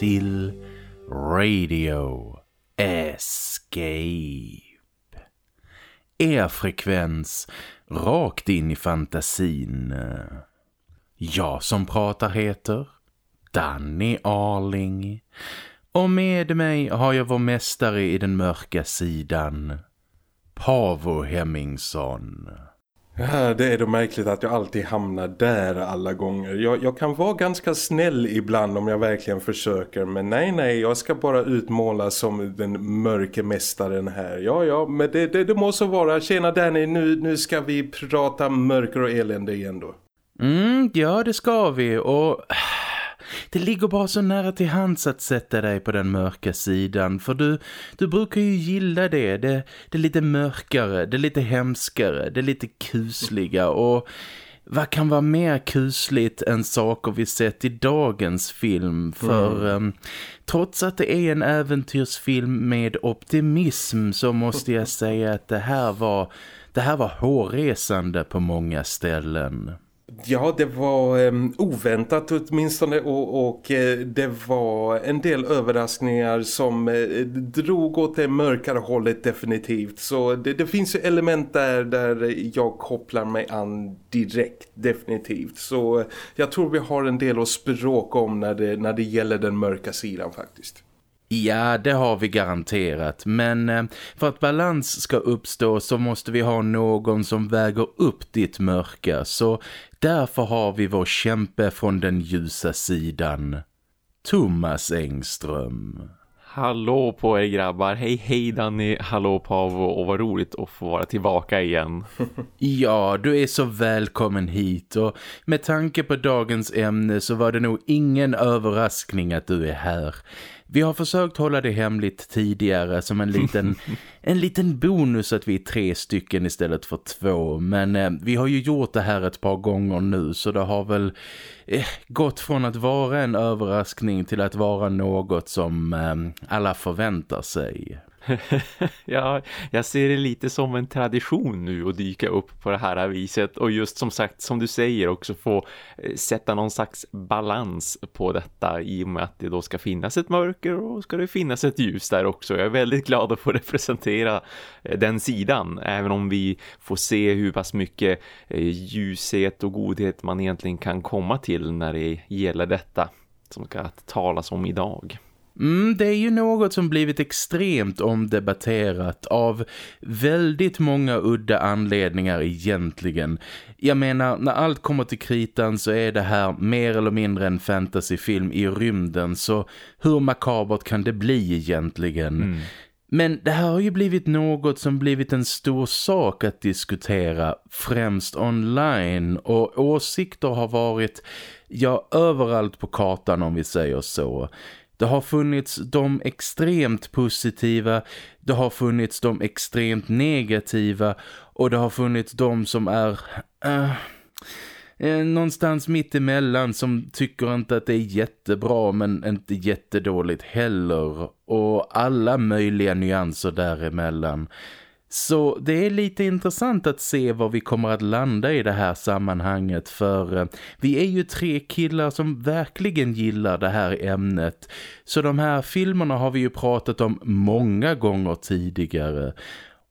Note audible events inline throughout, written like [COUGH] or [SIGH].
till Radio Escape. Er frekvens rakt in i fantasin. Jag som pratar heter Danny Arling och med mig har jag vår mästare i den mörka sidan, Pavo Hemmingsson. Ja, det är då märkligt att jag alltid hamnar där alla gånger. Jag, jag, kan vara ganska snäll ibland om jag verkligen försöker. Men nej, nej, jag ska bara utmåla som den mörke mästaren här. Ja, ja, men det, det, det måste vara. Tjena Danny, nu, nu ska vi prata mörker och elände igen då. Mm, ja det ska vi och det ligger bara så nära till hands att sätta dig på den mörka sidan. För du, du brukar ju gilla det. det. Det är lite mörkare, det är lite hemskare, det är lite kusliga och... Vad kan vara mer kusligt än saker vi sett i dagens film? För mm. um, trots att det är en äventyrsfilm med optimism så måste jag säga att det här var, det här var hårresande på många ställen. Ja, det var ehm, oväntat åtminstone och, och eh, det var en del överraskningar som eh, drog åt det mörkare hållet definitivt. Så det, det, finns ju element där där jag kopplar mig an direkt definitivt. Så eh, jag tror vi har en del att språka om när det, när det gäller den mörka sidan faktiskt. Ja, det har vi garanterat. Men eh, för att balans ska uppstå så måste vi ha någon som väger upp ditt mörka. Så därför har vi vår kämpe från den ljusa sidan. Thomas Engström. Hallå på er grabbar, hej hej Danny, hallå Pavo och vad roligt att få vara tillbaka igen. [LAUGHS] ja, du är så välkommen hit och med tanke på dagens ämne så var det nog ingen överraskning att du är här. Vi har försökt hålla det hemligt tidigare som en liten, [LAUGHS] en liten bonus att vi är tre stycken istället för två. Men eh, vi har ju gjort det här ett par gånger nu så det har väl eh, gått från att vara en överraskning till att vara något som eh, alla förväntar sig. [LAUGHS] ja, jag ser det lite som en tradition nu att dyka upp på det här viset och just som sagt, som du säger också få eh, sätta någon slags balans på detta i och med att det då ska finnas ett mörker och ska det finnas ett ljus där också. Jag är väldigt glad att få representera eh, den sidan, även om vi får se hur pass mycket eh, ljushet och godhet man egentligen kan komma till när det gäller detta som ska talas om idag. Mm, det är ju något som blivit extremt omdebatterat av väldigt många udda anledningar egentligen. Jag menar, när allt kommer till kritan så är det här mer eller mindre en fantasyfilm i rymden så hur makabert kan det bli egentligen? Mm. Men det här har ju blivit något som blivit en stor sak att diskutera, främst online och åsikter har varit, ja, överallt på kartan om vi säger så. Det har funnits de extremt positiva, det har funnits de extremt negativa och det har funnits de som är... Uh, någonstans mitt emellan som tycker inte att det är jättebra men inte jättedåligt heller och alla möjliga nyanser däremellan. Så det är lite intressant att se var vi kommer att landa i det här sammanhanget för eh, vi är ju tre killar som verkligen gillar det här ämnet. Så de här filmerna har vi ju pratat om många gånger tidigare.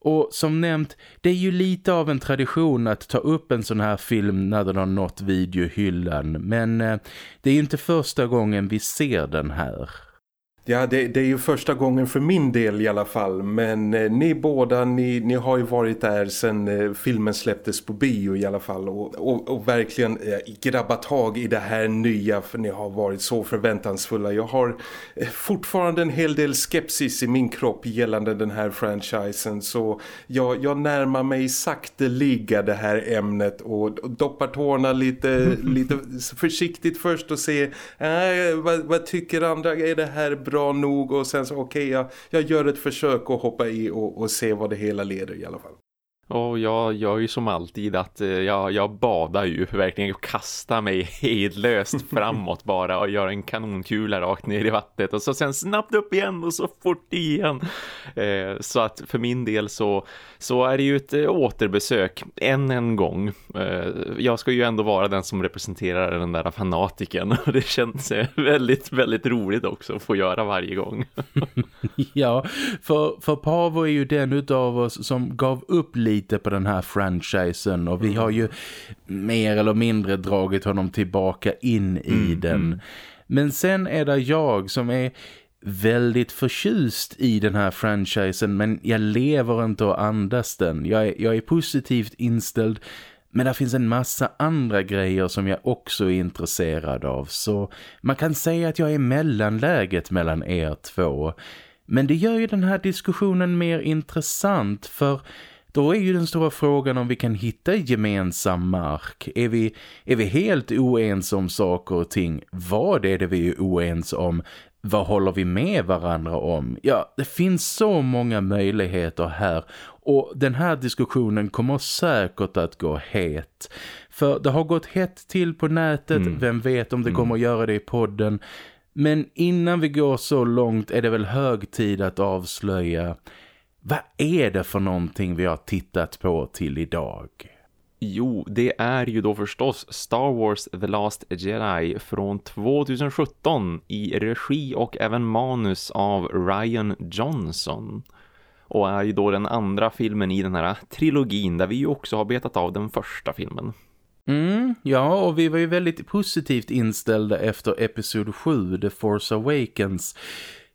Och som nämnt, det är ju lite av en tradition att ta upp en sån här film när den har nått videohyllan. Men eh, det är ju inte första gången vi ser den här. Ja, det, det, är ju första gången för min del i alla fall. Men eh, ni båda, ni, ni har ju varit där sedan eh, filmen släpptes på bio i alla fall. Och, och, och verkligen eh, grabbat tag i det här nya för ni har varit så förväntansfulla. Jag har eh, fortfarande en hel del skepsis i min kropp gällande den här franchisen. Så jag, jag närmar mig sakteliga det här ämnet och, och doppar tårna lite, [LAUGHS] lite försiktigt först och ser äh, vad, vad tycker andra, är det här bra? Bra nog och sen så okej okay, jag, jag gör ett försök att hoppa i och, och se vad det hela leder i alla fall. Och jag gör ju som alltid att eh, jag, jag badar ju verkligen och kastar mig [LAUGHS] hedlöst [LAUGHS] framåt bara och gör en kanonkula rakt ner i vattnet och så sen snabbt upp igen och så fort igen. Eh, så att för min del så, så är det ju ett eh, återbesök än en gång. Eh, jag ska ju ändå vara den som representerar den där fanatiken och det känns väldigt, väldigt roligt också att få göra varje gång. [LAUGHS] ja, för, för Pavo är ju den utav oss som gav upp lite lite på den här franchisen och vi har ju mer eller mindre dragit honom tillbaka in i mm, den. Mm. Men sen är det jag som är väldigt förtjust i den här franchisen men jag lever inte och andas den. Jag är, jag är positivt inställd men det finns en massa andra grejer som jag också är intresserad av så man kan säga att jag är mellanläget mellan er två. Men det gör ju den här diskussionen mer intressant för då är ju den stora frågan om vi kan hitta gemensam mark. Är vi, är vi helt oense om saker och ting? Vad är det vi är oense om? Vad håller vi med varandra om? Ja, det finns så många möjligheter här och den här diskussionen kommer säkert att gå het. För det har gått hett till på nätet, mm. vem vet om det mm. kommer att göra det i podden. Men innan vi går så långt är det väl hög tid att avslöja vad är det för någonting vi har tittat på till idag? Jo, det är ju då förstås Star Wars The Last Jedi från 2017 i regi och även manus av Ryan Johnson. Och är ju då den andra filmen i den här trilogin där vi ju också har betat av den första filmen. Mm, ja, och vi var ju väldigt positivt inställda efter episod 7, The Force Awakens-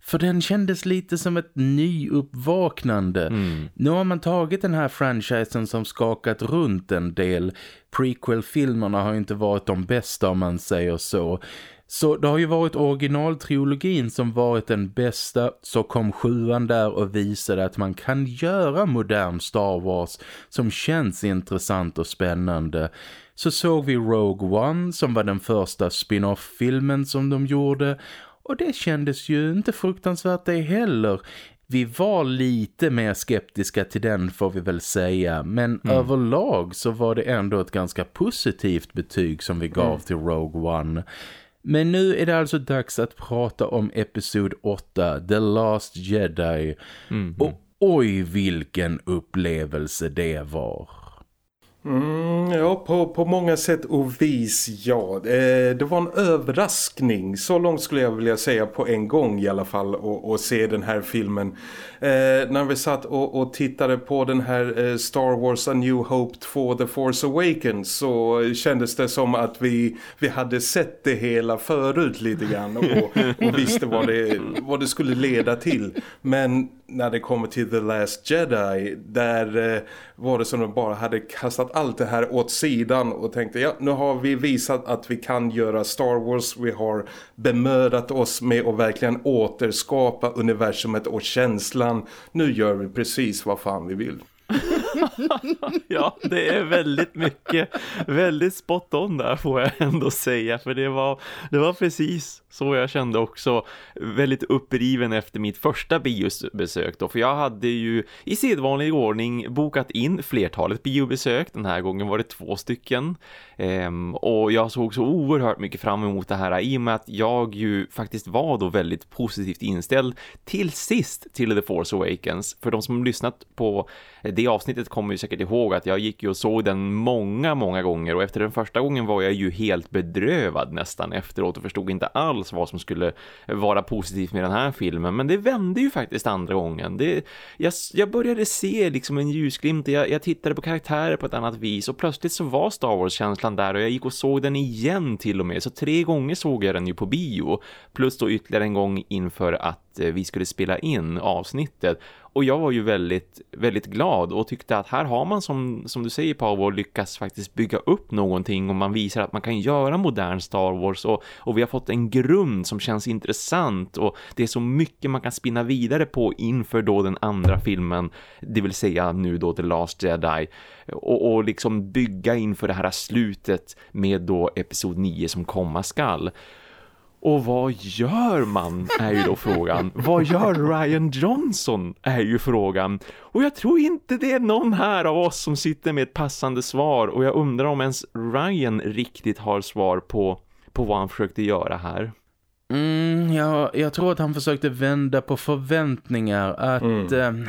för den kändes lite som ett nyuppvaknande. Mm. Nu har man tagit den här franchisen som skakat runt en del. Prequel-filmerna har inte varit de bästa om man säger så. Så det har ju varit originaltrilogin som varit den bästa. Så kom sjuan där och visade att man kan göra modern Star Wars som känns intressant och spännande. Så såg vi Rogue One som var den första spin-off-filmen som de gjorde- och det kändes ju inte fruktansvärt det heller. Vi var lite mer skeptiska till den får vi väl säga. Men mm. överlag så var det ändå ett ganska positivt betyg som vi gav mm. till Rogue One. Men nu är det alltså dags att prata om episod 8, The Last Jedi. Mm. Och oj vilken upplevelse det var. Mm, ja, på, på många sätt och vis, ja. Eh, det var en överraskning, så långt skulle jag vilja säga på en gång i alla fall, och, se den här filmen. Eh, när vi satt och, och, tittade på den här eh, Star Wars A New Hope 2 The Force Awakens så kändes det som att vi, vi hade sett det hela förut lite grann och, och visste vad det, vad det skulle leda till. Men när det kommer till The Last Jedi där eh, var det som de bara hade kastat allt det här åt sidan och tänkte ja nu har vi visat att vi kan göra Star Wars, vi har bemödat oss med att verkligen återskapa universumet och känslan, nu gör vi precis vad fan vi vill. [LAUGHS] [LAUGHS] ja, det är väldigt mycket, väldigt spot on där får jag ändå säga. För det var, det var precis så jag kände också väldigt uppriven efter mitt första biobesök då. För jag hade ju i sedvanlig ordning bokat in flertalet biobesök. Den här gången var det två stycken. Ehm, och jag såg så oerhört mycket fram emot det här i och med att jag ju faktiskt var då väldigt positivt inställd till sist till The Force Awakens. För de som lyssnat på det avsnittet kommer ju säkert ihåg att jag gick ju och såg den många, många gånger och efter den första gången var jag ju helt bedrövad nästan efteråt och förstod inte alls vad som skulle vara positivt med den här filmen. Men det vände ju faktiskt andra gången. Det, jag, jag började se liksom en ljusglimt, jag, jag tittade på karaktärer på ett annat vis och plötsligt så var Star Wars-känslan där och jag gick och såg den igen till och med. Så tre gånger såg jag den ju på bio. Plus då ytterligare en gång inför att eh, vi skulle spela in avsnittet. Och jag var ju väldigt, väldigt glad och tyckte att här har man som, som du säger Paavo lyckats faktiskt bygga upp någonting och man visar att man kan göra modern Star Wars och, och vi har fått en grund som känns intressant och det är så mycket man kan spinna vidare på inför då den andra filmen, det vill säga nu då The Last Jedi och, och liksom bygga inför det här slutet med då episod 9 som komma skall. Och vad gör man är ju då frågan. Vad gör Ryan Johnson är ju frågan. Och jag tror inte det är någon här av oss som sitter med ett passande svar. Och jag undrar om ens Ryan riktigt har svar på, på vad han försökte göra här. Mm, ja, jag tror att han försökte vända på förväntningar. Att... Mm. Eh,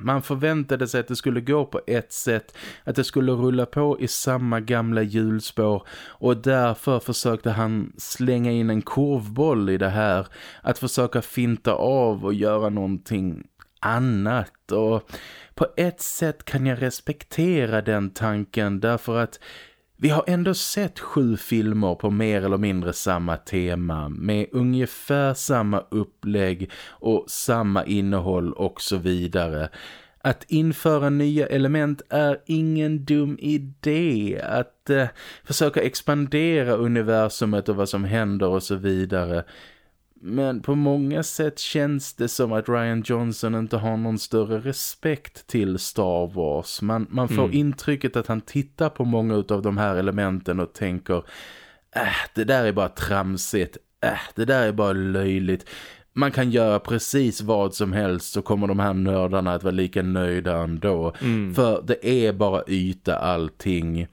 man förväntade sig att det skulle gå på ett sätt, att det skulle rulla på i samma gamla hjulspår och därför försökte han slänga in en korvboll i det här. Att försöka finta av och göra någonting annat och på ett sätt kan jag respektera den tanken därför att vi har ändå sett sju filmer på mer eller mindre samma tema med ungefär samma upplägg och samma innehåll och så vidare. Att införa nya element är ingen dum idé. Att eh, försöka expandera universumet och vad som händer och så vidare. Men på många sätt känns det som att Ryan Johnson inte har någon större respekt till Star Wars. Man, man får mm. intrycket att han tittar på många av de här elementen och tänker äh, det där är bara tramsigt. Äh, det där är bara löjligt. Man kan göra precis vad som helst så kommer de här nördarna att vara lika nöjda ändå. Mm. För det är bara yta allting.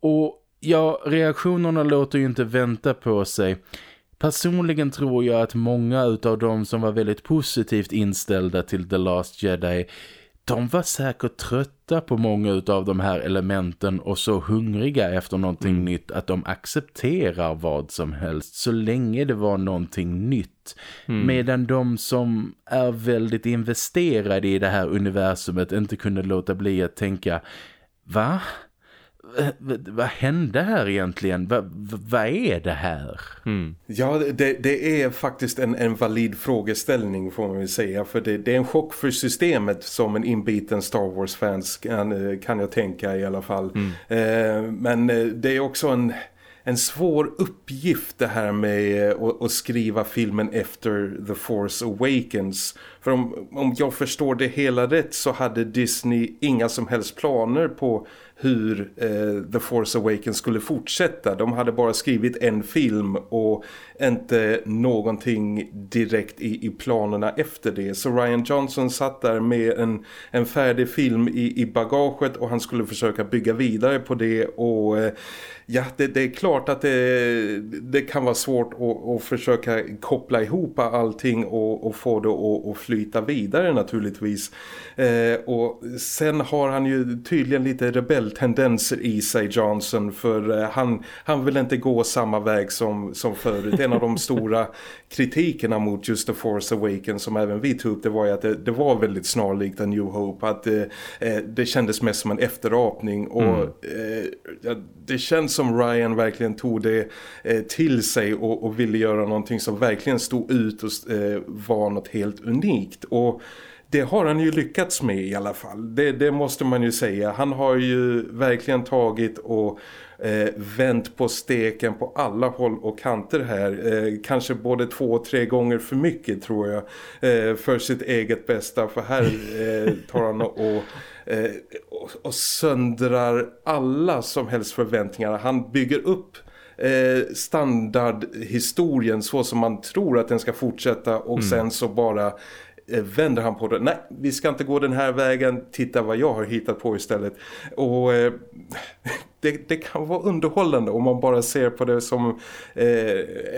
Och ja, reaktionerna låter ju inte vänta på sig. Personligen tror jag att många av dem som var väldigt positivt inställda till The Last Jedi de var säkert trötta på många av de här elementen och så hungriga efter någonting mm. nytt att de accepterar vad som helst så länge det var någonting nytt. Mm. Medan de som är väldigt investerade i det här universumet inte kunde låta bli att tänka Va? Vad hände här egentligen? Vad, vad är det här? Mm. Ja, det, det, är faktiskt en, en valid frågeställning får man väl säga. För det, det, är en chock för systemet som en inbiten Star Wars-fans kan, kan jag tänka i alla fall. Mm. Eh, men eh, det är också en en svår uppgift det här med eh, att, att, skriva filmen efter The Force Awakens. För om, om jag förstår det hela rätt så hade Disney inga som helst planer på hur eh, The Force Awakens skulle fortsätta. De hade bara skrivit en film och inte någonting direkt i, i planerna efter det. Så Ryan Johnson satt där med en, en färdig film i, i bagaget och han skulle försöka bygga vidare på det och... Eh, ja, det, det, är klart att det, det kan vara svårt att, att försöka koppla ihop allting och, och få det att, att flyta vidare naturligtvis. Eh, och sen har han ju tydligen lite rebelltendenser i sig Johnson för eh, han, han vill inte gå samma väg som, som förut. En av de stora [LAUGHS] kritikerna mot just The Force Awakens som även vi tog upp det var ju att det, det var väldigt snarlikt A New Hope. Att det, eh, det kändes mest som en efterapning och mm. eh, det känns som Ryan verkligen tog det eh, till sig och, och, ville göra någonting som verkligen stod ut och eh, var något helt unikt. Och det har han ju lyckats med i alla fall. Det, det måste man ju säga. Han har ju verkligen tagit och eh, vänt på steken på alla håll och kanter här. Eh, kanske både två och tre gånger för mycket tror jag. Eh, för sitt eget bästa. För här eh, tar han och, och, och söndrar alla som helst förväntningar. Han bygger upp eh, standardhistorien så som man tror att den ska fortsätta och mm. sen så bara Eh, vänder han på det. Nej, vi ska inte gå den här vägen. Titta vad jag har hittat på istället. Och eh, det, det, kan vara underhållande om man bara ser på det som eh,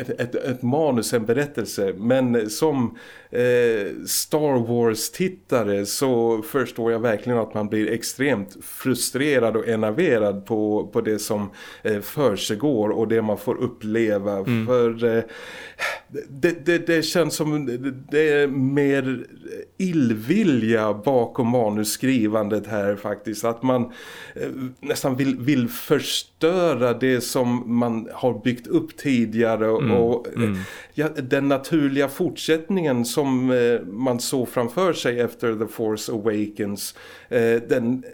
ett, ett, ett, manus, en berättelse. Men som eh, Star Wars-tittare så förstår jag verkligen att man blir extremt frustrerad och enerverad på, på det som eh, försiggår och det man får uppleva. Mm. För eh, det, det, det, känns som det är mer illvilja bakom manusskrivandet här faktiskt. Att man eh, nästan vill, vill förstöra det som man har byggt upp tidigare mm. och mm. Ja, den naturliga fortsättningen som eh, man såg framför sig efter The Force Awakens eh, den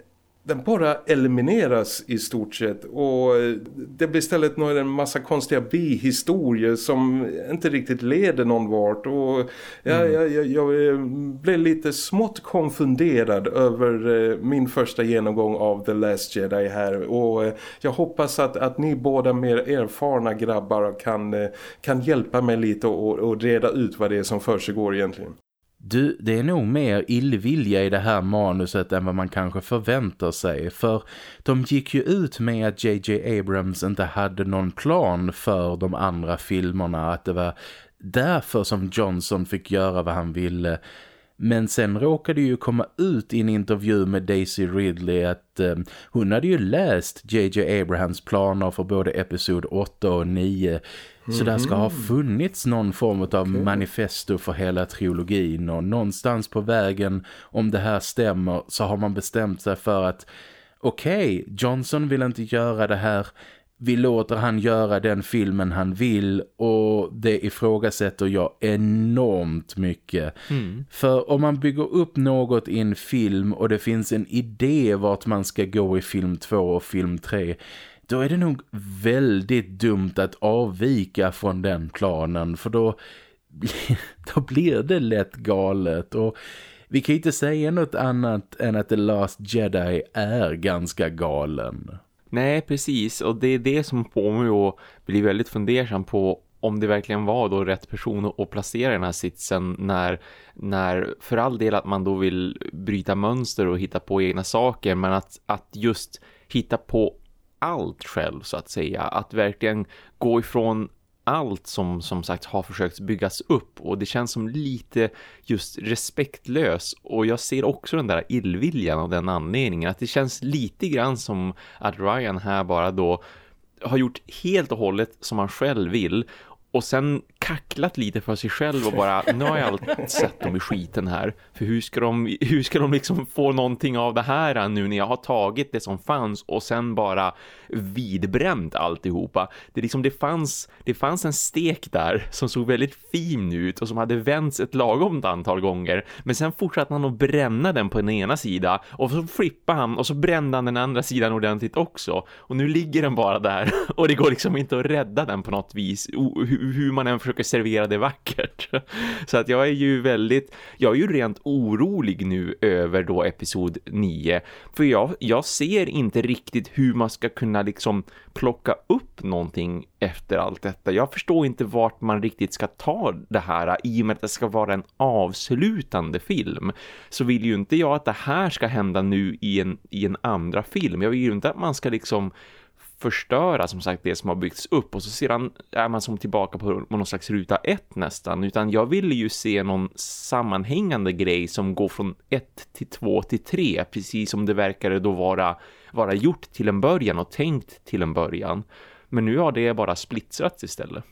den bara elimineras i stort sett och det blir istället en massa konstiga bihistorier som inte riktigt leder någon vart och jag, mm. jag, jag, jag blev lite smått konfunderad över eh, min första genomgång av The Last Jedi här och eh, jag hoppas att, att ni båda mer erfarna grabbar kan, eh, kan hjälpa mig lite och, och reda ut vad det är som försiggår egentligen. Du, det är nog mer illvilja i det här manuset än vad man kanske förväntar sig. För de gick ju ut med att J.J. Abrams inte hade någon plan för de andra filmerna. Att det var därför som Johnson fick göra vad han ville. Men sen råkade ju komma ut i en intervju med Daisy Ridley att eh, hon hade ju läst J.J. Abrahams planer för både episod 8 och 9 så där ska ha mhm. funnits någon form av okay. manifesto för hela trilogin och någonstans på vägen, om det här stämmer, så har man bestämt sig för att okej, okay, Johnson vill inte göra det här, vi låter han göra den filmen han vill och det ifrågasätter jag enormt mycket. Mm. För om man bygger upp något i en film och det finns en idé vart man ska gå i film 2 och film 3 då är det nog väldigt dumt att avvika från den planen för då, [LAUGHS] då blir det lätt galet och vi kan inte säga något annat än att The Last Jedi är ganska galen. Nej, precis. Och det är det som får mig att bli väldigt fundersam på om det verkligen var då rätt person att placera den här sitsen när, när för all del att man då vill bryta mönster och hitta på egna saker men att, att just hitta på allt själv så att säga. Att verkligen gå ifrån allt som som sagt har försökt byggas upp och det känns som lite just respektlös och jag ser också den där illviljan av den anledningen att det känns lite grann som att Ryan här bara då har gjort helt och hållet som han själv vill och sen kacklat lite för sig själv och [LAUGHS] bara, nu har jag allt sett dem i skiten här. För hur ska de, hur ska de liksom få någonting av det här nu när jag har tagit det som fanns och sen bara vidbränt alltihopa. Det, liksom, det, fanns, det fanns en stek där som såg väldigt fin ut och som hade vänts ett lagom antal gånger. Men sen fortsatte han att bränna den på den ena sidan och så flippade han och så brände han den andra sidan ordentligt också. Och nu ligger den bara där [LAUGHS] och det går liksom inte att rädda den på något vis hur man än försöker servera det vackert. [LAUGHS] Så att jag är ju väldigt, jag är ju rent orolig nu över då episod 9. För jag, jag ser inte riktigt hur man ska kunna liksom plocka upp någonting efter allt detta. Jag förstår inte vart man riktigt ska ta det här i och med att det ska vara en avslutande film. Så vill ju inte jag att det här ska hända nu i en, i en andra film. Jag vill ju inte att man ska liksom förstöra som sagt det som har byggts upp. Och så sedan är man som tillbaka på, någon slags ruta ett nästan. Utan jag ville ju se någon sammanhängande grej som går från ett till två till tre precis som det verkade då vara, vara gjort till en början och tänkt till en början. Men nu har det bara splittrats istället.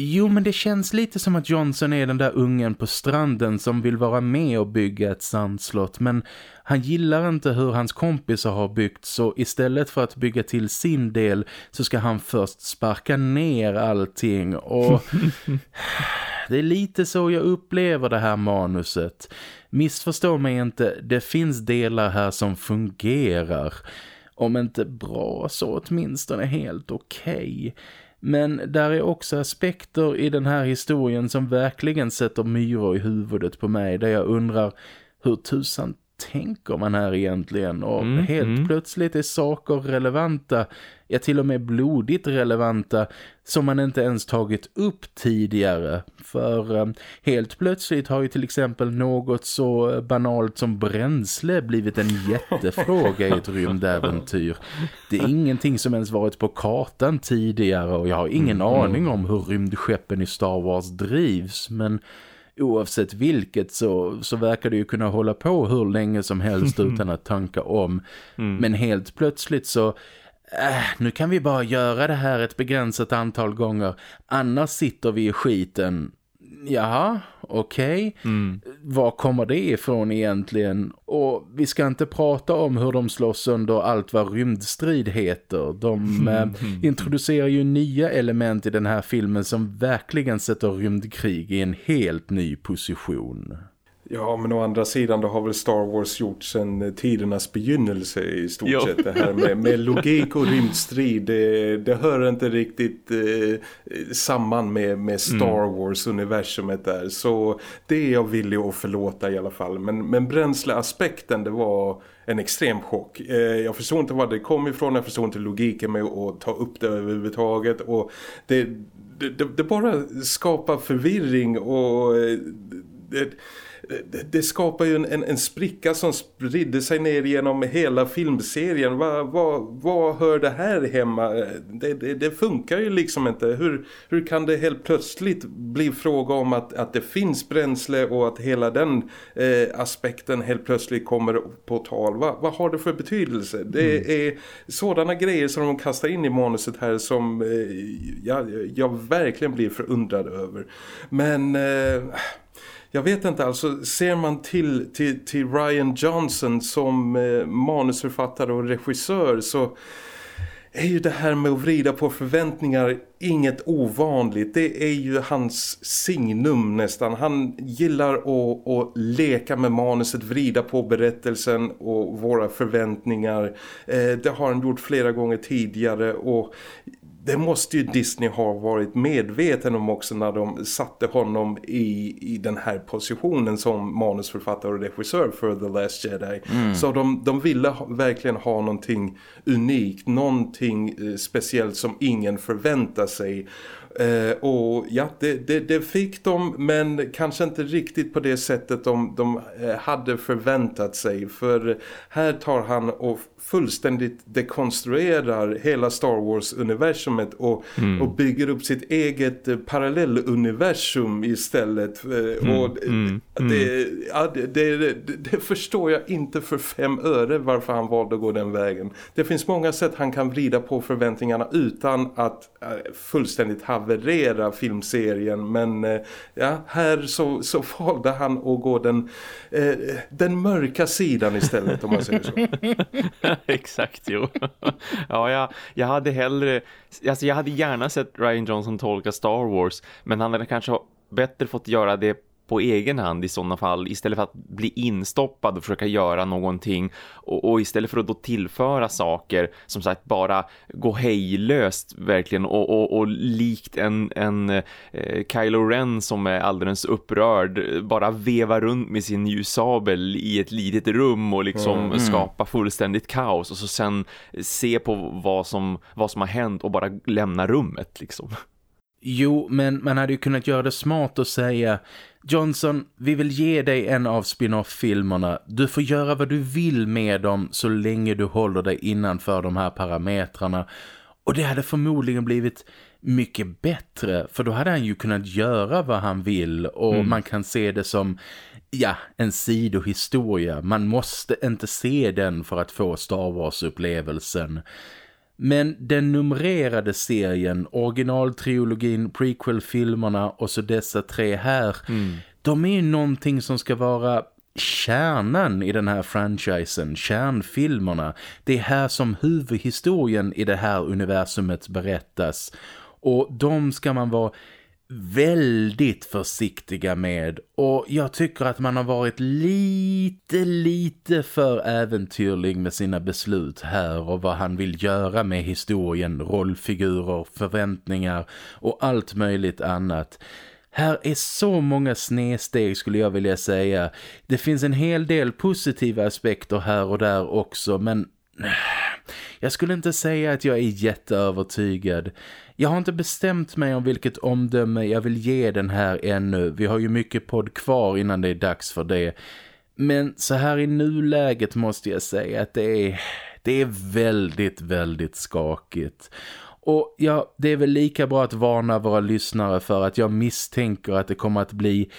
Jo, men det känns lite som att Johnson är den där ungen på stranden som vill vara med och bygga ett sandslott. Men han gillar inte hur hans kompisar har byggt så istället för att bygga till sin del så ska han först sparka ner allting. Och [LAUGHS] det är lite så jag upplever det här manuset. Missförstå mig inte, det finns delar här som fungerar. Om inte bra så åtminstone helt okej. Okay. Men där är också aspekter i den här historien som verkligen sätter myror i huvudet på mig. Där jag undrar hur tusan tänker man här egentligen? Och mm, helt mm. plötsligt är saker relevanta, ja till och med blodigt relevanta, som man inte ens tagit upp tidigare. För um, helt plötsligt har ju till exempel något så banalt som bränsle blivit en [LAUGHS] jättefråga i ett rymdäventyr. Det är ingenting som ens varit på kartan tidigare och jag har ingen mm, aning om hur rymdskeppen i Star Wars drivs, men oavsett vilket så, så verkar det ju kunna hålla på hur länge som helst [LAUGHS] utan att tanka om. Mm. Men helt plötsligt så Äh, nu kan vi bara göra det här ett begränsat antal gånger. Annars sitter vi i skiten Jaha, okej. Okay. Mm. Var kommer det ifrån egentligen? Och vi ska inte prata om hur de slåss under allt vad rymdstrid heter. De [LAUGHS] eh, introducerar ju nya element i den här filmen som verkligen sätter rymdkrig i en helt ny position. Ja, men å andra sidan då har väl Star Wars gjort sedan tidernas begynnelse i stort jo. sett. Det här med, med logik och rymdstrid, det, det hör inte riktigt eh, samman med, med Star mm. Wars-universumet där. Så det är jag villig att förlåta i alla fall. Men, men bränsleaspekten, det var en extrem chock. Eh, jag förstår inte var det kom ifrån, jag förstår inte logiken med att ta upp det överhuvudtaget. Och det, det, det bara skapar förvirring och... Eh, det, det, det skapar ju en, en, en, spricka som spridde sig ner genom hela filmserien. Vad va, va hör det här hemma? Det, det, det, funkar ju liksom inte. Hur, hur kan det helt plötsligt bli fråga om att, att det finns bränsle och att hela den eh, aspekten helt plötsligt kommer på tal? Va, vad har det för betydelse? Det mm. är sådana grejer som de kastar in i manuset här som eh, jag, jag verkligen blir förundrad över. Men... Eh, jag vet inte, alltså ser man till, till, till Ryan Johnson som eh, manusförfattare och regissör så är ju det här med att vrida på förväntningar inget ovanligt. Det är ju hans signum nästan. Han gillar att, att leka med manuset, vrida på berättelsen och våra förväntningar. Eh, det har han gjort flera gånger tidigare och det måste ju Disney ha varit medveten om också när de satte honom i, i den här positionen som manusförfattare och regissör för The Last Jedi. Mm. Så de, de ville ha, verkligen ha någonting unikt, någonting eh, speciellt som ingen förväntar sig. Eh, och ja, det, det, det, fick de men kanske inte riktigt på det sättet de, de eh, hade förväntat sig. För här tar han och fullständigt dekonstruerar hela Star Wars-universumet och, mm. och bygger upp sitt eget eh, parallelluniversum istället. Mm. Och mm. Det, mm. ja, det, det, det, förstår jag inte för fem öre varför han valde att gå den vägen. Det finns många sätt han kan vrida på förväntningarna utan att fullständigt haverera filmserien. Men eh, ja, här så, så valde han att gå den, eh, den mörka sidan istället om man säger så. [LAUGHS] Exakt, jo. [LAUGHS] ja, jag, jag hade hellre... Alltså jag hade gärna sett Ryan Johnson tolka Star Wars. Men han hade kanske bättre fått göra det på egen hand i sådana fall istället för att bli instoppad och försöka göra någonting och, och, istället för att då tillföra saker som sagt bara gå hejlöst verkligen och, och, och likt en, en eh, Kylo Ren som är alldeles upprörd bara veva runt med sin ljussabel i ett litet rum och liksom mm. skapa fullständigt kaos och så sen se på vad som, vad som har hänt och bara lämna rummet liksom. Jo, men man hade ju kunnat göra det smart och säga Johnson, vi vill ge dig en av spin-off-filmerna. Du får göra vad du vill med dem så länge du håller dig innanför de här parametrarna. Och det hade förmodligen blivit mycket bättre för då hade han ju kunnat göra vad han vill och mm. man kan se det som ja, en sidohistoria. Man måste inte se den för att få Star Wars-upplevelsen. Men den numrerade serien, originaltriologin, prequel-filmerna och så dessa tre här, mm. de är ju någonting som ska vara kärnan i den här franchisen, kärnfilmerna. Det är här som huvudhistorien i det här universumet berättas. Och de ska man vara väldigt försiktiga med och jag tycker att man har varit lite, lite för äventyrlig med sina beslut här och vad han vill göra med historien, rollfigurer, förväntningar och allt möjligt annat. Här är så många snedsteg skulle jag vilja säga. Det finns en hel del positiva aspekter här och där också men jag skulle inte säga att jag är jätteövertygad. Jag har inte bestämt mig om vilket omdöme jag vill ge den här ännu. Vi har ju mycket podd kvar innan det är dags för det. Men så här i nuläget måste jag säga att det är, det är väldigt, väldigt skakigt. Och ja, det är väl lika bra att varna våra lyssnare för att jag misstänker att det kommer att bli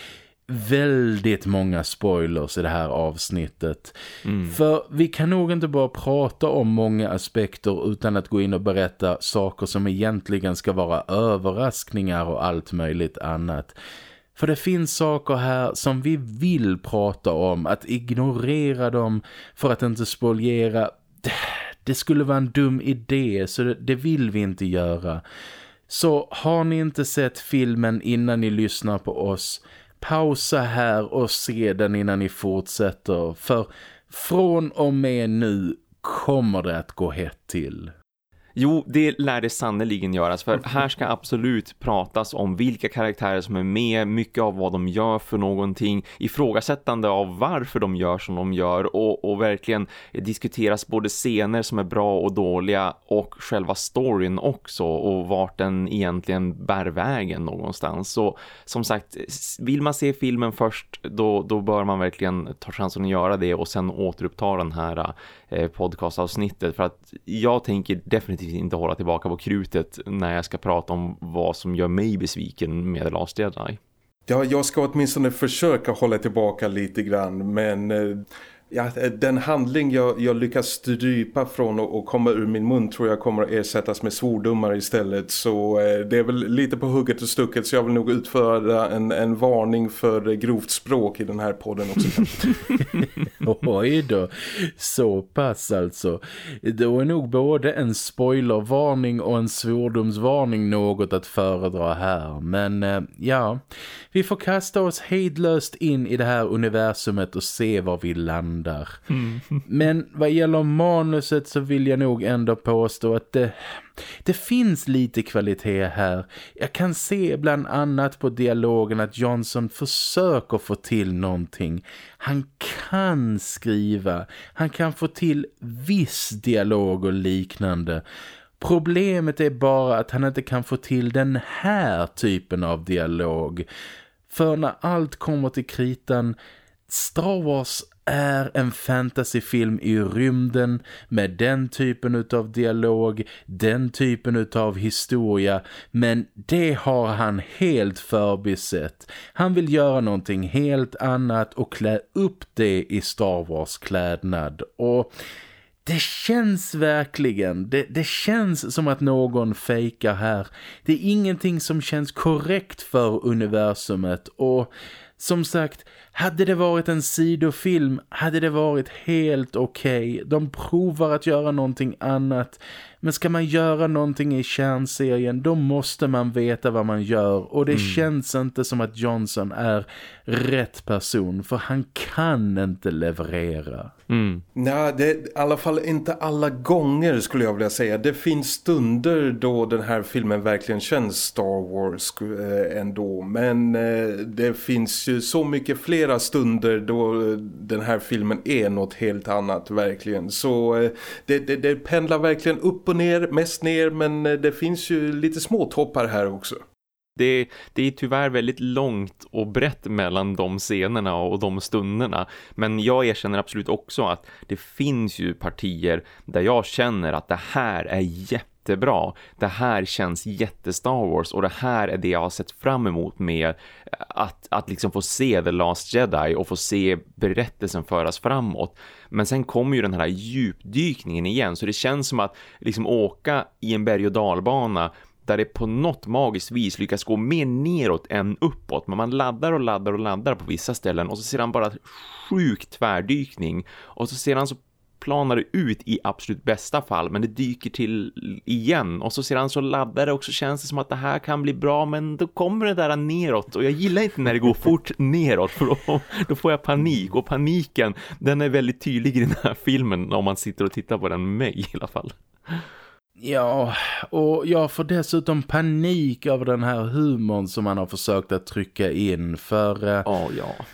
väldigt många spoilers i det här avsnittet. Mm. För vi kan nog inte bara prata om många aspekter utan att gå in och berätta saker som egentligen ska vara överraskningar och allt möjligt annat. För det finns saker här som vi vill prata om. Att ignorera dem för att inte spoliera. Det skulle vara en dum idé så det, det vill vi inte göra. Så har ni inte sett filmen innan ni lyssnar på oss pausa här och se den innan ni fortsätter. För från och med nu kommer det att gå hett till. Jo, det lär det sannoliken göras för här ska absolut pratas om vilka karaktärer som är med, mycket av vad de gör för någonting, ifrågasättande av varför de gör som de gör och, och verkligen diskuteras både scener som är bra och dåliga och själva storyn också och vart den egentligen bär vägen någonstans. Så som sagt, vill man se filmen först då, då bör man verkligen ta chansen att göra det och sen återuppta den här eh, podcastavsnittet för att jag tänker definitivt definitivt inte hålla tillbaka på krutet när jag ska prata om vad som gör mig besviken med Last Jedi. Ja, jag ska åtminstone försöka hålla tillbaka lite grann men eh, ja, den handling jag, jag lyckas strypa från och, och komma ur min mun tror jag kommer att ersättas med svordomar istället. Så eh, det är väl lite på hugget och stucket så jag vill nog utföra en, en varning för grovt språk i den här podden också. [LAUGHS] Oj då, så pass alltså. Då är nog både en spoilervarning och en svordomsvarning något att föredra här. Men eh, ja, vi får kasta oss hejdlöst in i det här universumet och se var vi landar där. Mm. [LAUGHS] Men vad gäller manuset så vill jag nog ändå påstå att det, det finns lite kvalitet här. Jag kan se bland annat på dialogen att Johnson försöker få till någonting. Han kan skriva, han kan få till viss dialog och liknande. Problemet är bara att han inte kan få till den här typen av dialog. För när allt kommer till kritan Star Wars är en fantasyfilm i rymden med den typen av dialog, den typen av historia men det har han helt förbisett. Han vill göra någonting helt annat och klä upp det i Star Wars klädnad och det känns verkligen, det, det, känns som att någon fejkar här. Det är ingenting som känns korrekt för universumet och som sagt, hade det varit en sidofilm hade det varit helt okej. Okay. De provar att göra någonting annat. Men ska man göra någonting i kärnserien då måste man veta vad man gör. Och det mm. känns inte som att Johnson är rätt person. För han kan inte leverera. Mm. Nej, det är i alla fall inte alla gånger skulle jag vilja säga. Det finns stunder då den här filmen verkligen känns Star Wars eh, ändå. Men eh, det finns ju så mycket flera stunder då den här filmen är något helt annat verkligen. Så eh, det, det, det pendlar verkligen upp och ner, mest ner men eh, det finns ju lite små toppar här också. Det, det, är tyvärr väldigt långt och brett mellan de scenerna och de stunderna. Men jag erkänner absolut också att det finns ju partier där jag känner att det här är jättebra. Det här känns jätte-Star Wars och det här är det jag har sett fram emot med eh, att, att liksom få se The Last Jedi och få se berättelsen föras framåt. Men sen kommer ju den här djupdykningen igen så det känns som att liksom åka i en berg- och dalbana där det på något magiskt vis lyckas gå mer neråt än uppåt. Men man laddar och laddar och laddar på vissa ställen och så ser han bara sjuk tvärdykning. Och så ser han så planar det ut i absolut bästa fall men det dyker till igen och så ser han så laddare och så känns det som att det här kan bli bra men då kommer det där neråt och jag gillar inte när det går fort neråt för då, då får jag panik och paniken den är väldigt tydlig i den här filmen om man sitter och tittar på den med mig i alla fall. Ja, och jag får dessutom panik över den här humorn som man har försökt att trycka in för... Ja, oh, ja.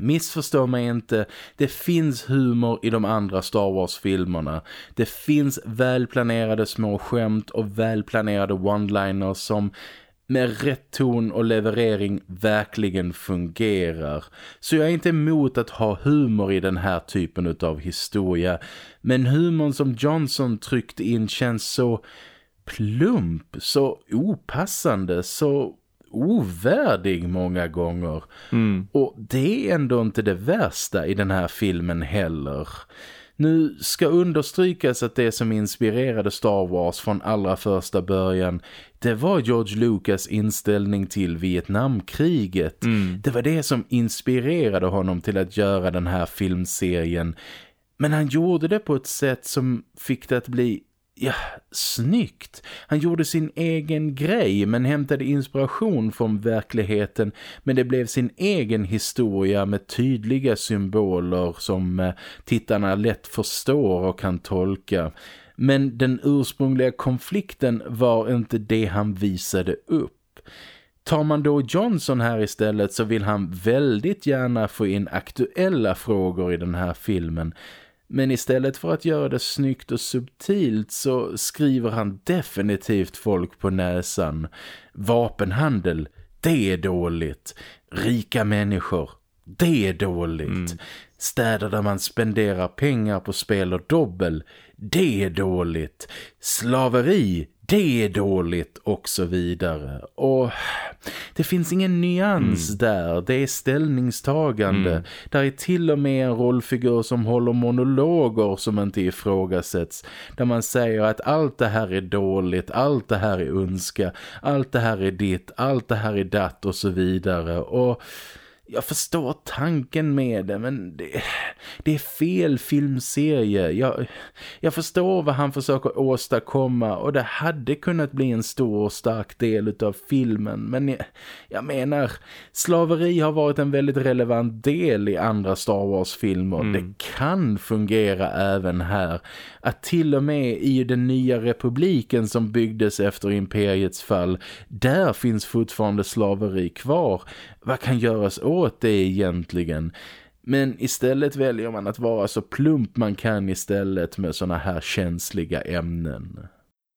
Missförstå mig inte, det finns humor i de andra Star Wars-filmerna. Det finns välplanerade små skämt och välplanerade one-liners som med rätt ton och leverering verkligen fungerar. Så jag är inte emot att ha humor i den här typen av historia. Men humorn som Johnson tryckte in känns så plump, så opassande, så ovärdig många gånger. Mm. Och det är ändå inte det värsta i den här filmen heller. Nu ska understrykas att det som inspirerade Star Wars från allra första början det var George Lucas inställning till Vietnamkriget. Mm. Det var det som inspirerade honom till att göra den här filmserien. Men han gjorde det på ett sätt som fick det att bli ja, snyggt. Han gjorde sin egen grej men hämtade inspiration från verkligheten men det blev sin egen historia med tydliga symboler som eh, tittarna lätt förstår och kan tolka. Men den ursprungliga konflikten var inte det han visade upp. Tar man då Johnson här istället så vill han väldigt gärna få in aktuella frågor i den här filmen- men istället för att göra det snyggt och subtilt så skriver han definitivt folk på näsan. Vapenhandel, det är dåligt. Rika människor, det är dåligt. Mm. Städer där man spenderar pengar på spel och dobbel, det är dåligt. Slaveri, det är dåligt och så vidare. Och det finns ingen nyans mm. där. Det är ställningstagande. Mm. Där är till och med en rollfigur som håller monologer som inte ifrågasätts. Där man säger att allt det här är dåligt, allt det här är önska, allt det här är ditt, allt det här är datt och så vidare. Och jag förstår tanken med det men det, det är fel filmserie. Jag, jag förstår vad han försöker åstadkomma och det hade kunnat bli en stor och stark del av filmen. Men jag, jag menar, slaveri har varit en väldigt relevant del i andra Star Wars-filmer. Mm. Det kan fungera även här. Att till och med i den nya republiken som byggdes efter imperiets fall, där finns fortfarande slaveri kvar vad kan göras åt det egentligen? Men istället väljer man att vara så plump man kan istället med såna här känsliga ämnen.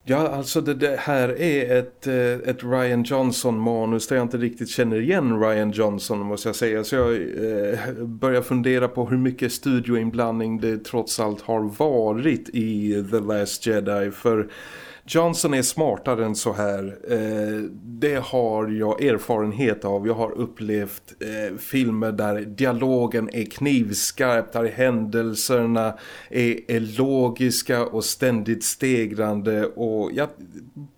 Ja, alltså det, det, här är ett, eh, ett Ryan Johnson-manus där jag inte riktigt känner igen Ryan Johnson måste jag säga. Så jag eh, börjar fundera på hur mycket studioinblandning det trots allt har varit i The Last Jedi. För Johnson är smartare än så här. Eh, det har jag erfarenhet av. Jag har upplevt eh, filmer där dialogen är knivskarp, där händelserna är, är logiska och ständigt stegrande och ja,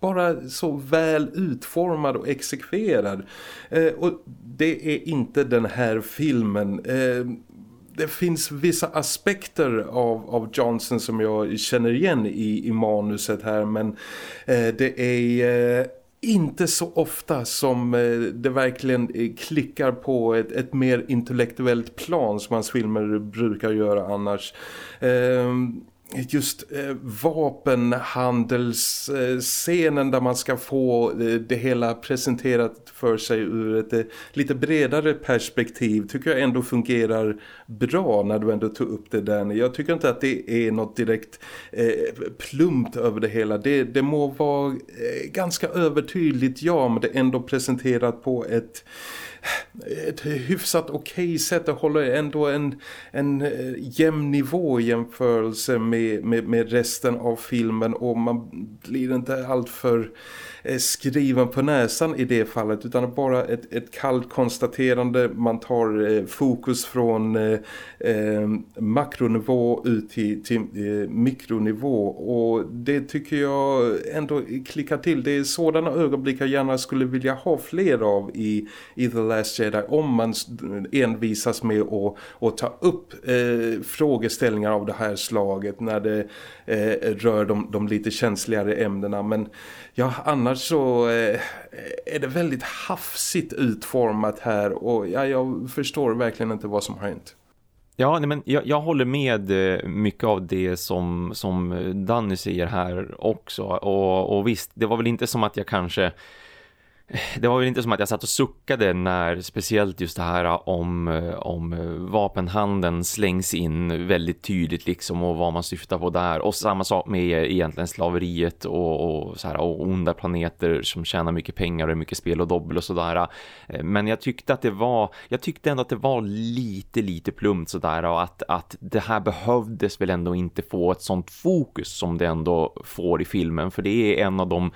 bara så väl utformad och exekverad. Eh, och det är inte den här filmen eh, det finns vissa aspekter av, av Johnson som jag känner igen i, i manuset här men eh, det är eh, inte så ofta som eh, det verkligen eh, klickar på ett, ett mer intellektuellt plan som hans filmer brukar göra annars. Ehm, Just eh, vapenhandelsscenen eh, där man ska få eh, det hela presenterat för sig ur ett eh, lite bredare perspektiv tycker jag ändå fungerar bra när du ändå tog upp det där. Jag tycker inte att det är något direkt eh, plumpt över det hela. Det, det må vara eh, ganska övertydligt ja men det är ändå presenterat på ett ett hyfsat okej okay sätt att hålla ändå en, en eh, jämn nivå i jämförelse med, med, med resten av filmen. Och man blir inte alltför Eh, skriven på näsan i det fallet utan bara ett, ett kallt konstaterande. Man tar eh, fokus från eh, eh, makronivå ut till, till eh, mikronivå och det tycker jag ändå klickar till. Det är sådana ögonblick jag gärna skulle vilja ha fler av i, i The Last Jedi om man envisas med att, att ta upp eh, frågeställningar av det här slaget när det eh, rör de, de lite känsligare ämnena men ja, annars Annars så eh, är det väldigt hafsigt utformat här och ja, jag förstår verkligen inte vad som har hänt. Ja, nej, men jag, jag, håller med eh, mycket av det som, som Danny säger här också. Och, och visst, det var väl inte som att jag kanske det var väl inte som att jag satt och suckade när speciellt just det här eh, om, eh, om eh, vapenhandeln slängs in väldigt tydligt liksom och vad man syftar på där. Och samma sak med egentligen slaveriet och, och, så här, och onda planeter som tjänar mycket pengar och mycket spel och dobbel och sådär. Men jag tyckte att det var, jag tyckte ändå att det var lite, lite plumpt sådär och att, att det här behövdes väl ändå inte få ett sånt fokus som det ändå får i filmen. För det är en av de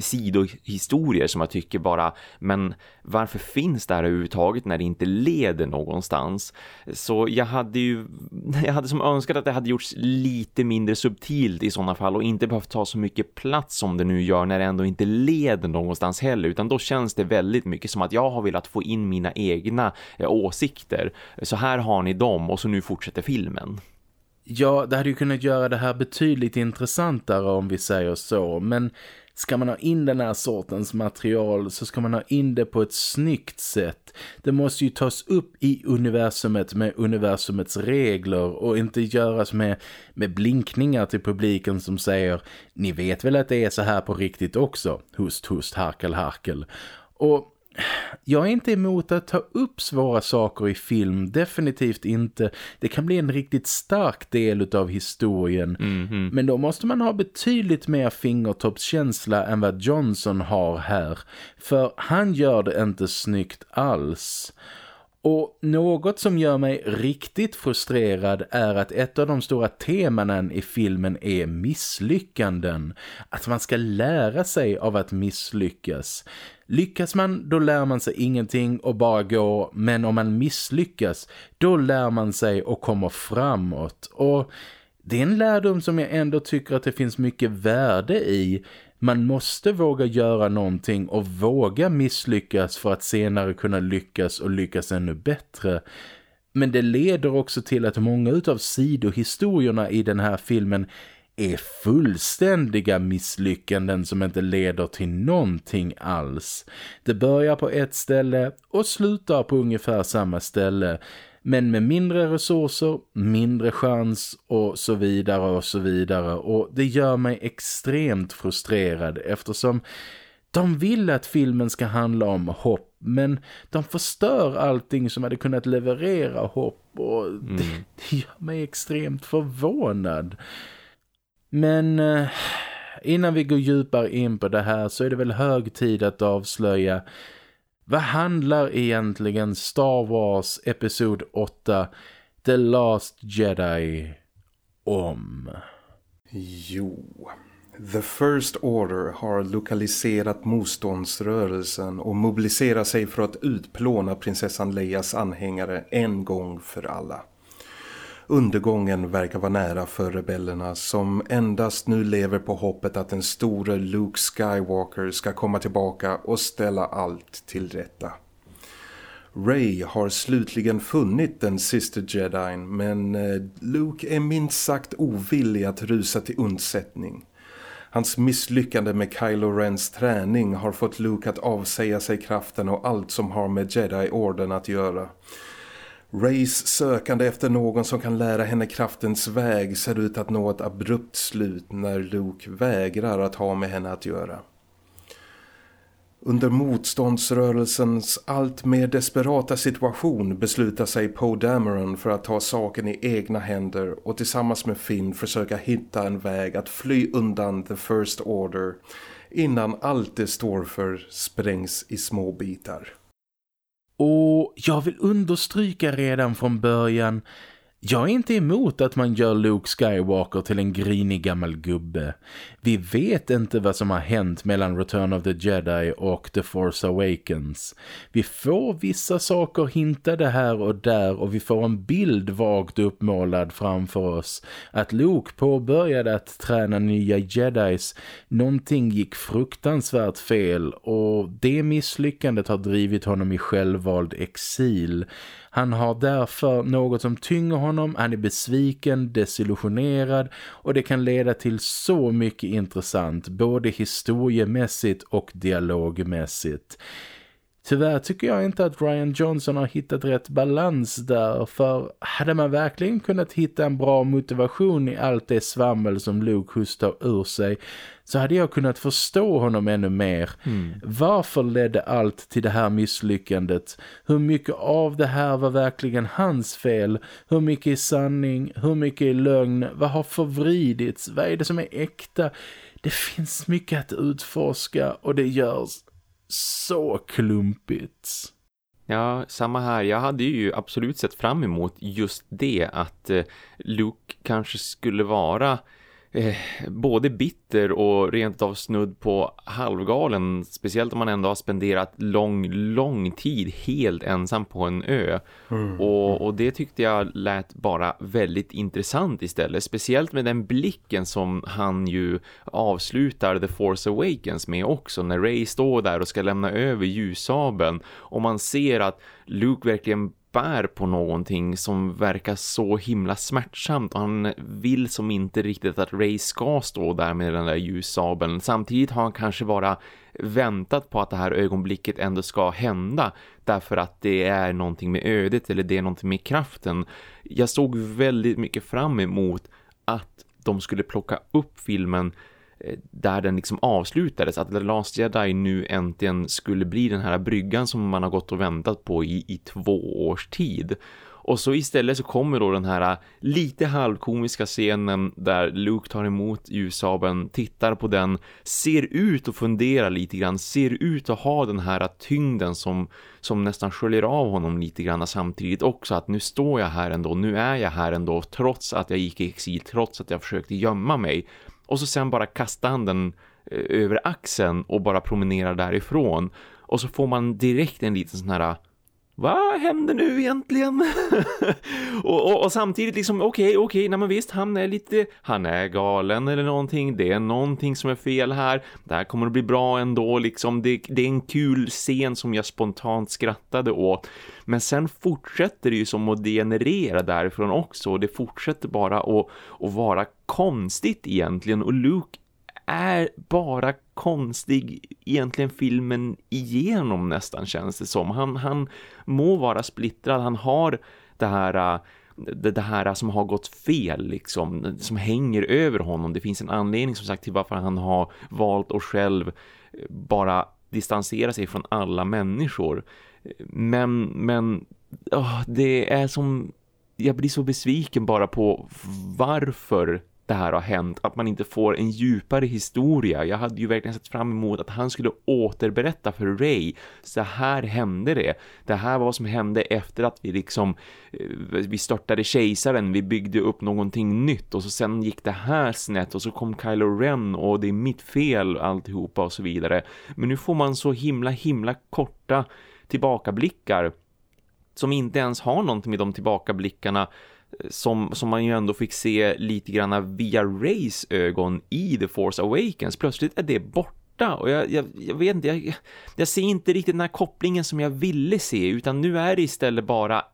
sidohistorier som jag tycker tänker bara, men varför finns det här överhuvudtaget när det inte leder någonstans? Så jag hade ju, [LAUGHS] jag hade som önskat att det hade gjorts lite mindre subtilt i sådana fall och inte behövt ta så mycket plats som det nu gör när det ändå inte leder någonstans heller utan då känns det väldigt mycket som att jag har velat få in mina egna eh, åsikter. Så här har ni dem och så nu fortsätter filmen. Ja, det hade ju kunnat göra det här betydligt intressantare om vi säger så. Men ska man ha in den här sortens material så ska man ha in det på ett snyggt sätt. Det måste ju tas upp i universumet med universumets regler och inte göras med, med blinkningar till publiken som säger ni vet väl att det är så här på riktigt också. Hust, hust, harkel, harkel. Och jag är inte emot att ta upp svåra saker i film, definitivt inte. Det kan bli en riktigt stark del av historien. Mm -hmm. Men då måste man ha betydligt mer fingertoppskänsla än vad Johnson har här. För han gör det inte snyggt alls. Och något som gör mig riktigt frustrerad är att ett av de stora temanen i filmen är misslyckanden. Att man ska lära sig av att misslyckas. Lyckas man, då lär man sig ingenting och bara går. Men om man misslyckas, då lär man sig och kommer framåt. Och det är en lärdom som jag ändå tycker att det finns mycket värde i. Man måste våga göra någonting och våga misslyckas för att senare kunna lyckas och lyckas ännu bättre. Men det leder också till att många utav sidohistorierna i den här filmen är fullständiga misslyckanden som inte leder till någonting alls. Det börjar på ett ställe och slutar på ungefär samma ställe men med mindre resurser, mindre chans och så vidare och så vidare och det gör mig extremt frustrerad eftersom de vill att filmen ska handla om hopp men de förstör allting som hade kunnat leverera hopp och mm. det, det gör mig extremt förvånad. Men eh, innan vi går djupare in på det här så är det väl hög tid att avslöja vad handlar egentligen Star Wars Episod 8 The Last Jedi om? Jo, The First Order har lokaliserat motståndsrörelsen och mobiliserar sig för att utplåna prinsessan Leias anhängare en gång för alla. Undergången verkar vara nära för rebellerna som endast nu lever på hoppet att den store Luke Skywalker ska komma tillbaka och ställa allt till rätta. Ray har slutligen funnit den sista jedin men eh, Luke är minst sagt ovillig att rusa till undsättning. Hans misslyckande med Kylo Rens träning har fått Luke att avsäga sig kraften och allt som har med Jedi-orden att göra- Rays sökande efter någon som kan lära henne kraftens väg ser ut att nå ett abrupt slut när Luke vägrar att ha med henne att göra. Under motståndsrörelsens allt mer desperata situation beslutar sig Poe Dameron för att ta saken i egna händer och tillsammans med Finn försöka hitta en väg att fly undan The First Order innan allt det står för sprängs i små bitar. Och jag vill understryka redan från början jag är inte emot att man gör Luke Skywalker till en grinig gammal gubbe. Vi vet inte vad som har hänt mellan Return of the Jedi och The Force Awakens. Vi får vissa saker hintade här och där och vi får en bild vagt uppmålad framför oss. Att Luke påbörjade att träna nya Jedis. Någonting gick fruktansvärt fel och det misslyckandet har drivit honom i självvald exil. Han har därför något som tynger honom, han är besviken, desillusionerad och det kan leda till så mycket intressant både historiemässigt och dialogmässigt. Tyvärr tycker jag inte att Ryan Johnson har hittat rätt balans där för hade man verkligen kunnat hitta en bra motivation i allt det svammel som Luke hustar ur sig så hade jag kunnat förstå honom ännu mer. Mm. Varför ledde allt till det här misslyckandet? Hur mycket av det här var verkligen hans fel? Hur mycket är sanning? Hur mycket är lögn? Vad har förvridits? Vad är det som är äkta? Det finns mycket att utforska och det görs så klumpigt. Ja, samma här. Jag hade ju absolut sett fram emot just det att eh, Luke kanske skulle vara eh, både bitter och rent av snudd på halvgalen. Speciellt om man ändå har spenderat lång, lång tid helt ensam på en ö. Mm. Och, och det tyckte jag lät bara väldigt intressant istället. Speciellt med den blicken som han ju avslutar The Force Awakens med också. När Ray står där och ska lämna över ljussabeln. Och man ser att Luke verkligen bär på någonting som verkar så himla smärtsamt och han vill som inte riktigt att Ray ska stå där med den där ljussabeln. Samtidigt har han kanske bara väntat på att det här ögonblicket ändå ska hända därför att det är någonting med ödet eller det är någonting med kraften. Jag såg väldigt mycket fram emot att de skulle plocka upp filmen Eh, där den liksom avslutades att The Last Jedi nu äntligen skulle bli den här bryggan som man har gått och väntat på i, i två års tid. Och så istället så kommer då den här eh, lite halvkomiska scenen där Luke tar emot ljussabeln, tittar på den, ser ut och funderar lite grann, ser ut att ha den här tyngden som, som nästan sköljer av honom lite grann samtidigt också att nu står jag här ändå, nu är jag här ändå trots att jag gick i exil, trots att jag försökte gömma mig. Och så sen bara kastar han den eh, över axeln och bara promenerar därifrån. Och så får man direkt en liten sån här vad händer nu egentligen? [LAUGHS] och, och, och, samtidigt liksom, okej, okay, okej, okay, men visst, han är lite, han är galen eller någonting, det är någonting som är fel här, det här kommer att bli bra ändå, liksom, det, det är en kul scen som jag spontant skrattade åt. Men sen fortsätter det ju som att generera därifrån också, och det fortsätter bara att, att vara konstigt egentligen, och Luke är bara konstig egentligen filmen igenom nästan känns det som. Han, han må vara splittrad, han har det här äh, det, det här som har gått fel liksom, som hänger över honom. Det finns en anledning som sagt till varför han har valt att själv bara distansera sig från alla människor. Men, men oh, det är som jag blir så besviken bara på varför det här har hänt, att man inte får en djupare historia. Jag hade ju verkligen sett fram emot att han skulle återberätta för Ray. Så här hände det. Det här var vad som hände efter att vi liksom eh, vi störtade kejsaren, vi byggde upp någonting nytt och så sen gick det här snett och så kom Kylo Ren och det är mitt fel alltihopa och så vidare. Men nu får man så himla himla korta tillbakablickar som inte ens har någonting med de tillbakablickarna som, som man ju ändå fick se lite grann via Rays ögon i The Force Awakens. Plötsligt är det borta och jag, jag, jag vet inte, jag, jag ser inte riktigt den här kopplingen som jag ville se utan nu är det istället bara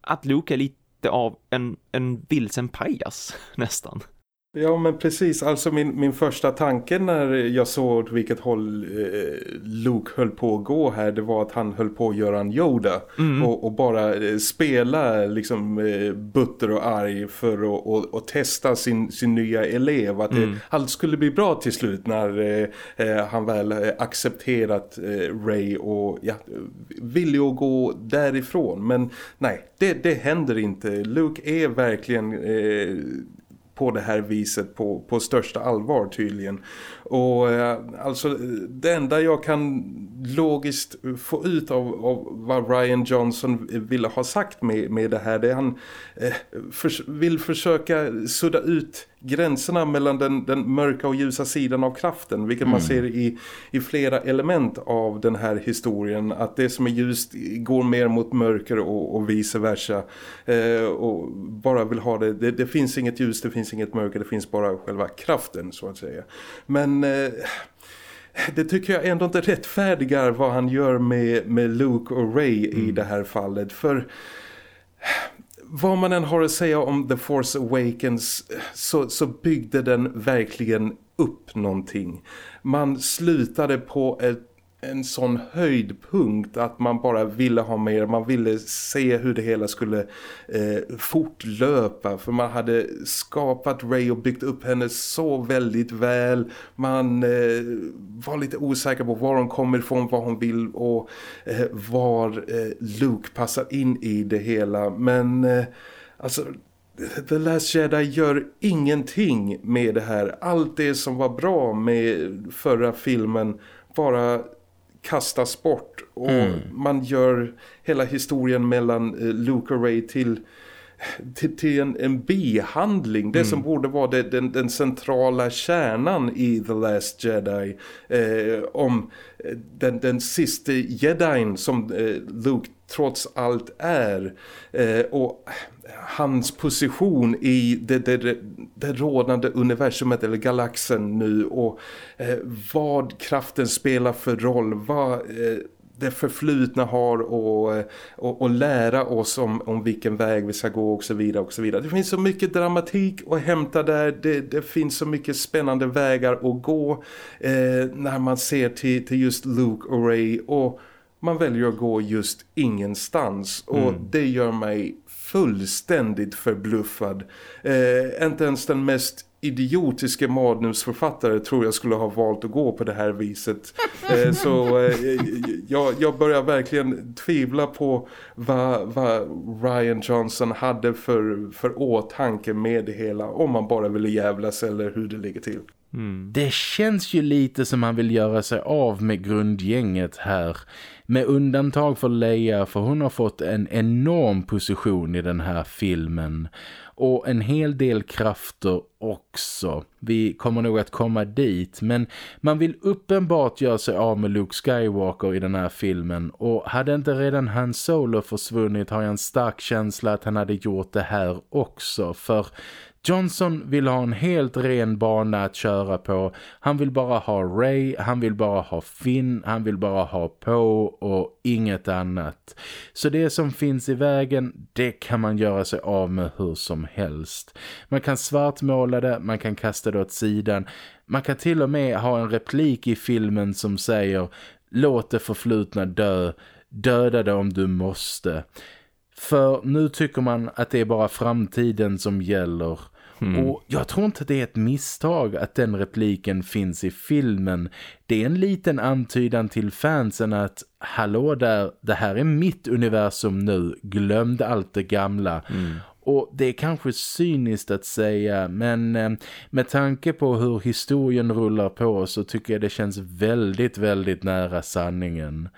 att Luke är lite av en, en vilsen pajas [LAUGHS] nästan. Ja men precis, alltså min, min första tanke när jag såg vilket håll eh, Luke höll på att gå här det var att han höll på att göra en Yoda mm. och, och, bara eh, spela liksom eh, butter och arg för att och, och testa sin, sin nya elev att mm. allt skulle bli bra till slut när eh, eh han väl eh, accepterat Ray och ja, ville att gå därifrån men nej, det, det händer inte Luke är verkligen på det här viset på, på största allvar tydligen. Och eh, alltså det enda jag kan logiskt få ut av, av vad Ryan Johnson ville ha sagt med, med det här det är han eh, för, vill försöka sudda ut gränserna mellan den, den mörka och ljusa sidan av kraften vilket mm. man ser i, i flera element av den här historien att det som är ljust går mer mot mörker och, och vice versa eh, och bara vill ha det. det. det finns inget ljus, det finns inget mörker, det finns bara själva kraften så att säga men eh, det tycker jag ändå inte rättfärdigar vad han gör med, med Luke och Ray mm. i det här fallet för vad man än har att säga om The Force Awakens så, så byggde den verkligen upp någonting. Man slutade på ett en sån höjdpunkt att man bara ville ha mer. Man ville se hur det hela skulle eh, fortlöpa. För man hade skapat Ray och byggt upp henne så väldigt väl. Man eh, var lite osäker på var hon kommer ifrån, vad hon vill och eh, var eh, Luke passar in i det hela. Men eh, alltså... The Last Jedi gör ingenting med det här. Allt det som var bra med förra filmen bara kastas bort och mm. man gör hela historien mellan eh, Luke och Ray till till, till en, en bihandling. Det mm. som borde vara det, den, den, centrala kärnan i The Last Jedi. Eh, om eh, den, den sista jedin som eh, Luke trots allt är. Eh, och hans position i det, det, det, rådande universumet eller galaxen nu och eh, vad kraften spelar för roll, vad eh, det förflutna har och, och, och, lära oss om, om vilken väg vi ska gå och så vidare och så vidare. Det finns så mycket dramatik att hämta där. Det, det finns så mycket spännande vägar att gå eh, när man ser till, till just Luke och Ray och man väljer att gå just ingenstans och mm. det gör mig fullständigt förbluffad. Eh, inte ens den mest idiotiska manusförfattare tror jag skulle ha valt att gå på det här viset. Eh, så eh, jag, jag börjar verkligen tvivla på vad, vad Ryan Johnson hade för, för åtanke med det hela. Om man bara ville jävlas eller hur det ligger till. Mm. Det känns ju lite som han vill göra sig av med grundgänget här. Med undantag för Leia för hon har fått en enorm position i den här filmen. Och en hel del krafter också. Vi kommer nog att komma dit. Men man vill uppenbart göra sig av med Luke Skywalker i den här filmen. Och hade inte redan Han Solo försvunnit har jag en stark känsla att han hade gjort det här också. För Johnson vill ha en helt ren bana att köra på. Han vill bara ha Ray, han vill bara ha Finn, han vill bara ha på och inget annat. Så det som finns i vägen, det kan man göra sig av med hur som helst. Man kan svartmåla det, man kan kasta det åt sidan. Man kan till och med ha en replik i filmen som säger Låt det förflutna dö, döda det om du måste. För nu tycker man att det är bara framtiden som gäller Mm. Och jag tror inte det är ett misstag att den repliken finns i filmen. Det är en liten antydan till fansen att hallå där, det här är mitt universum nu. Glömd allt det gamla. Mm. Och det är kanske cyniskt att säga men eh, med tanke på hur historien rullar på så tycker jag det känns väldigt, väldigt nära sanningen.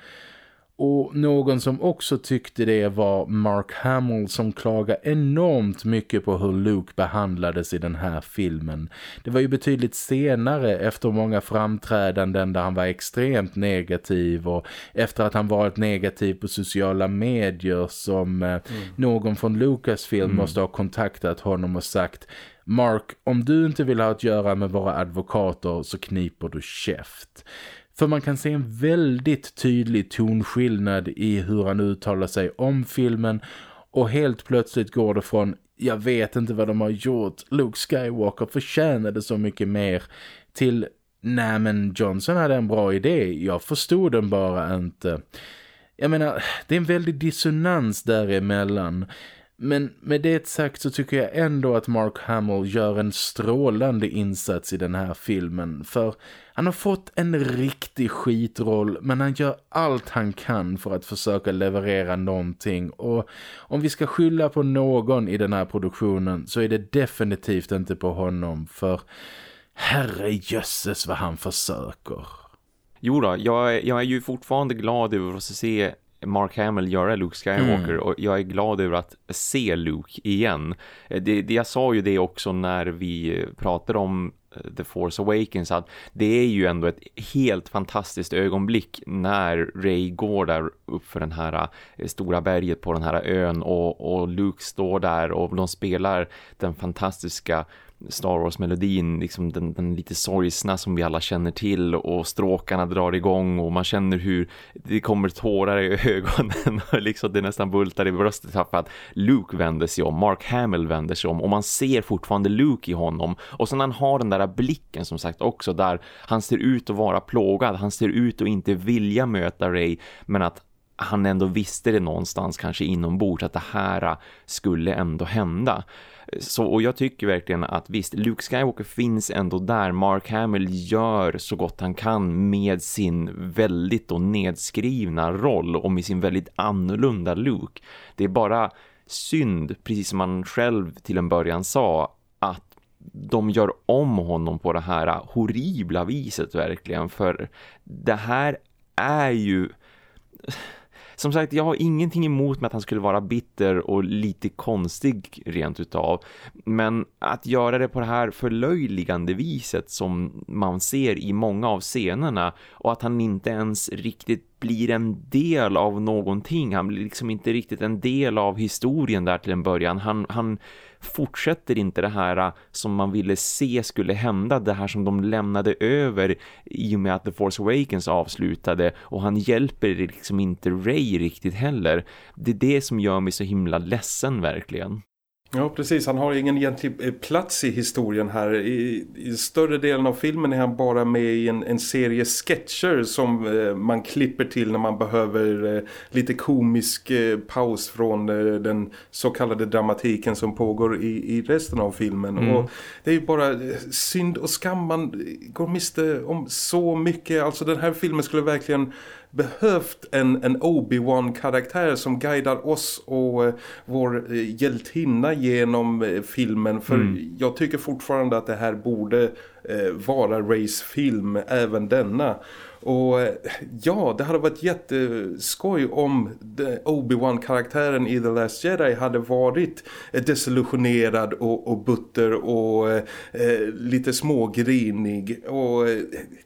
Och någon som också tyckte det var Mark Hamill som klagade enormt mycket på hur Luke behandlades i den här filmen. Det var ju betydligt senare efter många framträdanden där han var extremt negativ och efter att han varit negativ på sociala medier som eh, mm. någon från Lucasfilm mm. måste ha kontaktat honom och sagt Mark, om du inte vill ha att göra med våra advokater så kniper du käft. För man kan se en väldigt tydlig tonskillnad i hur han uttalar sig om filmen och helt plötsligt går det från jag vet inte vad de har gjort, Luke Skywalker förtjänade så mycket mer till nej men Johnson hade en bra idé, jag förstod den bara inte. Jag menar, det är en väldig dissonans däremellan. Men med det sagt så tycker jag ändå att Mark Hamill gör en strålande insats i den här filmen. För han har fått en riktig skitroll men han gör allt han kan för att försöka leverera någonting. Och om vi ska skylla på någon i den här produktionen så är det definitivt inte på honom. För herre jösses vad han försöker. Jo då, jag, jag är ju fortfarande glad över att se Mark Hamill göra Luke Skywalker mm. och jag är glad över att se Luke igen. Eh, det, det, jag sa ju det också när vi pratade om eh, The Force Awakens att det är ju ändå ett helt fantastiskt ögonblick när Ray går där upp för den här eh, stora berget på den här ön och, och Luke står där och de spelar den fantastiska Star Wars-melodin, liksom den, den, lite sorgsna som vi alla känner till och stråkarna drar igång och man känner hur det kommer tårar i ögonen [LAUGHS] och liksom det nästan bultar i bröstet för att Luke vänder sig om, Mark Hamill vänder sig om och man ser fortfarande Luke i honom och sen han har den där blicken som sagt också där han ser ut att vara plågad, han ser ut att inte vilja möta Ray men att han ändå visste det någonstans kanske inombords att det här skulle ändå hända. Så, och jag tycker verkligen att visst, Luke Skywalker finns ändå där. Mark Hamill gör så gott han kan med sin väldigt då nedskrivna roll och med sin väldigt annorlunda Luke. Det är bara synd, precis som han själv till en början sa, att de gör om honom på det här horribla viset verkligen. För det här är ju som sagt, jag har ingenting emot med att han skulle vara bitter och lite konstig rent utav. Men att göra det på det här förlöjligande viset som man ser i många av scenerna och att han inte ens riktigt blir en del av någonting. Han blir liksom inte riktigt en del av historien där till en början. Han, han fortsätter inte det här äh, som man ville se skulle hända. Det här som de lämnade över i och med att The Force Awakens avslutade. Och han hjälper liksom inte Ray riktigt heller. Det är det som gör mig så himla ledsen verkligen. Ja, precis. Han har ingen egentlig eh, plats i historien här. I, I, större delen av filmen är han bara med i en, en serie sketcher som eh, man klipper till när man behöver eh, lite komisk eh, paus från eh, den så kallade dramatiken som pågår i, i resten av filmen. Mm. Och det är ju bara eh, synd och skam. Man går miste om så mycket. Alltså den här filmen skulle verkligen behövt en, en Obi-Wan-karaktär som guidar oss och eh, vår eh, hjältinna genom eh, filmen. För mm. jag tycker fortfarande att det här borde eh, vara Rays film, även denna. Och ja, det hade varit jätteskoj om Obi-Wan-karaktären i The Last Jedi hade varit desillusionerad och, och butter och eh, lite smågrinig. Och eh,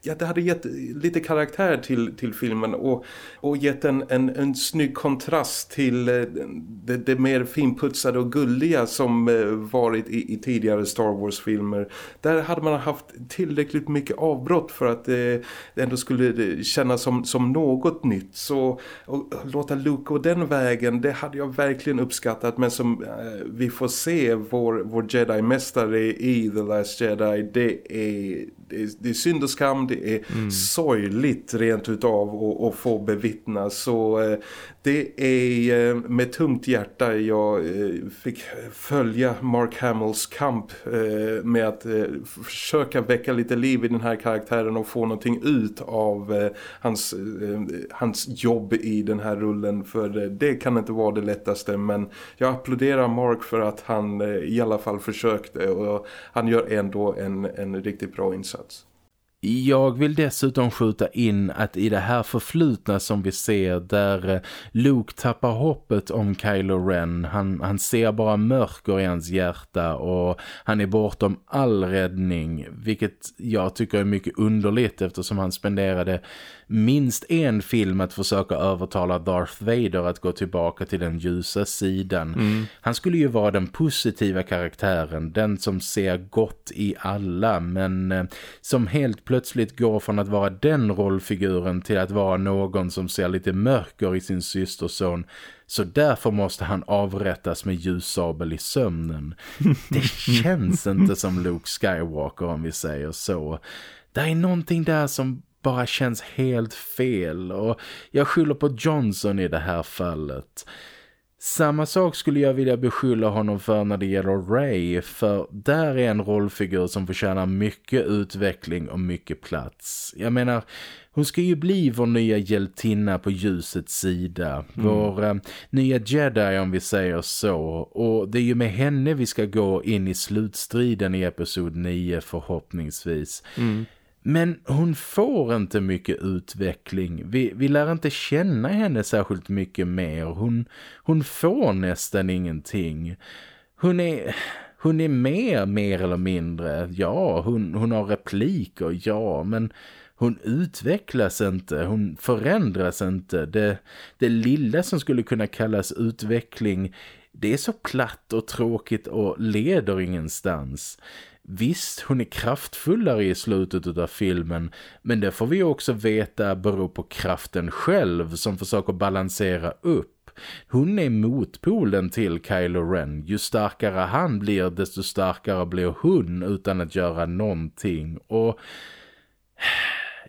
ja, det hade gett lite karaktär till, till filmen och, och gett en, en, en snygg kontrast till eh, det, det mer finputsade och gulliga som eh, varit i, i tidigare Star Wars-filmer. Där hade man haft tillräckligt mycket avbrott för att eh, det ändå skulle kännas som, som något nytt. Så och, låta Luke gå den vägen, det hade jag verkligen uppskattat. Men som eh, vi får se vår, vår Jedi-mästare i The Last Jedi, det är, det är, det är synd och skam, det är mm. sorgligt rent utav att få bevittna. Så eh, det är eh, med tungt hjärta jag eh, fick följa Mark Hamills kamp med att försöka väcka lite liv i den här karaktären och få någonting ut av hans, hans jobb i den här rullen. För det kan inte vara det lättaste men jag applåderar Mark för att han i alla fall försökte och han gör ändå en, en riktigt bra insats. Jag vill dessutom skjuta in att i det här förflutna som vi ser där eh, Luke tappar hoppet om Kylo Ren. Han, han ser bara mörker i hans hjärta och han är bortom all räddning. Vilket jag tycker är mycket underligt eftersom han spenderade minst en film att försöka övertala Darth Vader att gå tillbaka till den ljusa sidan. Mm. Han skulle ju vara den positiva karaktären, den som ser gott i alla men eh, som helt plötsligt går från att vara den rollfiguren till att vara någon som ser lite mörker i sin systerson. Så därför måste han avrättas med ljussabel i sömnen. [LAUGHS] Det känns inte som Luke Skywalker om vi säger så. Det är någonting där som bara känns helt fel och jag skyller på Johnson i det här fallet. Samma sak skulle jag vilja beskylla honom för när det gäller Ray för där är en rollfigur som förtjänar mycket utveckling och mycket plats. Jag menar, hon ska ju bli vår nya hjältinna på ljusets sida. Mm. Vår äh, nya Jedi om vi säger så. Och det är ju med henne vi ska gå in i slutstriden i episod 9 förhoppningsvis. Mm. Men hon får inte mycket utveckling. Vi, vi lär inte känna henne särskilt mycket mer. Hon, hon får nästan ingenting. Hon är... Hon är med mer eller mindre. Ja, hon, hon har repliker, ja. Men hon utvecklas inte, hon förändras inte. Det, det lilla som skulle kunna kallas utveckling, det är så platt och tråkigt och leder ingenstans. Visst, hon är kraftfullare i slutet av filmen men det får vi också veta beror på kraften själv som försöker balansera upp. Hon är motpolen till Kylo Ren. Ju starkare han blir desto starkare blir hon utan att göra någonting. Och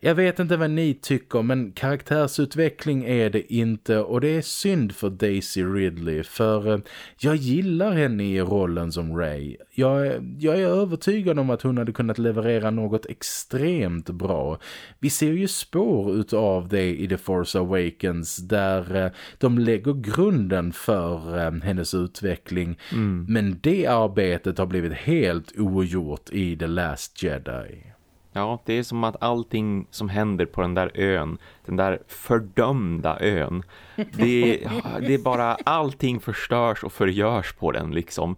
jag vet inte vad ni tycker men karaktärsutveckling är det inte och det är synd för Daisy Ridley för eh, jag gillar henne i rollen som Ray. Jag, jag är övertygad om att hon hade kunnat leverera något extremt bra. Vi ser ju spår utav det i The Force Awakens där eh, de lägger grunden för eh, hennes utveckling mm. men det arbetet har blivit helt ogjort i The Last Jedi. Ja, det är som att allting som händer på den där ön, den där fördömda ön. Det, det är bara allting förstörs och förgörs på den liksom.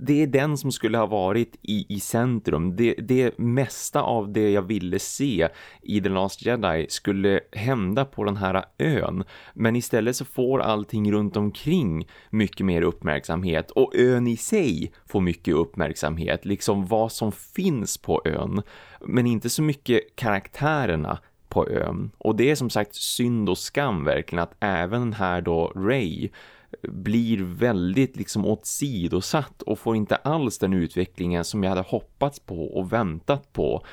Det är den som skulle ha varit i, i centrum. Det, det mesta av det jag ville se i The Last Jedi skulle hända på den här ön. Men istället så får allting runt omkring mycket mer uppmärksamhet och ön i sig får mycket uppmärksamhet. Liksom vad som finns på ön. Men inte så mycket karaktärerna på ön. Och det är som sagt synd och skam verkligen att även här då Ray blir väldigt liksom åtsidosatt och får inte alls den utvecklingen som jag hade hoppats på och väntat på.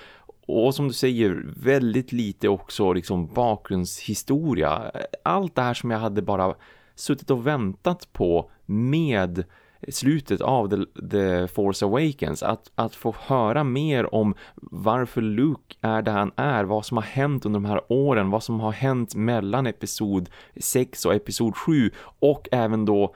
Och som du säger, väldigt lite också liksom bakgrundshistoria. Allt det här som jag hade bara suttit och väntat på med slutet av The, The Force Awakens att, att få höra mer om varför Luke är där han är, vad som har hänt under de här åren, vad som har hänt mellan episod 6 och episod 7 och även då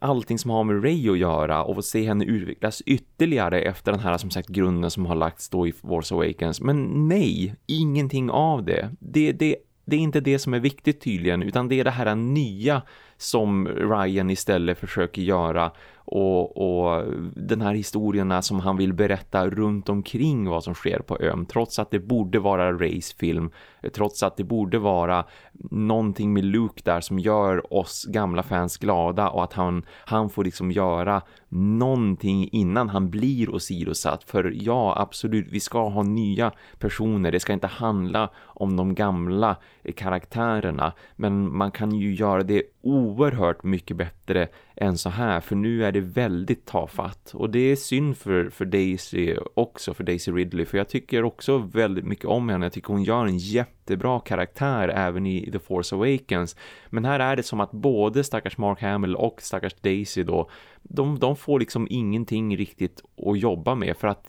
allting som har med Rey att göra och få se henne utvecklas ytterligare efter den här som sagt grunden som har lagts då i Force Awakens. Men nej, ingenting av det. Det, det, det är inte det som är viktigt tydligen utan det är det här nya som Ryan istället försöker göra. Och, och den här historierna som han vill berätta runt omkring vad som sker på ön trots att det borde vara racefilm trots att det borde vara någonting med Luke där som gör oss gamla fans glada och att han, han får liksom göra någonting innan han blir åsidosatt för ja absolut vi ska ha nya personer. Det ska inte handla om de gamla karaktärerna men man kan ju göra det oerhört mycket bättre än så här för nu är det väldigt tafatt. Och det är synd för, för Daisy också för Daisy Ridley för jag tycker också väldigt mycket om henne. Jag tycker hon gör en jättebra karaktär även i The Force Awakens. Men här är det som att både stackars Mark Hamill och stackars Daisy då de, de får liksom ingenting riktigt att jobba med för att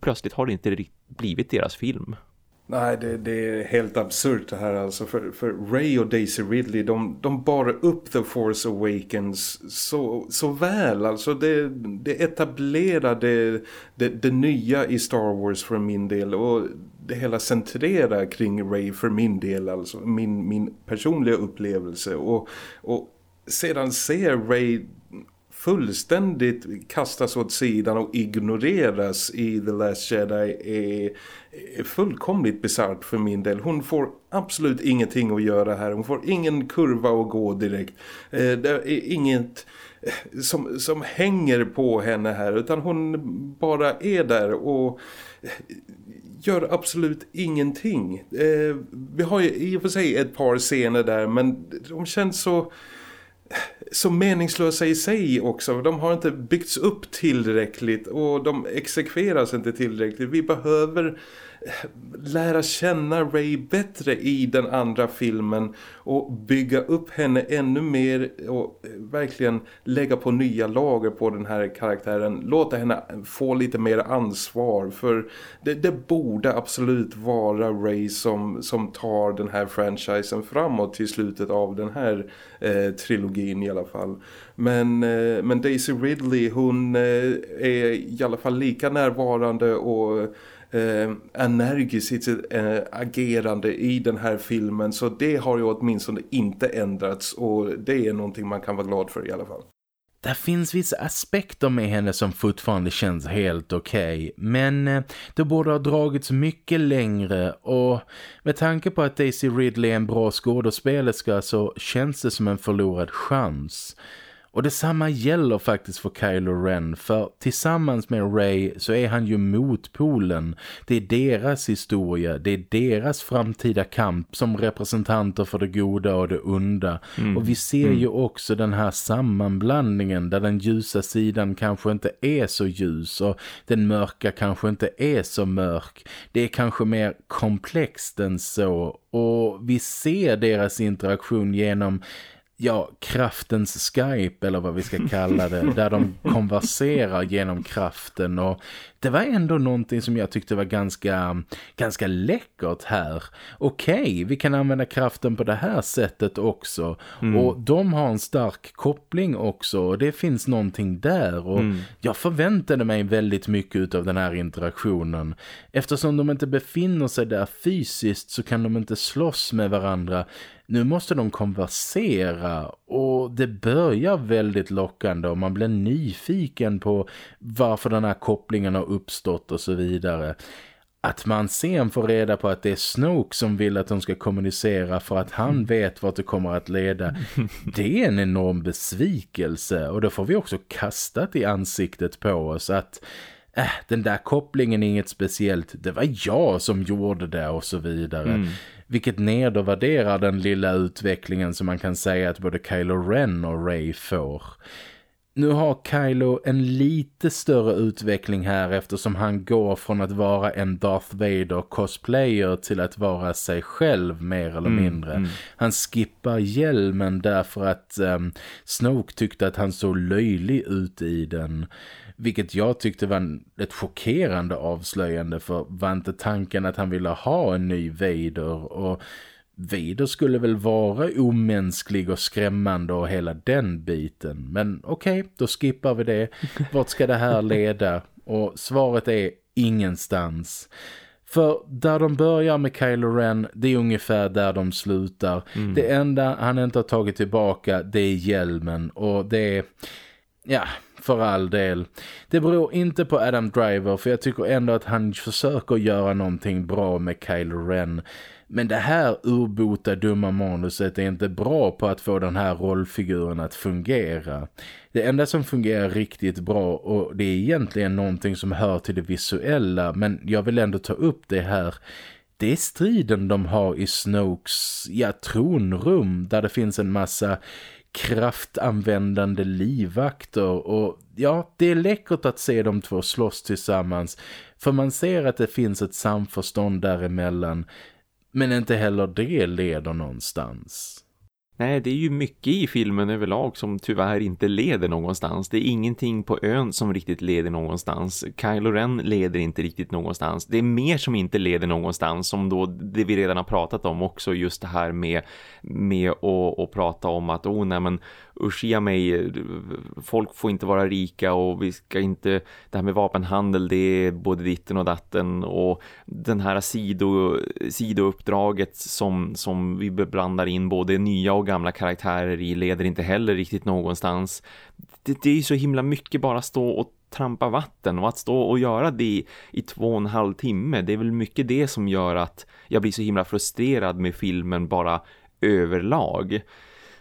plötsligt har det inte blivit deras film. Nej, det, det, är helt absurt det här alltså. För, för Ray och Daisy Ridley, de, de bar upp The Force Awakens så, så väl. Alltså det, det etablerade det, det nya i Star Wars för min del. Och det hela centrerar kring Ray för min del. Alltså min, min personliga upplevelse. Och, och sedan ser Ray fullständigt kastas åt sidan och ignoreras i The Last Jedi är, är fullkomligt bizarrt för min del. Hon får absolut ingenting att göra här. Hon får ingen kurva att gå direkt. Eh, det är inget eh, som, som hänger på henne här utan hon bara är där och eh, gör absolut ingenting. Vi har ju i och för sig ett par scener där men de känns så så meningslösa i sig också. De har inte byggts upp tillräckligt och de exekveras inte tillräckligt. Vi behöver lära känna Ray bättre i den andra filmen och bygga upp henne ännu mer och eh, verkligen lägga på nya lager på den här karaktären. Låta henne få lite mer ansvar för det, det borde absolut vara Ray som, som tar den här franchisen framåt till slutet av den här eh, trilogin i alla fall. Men, eh, men Daisy Ridley hon eh, är i alla fall lika närvarande och eh, energiskt i sitt eh, agerande i den här filmen så det har ju åtminstone inte ändrats och det är någonting man kan vara glad för i alla fall. Det finns vissa aspekter med henne som fortfarande känns helt okej. Okay, men eh, det borde ha dragits mycket längre och med tanke på att Daisy Ridley är en bra skådespelerska så känns det som en förlorad chans. Och detsamma gäller faktiskt för Kylo Ren för tillsammans med Rey så är han ju motpolen. Det är deras historia, det är deras framtida kamp som representanter för det goda och det onda. Mm. Och vi ser mm. ju också den här sammanblandningen där den ljusa sidan kanske inte är så ljus och den mörka kanske inte är så mörk. Det är kanske mer komplext än så och vi ser deras interaktion genom ja, kraftens Skype eller vad vi ska kalla det. där de konverserar genom kraften och det var ändå någonting som jag tyckte var ganska, ganska läckert här. Okej, okay, vi kan använda kraften på det här sättet också. Mm. Och de har en stark koppling också och det finns någonting där. Och mm. jag förväntade mig väldigt mycket av den här interaktionen. Eftersom de inte befinner sig där fysiskt så kan de inte slåss med varandra. Nu måste de konversera och det börjar väldigt lockande och man blir nyfiken på varför den här kopplingen har uppstått och så vidare. Att man sen får reda på att det är Snoke som vill att de ska kommunicera för att han vet vart det kommer att leda. [LAUGHS] Det är en enorm besvikelse och då får vi också kastat i ansiktet på oss att äh, den där kopplingen är inget speciellt. Det var jag som gjorde det och så vidare. Mm. Vilket nedervärderar den lilla utvecklingen som man kan säga att både Kylo Ren och Rey får. Nu har Kylo en lite större utveckling här eftersom han går från att vara en Darth Vader cosplayer till att vara sig själv mer eller mm, mindre. Mm. Han skippar hjälmen därför att um, Snoke tyckte att han såg löjlig ut i den. Vilket jag tyckte var ett chockerande avslöjande för var inte tanken att han ville ha en ny Vader och Vader skulle väl vara omänsklig och skrämmande och hela den biten. Men okej, okay, då skippar vi det. Vart ska det här leda? Och svaret är ingenstans. För där de börjar med Kylo Ren, det är ungefär där de slutar. Mm. Det enda han inte har tagit tillbaka, det är hjälmen. Och det är... Ja, för all del. Det beror inte på Adam Driver för jag tycker ändå att han försöker göra någonting bra med Kylo Ren. Men det här urbota dumma manuset är inte bra på att få den här rollfiguren att fungera. Det enda som fungerar riktigt bra och det är egentligen någonting som hör till det visuella men jag vill ändå ta upp det här. Det är striden de har i Snokes ja, tronrum där det finns en massa kraftanvändande livvakter. Och ja, det är läckert att se de två slåss tillsammans för man ser att det finns ett samförstånd däremellan men inte heller det leder någonstans. Nej, det är ju mycket i filmen överlag som tyvärr inte leder någonstans. Det är ingenting på ön som riktigt leder någonstans. Kylo Ren leder inte riktigt någonstans. Det är mer som inte leder någonstans som då det vi redan har pratat om också just det här med, med att, att prata om att oh nej men usch mig, folk får inte vara rika och vi ska inte, det här med vapenhandel det är både ditten och datten och den här sido, sidouppdraget som, som vi blandar in både nya och gamla karaktärer i leder inte heller riktigt någonstans. Det, det är så himla mycket bara stå och trampa vatten och att stå och göra det i två och en halv timme det är väl mycket det som gör att jag blir så himla frustrerad med filmen bara överlag.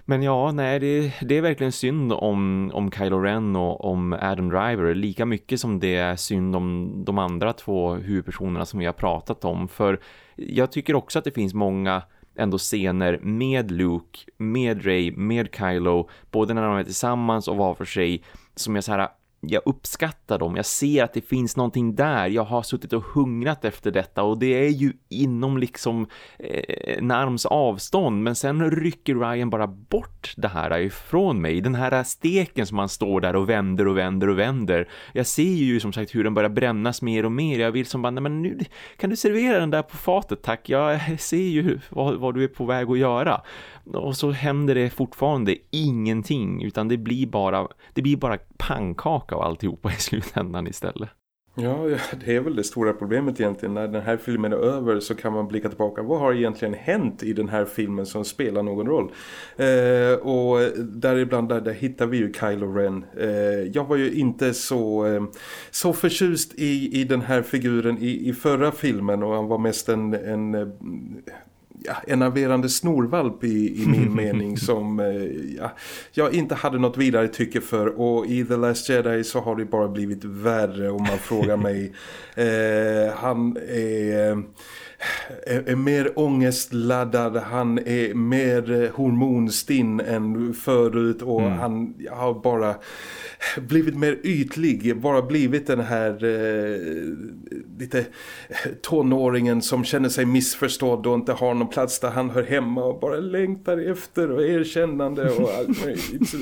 Men ja, nej, det, det, är verkligen synd om, om Kylo Ren och om Adam Driver. Lika mycket som det är synd om de andra två huvudpersonerna som vi har pratat om. För jag tycker också att det finns många ändå scener med Luke, med Ray, med Kylo. Både när de är tillsammans och var för sig. Som jag så här jag uppskattar dem. Jag ser att det finns någonting där. Jag har suttit och hungrat efter detta och det är ju inom liksom eh, närms avstånd. Men sen rycker Ryan bara bort det här ifrån mig. Den här steken som man står där och vänder och vänder och vänder. Jag ser ju som sagt hur den börjar brännas mer och mer. Jag vill som bara, nej men nu kan du servera den där på fatet tack. Jag ser ju vad, vad du är på väg att göra och så händer det fortfarande ingenting utan det blir bara det blir bara pannkaka och alltihopa i [LAUGHS] slutändan istället. Ja, det är väl det stora problemet egentligen. När den här filmen är över så kan man blicka tillbaka. Vad har egentligen hänt i den här filmen som spelar någon roll? Eh, och däribland där, där hittar vi ju Kylo Ren. Eh, jag var ju inte så, eh, så förtjust i, i den här figuren i, i förra filmen och han var mest en, en ja, enerverande snorvalp i, i min [LAUGHS] mening som eh, ja, jag inte hade något vidare tycke för och i The Last Jedi så har det bara blivit värre om man frågar mig. [LAUGHS] Eh, han är är, är mer ångestladdad, han är mer hormonstinn än förut och mm. han har bara blivit mer ytlig, bara blivit den här eh, lite tonåringen som känner sig missförstådd och inte har någon plats där han hör hemma och bara längtar efter och erkännande och allt möjligt.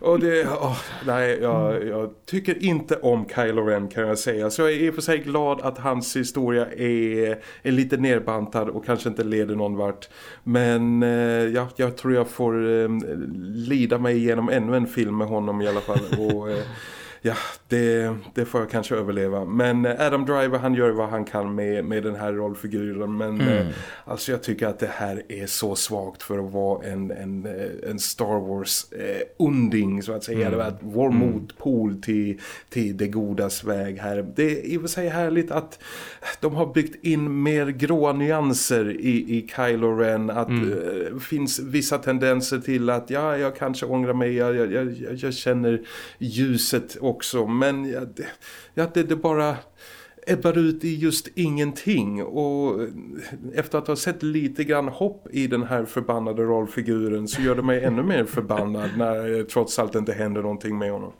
och det, oh, nej, jag, jag, tycker inte om Kylo Ren kan jag säga. Så jag är för sig glad att hans historia är, är lite nerbantad och kanske inte leder någon vart. Men eh, ja, jag tror jag får eh, lida mig igenom ännu en film med honom i alla fall. Och, eh, ja, det, det får jag kanske överleva. Men eh, Adam Driver han gör vad han kan med, med den här rollfiguren. Men mm. eh, alltså jag tycker att det här är så svagt för att vara en, en, eh, en Star Wars-unding så att säga. Mm. Var vår mm. motpol till, till det godas väg här. Det är i och för sig härligt att de har byggt in mer gråa nyanser i, i Kylo Ren. Att det mm. äh, finns vissa tendenser till att ja, jag kanske ångrar mig. Jag, jag, jag, jag känner ljuset och också men ja, det, ja, det, det bara ebbar ut i just ingenting och efter att ha sett lite grann hopp i den här förbannade rollfiguren så gör det mig ännu mer förbannad [LAUGHS] när trots allt inte händer någonting med honom.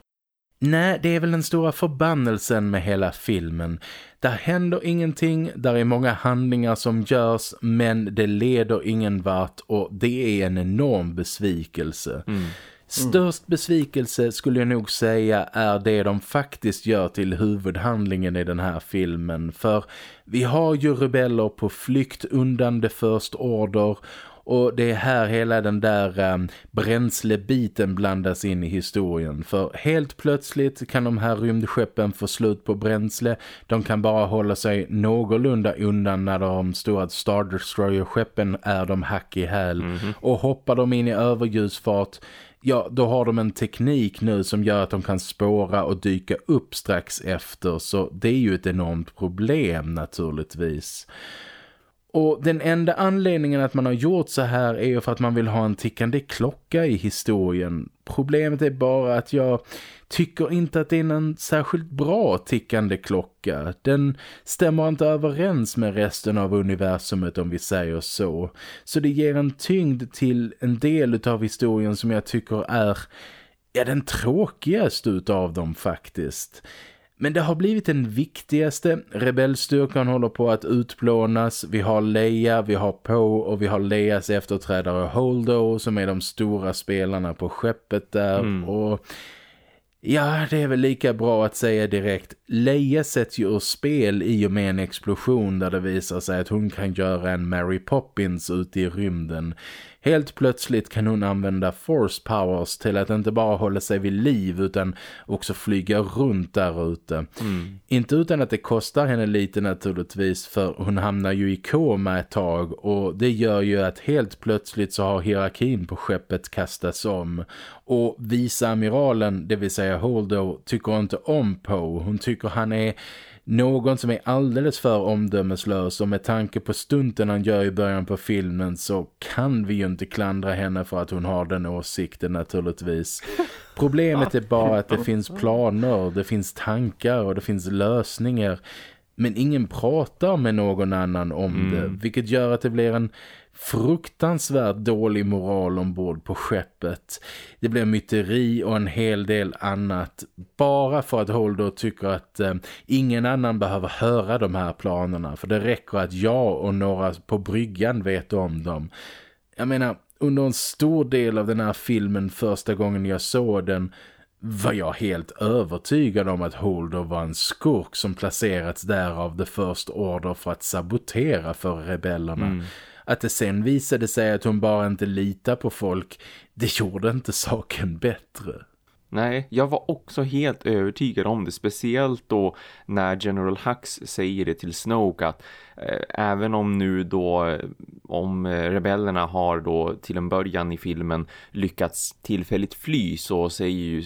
Nej, det är väl den stora förbannelsen med hela filmen. Där händer ingenting, där är många handlingar som görs men det leder ingen vart och det är en enorm besvikelse. Mm. Störst besvikelse skulle jag nog säga är det de faktiskt gör till huvudhandlingen i den här filmen. För vi har ju rebeller på flykt undan det först order och det är här hela den där um, bränslebiten blandas in i historien. För helt plötsligt kan de här rymdskeppen få slut på bränsle. De kan bara hålla sig någorlunda undan när de stora Star Destroyer-skeppen är de hack i häl. Mm -hmm. Och hoppar de in i överljusfart ja, då har de en teknik nu som gör att de kan spåra och dyka upp strax efter. Så det är ju ett enormt problem naturligtvis. Och den enda anledningen att man har gjort så här är ju för att man vill ha en tickande klocka i historien. Problemet är bara att jag tycker inte att det är en särskilt bra tickande klocka. Den stämmer inte överens med resten av universumet om vi säger så. Så det ger en tyngd till en del av historien som jag tycker är ja, den tråkigaste utav dem faktiskt. Men det har blivit den viktigaste. Rebellstyrkan håller på att utplånas. Vi har Leia, vi har Poe och vi har Leias efterträdare Holdo som är de stora spelarna på skeppet där. Mm. Och ja, det är väl lika bra att säga direkt. Leia sätts ju ur spel i och med en explosion där det visar sig att hon kan göra en Mary Poppins ute i rymden. Helt plötsligt kan hon använda force powers till att inte bara hålla sig vid liv utan också flyga runt där ute. Mm. Inte utan att det kostar henne lite naturligtvis för hon hamnar ju i koma ett tag och det gör ju att helt plötsligt så har hierarkin på skeppet kastats om. Och viceamiralen, det vill säga Holdo, tycker inte om Poe. Hon tycker han är någon som är alldeles för omdömeslös och med tanke på stunten han gör i början på filmen så kan vi ju inte klandra henne för att hon har den åsikten naturligtvis. [LAUGHS] Problemet är bara att det finns planer, det finns tankar och det finns lösningar men ingen pratar med någon annan om mm. det vilket gör att det blir en fruktansvärt dålig moral ombord på skeppet. Det blir myteri och en hel del annat bara för att Holder tycker att eh, ingen annan behöver höra de här planerna för det räcker att jag och några på bryggan vet om dem. Jag menar, under en stor del av den här filmen första gången jag såg den var jag helt övertygad om att Holder var en skurk som placerats där av The First Order för att sabotera för rebellerna. Mm. Att det sen visade sig att hon bara inte litar på folk, det gjorde inte saken bättre. Nej, jag var också helt övertygad om det. Speciellt då när General Hux säger det till Snoke att Eh, även om nu då om eh, rebellerna har då till en början i filmen lyckats tillfälligt fly så säger ju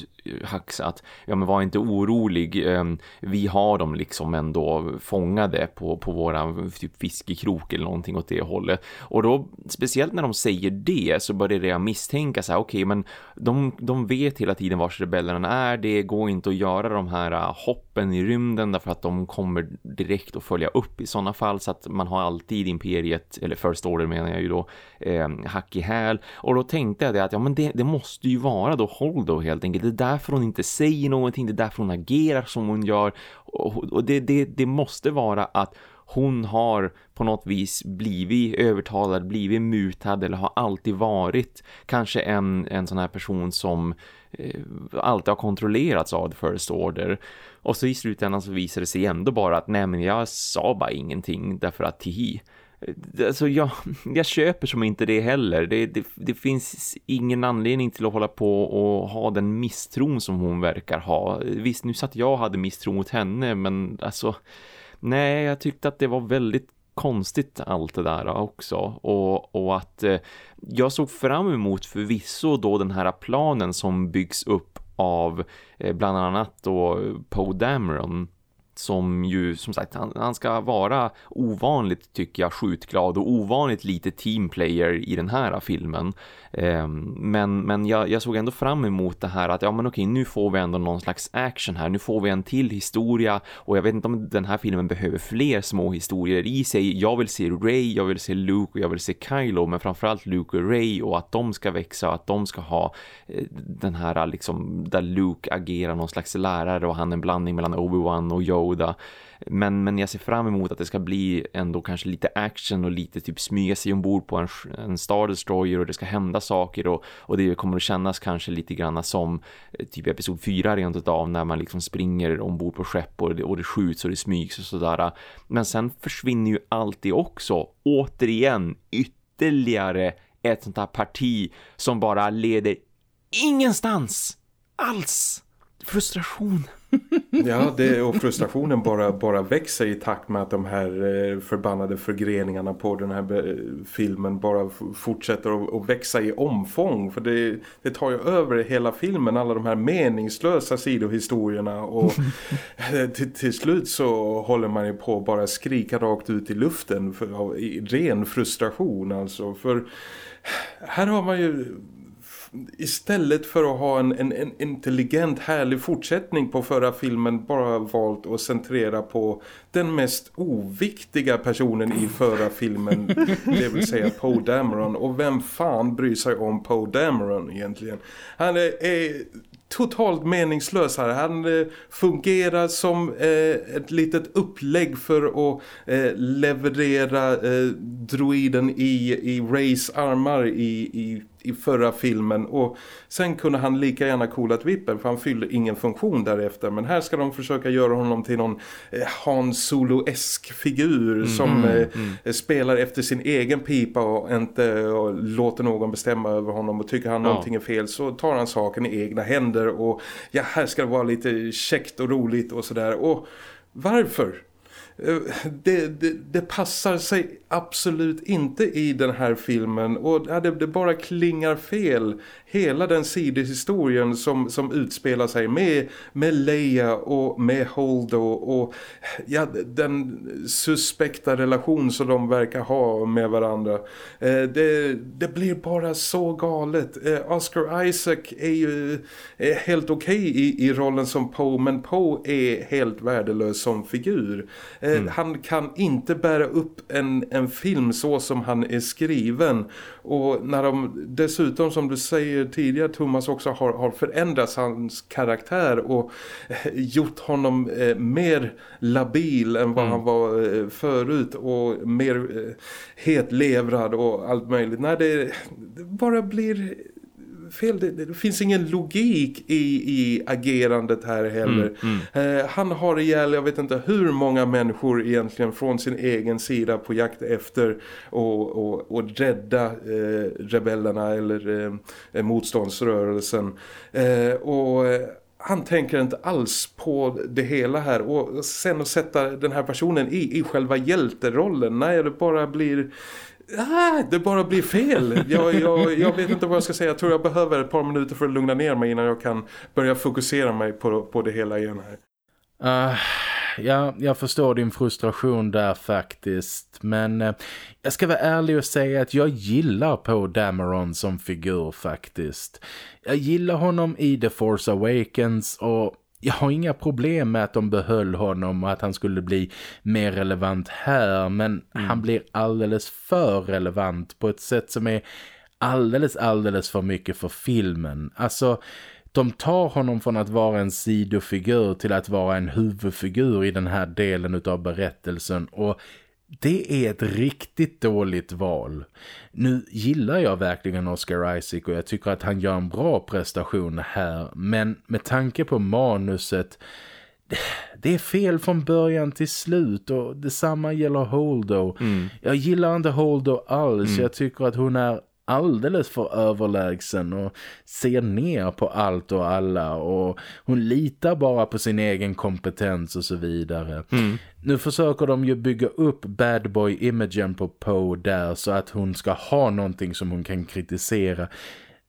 Hux att ja men var inte orolig ehm, vi har dem liksom ändå fångade på, på våra typ fiskekrok eller någonting åt det hållet. Och då speciellt när de säger det så börjar jag misstänka så här okej okay, men de, de vet hela tiden vars rebellerna är det går inte att göra de här eh, hoppen i rymden därför att de kommer direkt att följa upp i sådana fall alls att man har alltid imperiet, eller First Order menar jag ju då, eh, hack i häl. Och då tänkte jag det att ja, men det, det måste ju vara då Holdo helt enkelt. Det är därför hon inte säger någonting, det är därför hon agerar som hon gör. Och, och det, det, det måste vara att hon har på något vis blivit övertalad, blivit mutad eller har alltid varit kanske en, en sån här person som eh, alltid har kontrollerats av The First Order. Och så i slutändan så visar det sig ändå bara att nej men jag sa bara ingenting därför att tihi. Eh, alltså jag, [LAUGHS] jag köper som inte det heller. Det, det, det, finns ingen anledning till att hålla på och ha den misstron som hon verkar ha. Visst, nu satt jag och hade misstro mot henne men alltså nej, jag tyckte att det var väldigt konstigt allt det där också. Och, och att eh, jag såg fram emot förvisso då den här planen som byggs upp av eh, bland annat då Poe Dameron som ju som sagt han, han, ska vara ovanligt tycker jag skjutglad och ovanligt lite teamplayer i den här filmen. Eh, men, men jag, jag, såg ändå fram emot det här att ja men okej nu får vi ändå någon slags action här. Nu får vi en till historia och jag vet inte om den här filmen behöver fler små historier i sig. Jag vill se Ray, jag vill se Luke och jag vill se Kylo men framförallt Luke och Ray och att de ska växa och att de ska ha eh, den här liksom där Luke agerar någon slags lärare och han är en blandning mellan Obi-Wan och Yoda. Yoda. Men, men jag ser fram emot att det ska bli ändå kanske lite action och lite typ smyga sig ombord på en, en Star Destroyer och det ska hända saker och, och det kommer att kännas kanske lite grann som eh, typ episod 4 rent utav när man liksom springer ombord på skepp och det, och det skjuts och det smygs och sådär. Men sen försvinner ju allt det också. Återigen, ytterligare ett sånt här parti som bara leder ingenstans alls. Frustration ja, det, och frustrationen bara, bara växer i takt med att de här eh, förbannade förgreningarna på den här eh, filmen bara fortsätter att, växa i omfång. För det, det tar ju över hela filmen, alla de här meningslösa sidohistorierna. Och [LAUGHS] till, till slut så håller man ju på att bara skrika rakt ut i luften för, av, i ren frustration alltså. För här har man ju istället för att ha en, en, en, intelligent härlig fortsättning på förra filmen bara valt att centrera på den mest oviktiga personen i förra filmen [LAUGHS] det vill säga Poe Dameron och vem fan bryr sig om Poe Dameron egentligen han är, är totalt meningslös här. Han eh, fungerar som eh, ett litet upplägg för att eh, leverera droiden i, i Rays armar i, i i förra filmen och sen kunde han lika gärna coolat vippen för han fyller ingen funktion därefter men här ska de försöka göra honom till någon eh, Han Solo-esk figur mm, som eh, mm. spelar efter sin egen pipa och inte och låter någon bestämma över honom och tycker han ja. någonting är fel så tar han saken i egna händer och ja här ska det vara lite käckt och roligt och sådär och varför? Eh, det, det, det, passar sig absolut inte i den här filmen. Och det, det bara klingar fel hela den sidohistorien som, som utspelar sig med, med Leia och med Holdo och ja, den suspekta relation som de verkar ha med varandra. Eh, det, det blir bara så galet. Eh, Oscar Isaac är ju är helt okej okay i, i rollen som Poe men Poe är helt värdelös som figur. Eh, mm. Han kan inte bära upp en, en film så som han är skriven och när de dessutom som du säger tidigare Thomas också har, har förändrat hans karaktär och eh, gjort honom eh, mer labil än vad mm. han var eh, förut och mer eh, hetlevrad och allt möjligt. Nej, det, det bara blir fel. Det, det, finns ingen logik i, i agerandet här heller. Mm, mm. Eh, han har ihjäl, jag vet inte hur många människor egentligen från sin egen sida på jakt efter och, och, och rädda eh, rebellerna eller eh, motståndsrörelsen. Eh, och han tänker inte alls på det hela här och sen att sätta den här personen i, i själva hjälterollen nej det bara blir Ah, det bara blir fel. Jag, jag, jag vet inte vad jag ska säga. Jag tror jag behöver ett par minuter för att lugna ner mig innan jag kan börja fokusera mig på, på det hela igen här. Uh, ja, jag förstår din frustration där faktiskt. Men uh, jag ska vara ärlig och säga att jag gillar på Dameron som figur faktiskt. Jag gillar honom i The Force Awakens och jag har inga problem med att de behöll honom och att han skulle bli mer relevant här men mm. han blir alldeles för relevant på ett sätt som är alldeles, alldeles för mycket för filmen. Alltså, de tar honom från att vara en sidofigur till att vara en huvudfigur i den här delen av berättelsen och det är ett riktigt dåligt val. Nu gillar jag verkligen Oscar Isaac och jag tycker att han gör en bra prestation här. Men med tanke på manuset, det är fel från början till slut och detsamma gäller Holdo. Mm. Jag gillar inte Holdo alls. Mm. Jag tycker att hon är alldeles för överlägsen och ser ner på allt och alla och hon litar bara på sin egen kompetens och så vidare. Mm. Nu försöker de ju bygga upp bad boy-imagen på Poe där så att hon ska ha någonting som hon kan kritisera.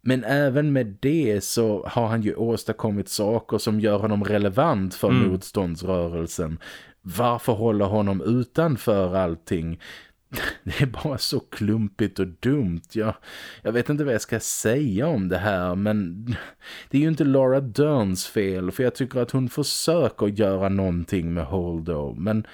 Men även med det så har han ju åstadkommit saker som gör honom relevant för mm. motståndsrörelsen. Varför hålla honom utanför allting? [LAUGHS] det är bara så klumpigt och dumt. Jag, jag vet inte vad jag ska säga om det här men [LAUGHS] det är ju inte Laura Derns fel för jag tycker att hon försöker göra någonting med Holdo. Men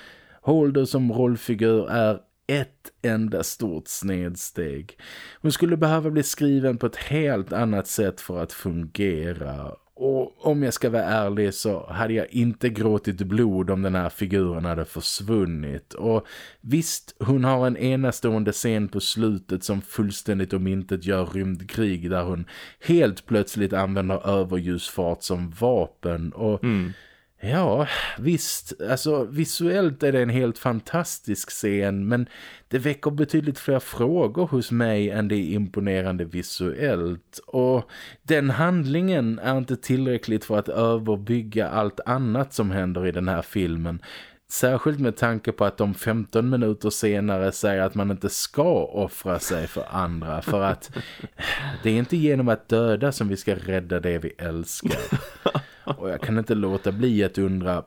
Holdo som rollfigur är ett enda stort snedsteg. Hon skulle behöva bli skriven på ett helt annat sätt för att fungera och om jag ska vara ärlig så hade jag inte gråtit blod om den här figuren hade försvunnit. Och visst, hon har en enastående scen på slutet som fullständigt om intet gör rymdkrig där hon helt plötsligt använder överljusfart som vapen. Och mm. Ja, visst. Alltså visuellt är det en helt fantastisk scen men det väcker betydligt fler frågor hos mig än det är imponerande visuellt. Och den handlingen är inte tillräckligt för att överbygga allt annat som händer i den här filmen. Särskilt med tanke på att de 15 minuter senare säger att man inte ska offra sig för andra. För att det är inte genom att döda som vi ska rädda det vi älskar. Och jag kan inte låta bli att undra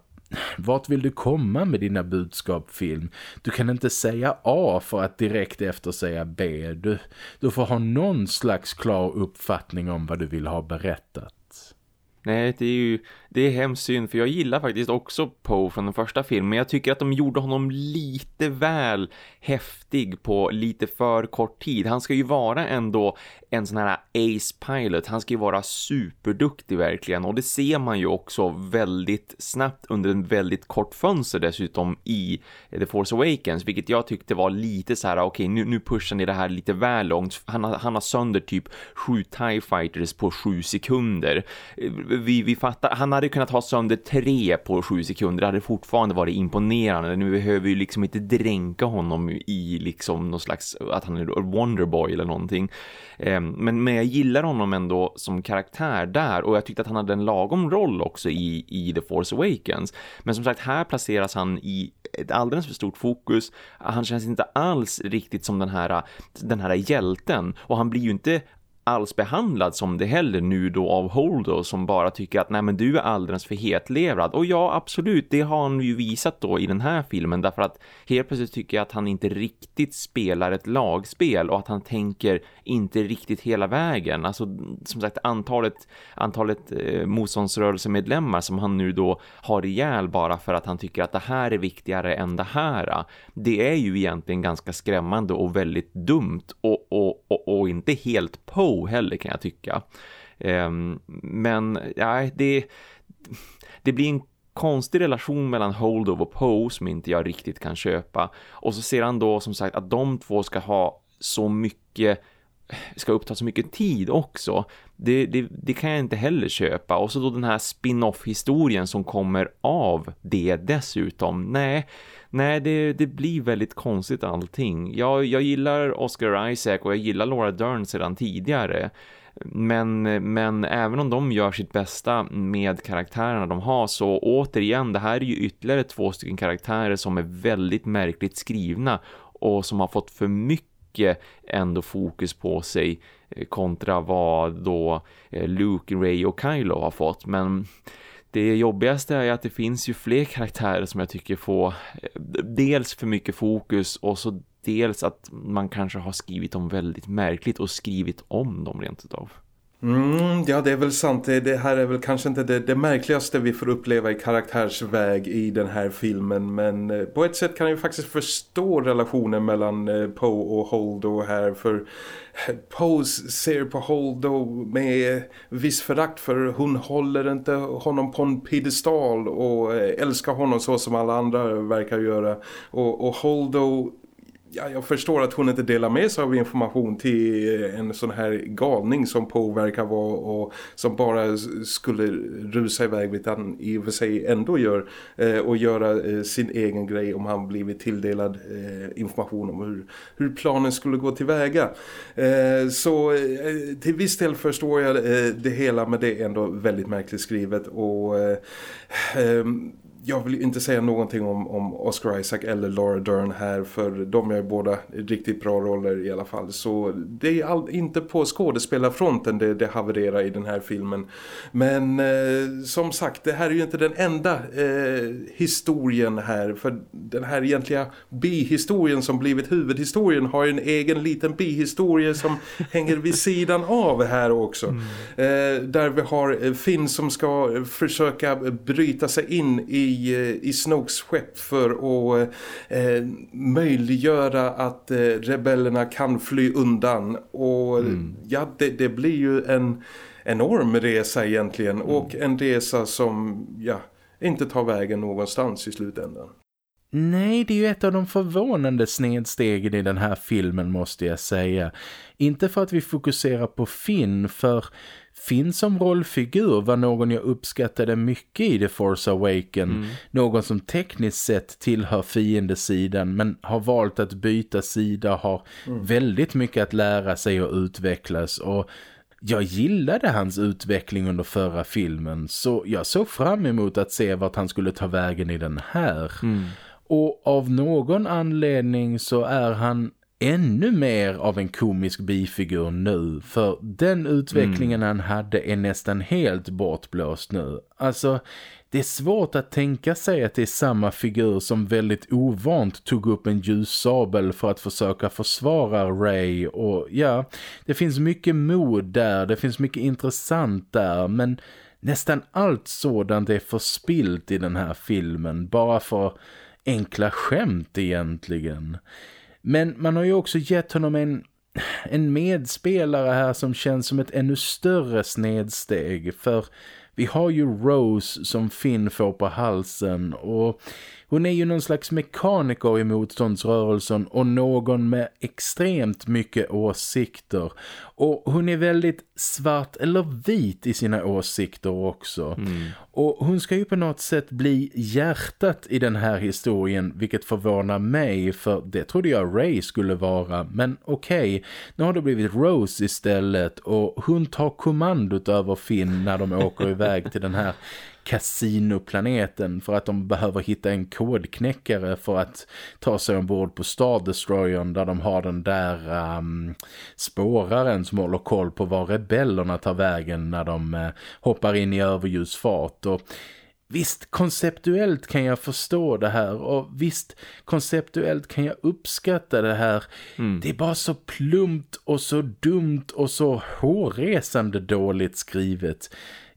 vart vill du komma med dina budskap film? Du kan inte säga A för att direkt efter säga B. Du, du får ha någon slags klar uppfattning om vad du vill ha berättat. Nej, det är ju det är hemskt synd för jag gillar faktiskt också Poe från den första filmen. Men jag tycker att de gjorde honom lite väl häftig på lite för kort tid. Han ska ju vara ändå en sån här ace pilot. Han ska ju vara superduktig verkligen. Och det ser man ju också väldigt snabbt under en väldigt kort fönster dessutom i The Force Awakens. Vilket jag tyckte var lite så här, okej okay, nu, nu pushar ni det här lite väl långt. Han, han har sönder typ sju TIE Fighters på sju sekunder. Vi, vi fattar, han hade kunnat ha sönder tre på sju sekunder. Det hade fortfarande varit imponerande. Nu behöver vi ju liksom inte dränka honom i liksom någon slags, att han är Wonderboy eller någonting. Ehm, men, men jag gillar honom ändå som karaktär där och jag tyckte att han hade en lagom roll också i, i The Force Awakens. Men som sagt, här placeras han i ett alldeles för stort fokus. Han känns inte alls riktigt som den här, den här hjälten och han blir ju inte alls behandlad som det heller nu då av Holdo som bara tycker att nej men du är alldeles för hetlevrad. Och ja, absolut, det har han ju visat då i den här filmen därför att helt plötsligt tycker jag att han inte riktigt spelar ett lagspel och att han tänker inte riktigt hela vägen. Alltså som sagt antalet, antalet eh, motståndsrörelsemedlemmar som han nu då har ihjäl bara för att han tycker att det här är viktigare än det här. Det är ju egentligen ganska skrämmande och väldigt dumt och, och, och, och inte helt på heller kan jag tycka. Ehm, men nej, det, det blir en konstig relation mellan Holdov och Poe som inte jag riktigt kan köpa. Och så ser han då som sagt att de två ska ha så mycket ska uppta så mycket tid också. Det, det, det, kan jag inte heller köpa. Och så då den här spin-off-historien som kommer av det dessutom. Nej, nej det, det blir väldigt konstigt allting. Jag, jag gillar Oscar Isaac och jag gillar Laura Dern sedan tidigare. Men, men även om de gör sitt bästa med karaktärerna de har så återigen, det här är ju ytterligare två stycken karaktärer som är väldigt märkligt skrivna och som har fått för mycket ändå fokus på sig eh, kontra vad då eh, Luke, Ray och Kylo har fått. Men det jobbigaste är att det finns ju fler karaktärer som jag tycker får eh, dels för mycket fokus och så dels att man kanske har skrivit dem väldigt märkligt och skrivit om dem rent utav. Mm, ja, det är väl sant. Det, här är väl kanske inte det, det, märkligaste vi får uppleva i karaktärsväg i den här filmen. Men eh, på ett sätt kan jag faktiskt förstå relationen mellan eh, Poe och Holdo här. För eh, Poe ser på Holdo med viss förakt för hon håller inte honom på en pedestal och älskar honom så som alla andra verkar göra. Och, och Holdo ja, jag förstår att hon inte delar med sig av information till eh, en sån här galning som påverkar vara och som bara skulle rusa iväg vilket han i och för sig ändå gör eh, och göra eh, sin egen grej om han blivit tilldelad information om hur, hur planen skulle gå tillväga. Så till viss del förstår jag det hela men det är ändå väldigt märkligt skrivet och ehm, jag vill inte säga någonting om, om Oscar Isaac eller Laura Dern här för de är båda riktigt bra roller i alla fall. Så det är all, inte på skådespelarfronten det, det havererar i den här filmen. Men eh, som sagt, det här är ju inte den enda eh, historien här. För den här egentliga bihistorien som blivit huvudhistorien har ju en egen liten bihistoria som [LAUGHS] hänger vid sidan av här också. Mm. Eh, där vi har Finn som ska försöka bryta sig in i i, eh, i Snokes skepp för att eh, möjliggöra att eh, rebellerna kan fly undan. Och mm. ja, det, det, blir ju en enorm resa egentligen. Mm. Och en resa som ja, inte tar vägen någonstans i slutändan. Nej, det är ju ett av de förvånande snedstegen i den här filmen måste jag säga. Inte för att vi fokuserar på Finn, för Finn som rollfigur var någon jag uppskattade mycket i The Force Awaken. Mm. Någon som tekniskt sett tillhör fiendesidan men har valt att byta sida har mm. väldigt mycket att lära sig och utvecklas och jag gillade hans utveckling under förra filmen så jag såg fram emot att se vart han skulle ta vägen i den här. Mm. Och av någon anledning så är han ännu mer av en komisk bifigur nu för den utvecklingen mm. han hade är nästan helt bortblåst nu. Alltså, det är svårt att tänka sig att det är samma figur som väldigt ovant tog upp en ljussabel för att försöka försvara Ray och ja, det finns mycket mod där, det finns mycket intressant där men nästan allt sådant är förspilt i den här filmen bara för enkla skämt egentligen. Men man har ju också gett honom en, en medspelare här som känns som ett ännu större snedsteg. För vi har ju Rose som Finn får på halsen och hon är ju någon slags mekaniker i motståndsrörelsen och någon med extremt mycket åsikter. Och hon är väldigt svart eller vit i sina åsikter också. Mm. Och hon ska ju på något sätt bli hjärtat i den här historien vilket förvånar mig för det trodde jag Ray skulle vara. Men okej, okay, nu har det blivit Rose istället och hon tar kommandot över Finn när de åker iväg till den här kasinoplaneten för att de behöver hitta en kodknäckare för att ta sig ombord på Star Destroyern där de har den där um, spåraren som håller koll på var rebellerna tar vägen när de uh, hoppar in i överljusfart och Visst, konceptuellt kan jag förstå det här och visst, konceptuellt kan jag uppskatta det här. Mm. Det är bara så plumpt och så dumt och så hårresande dåligt skrivet.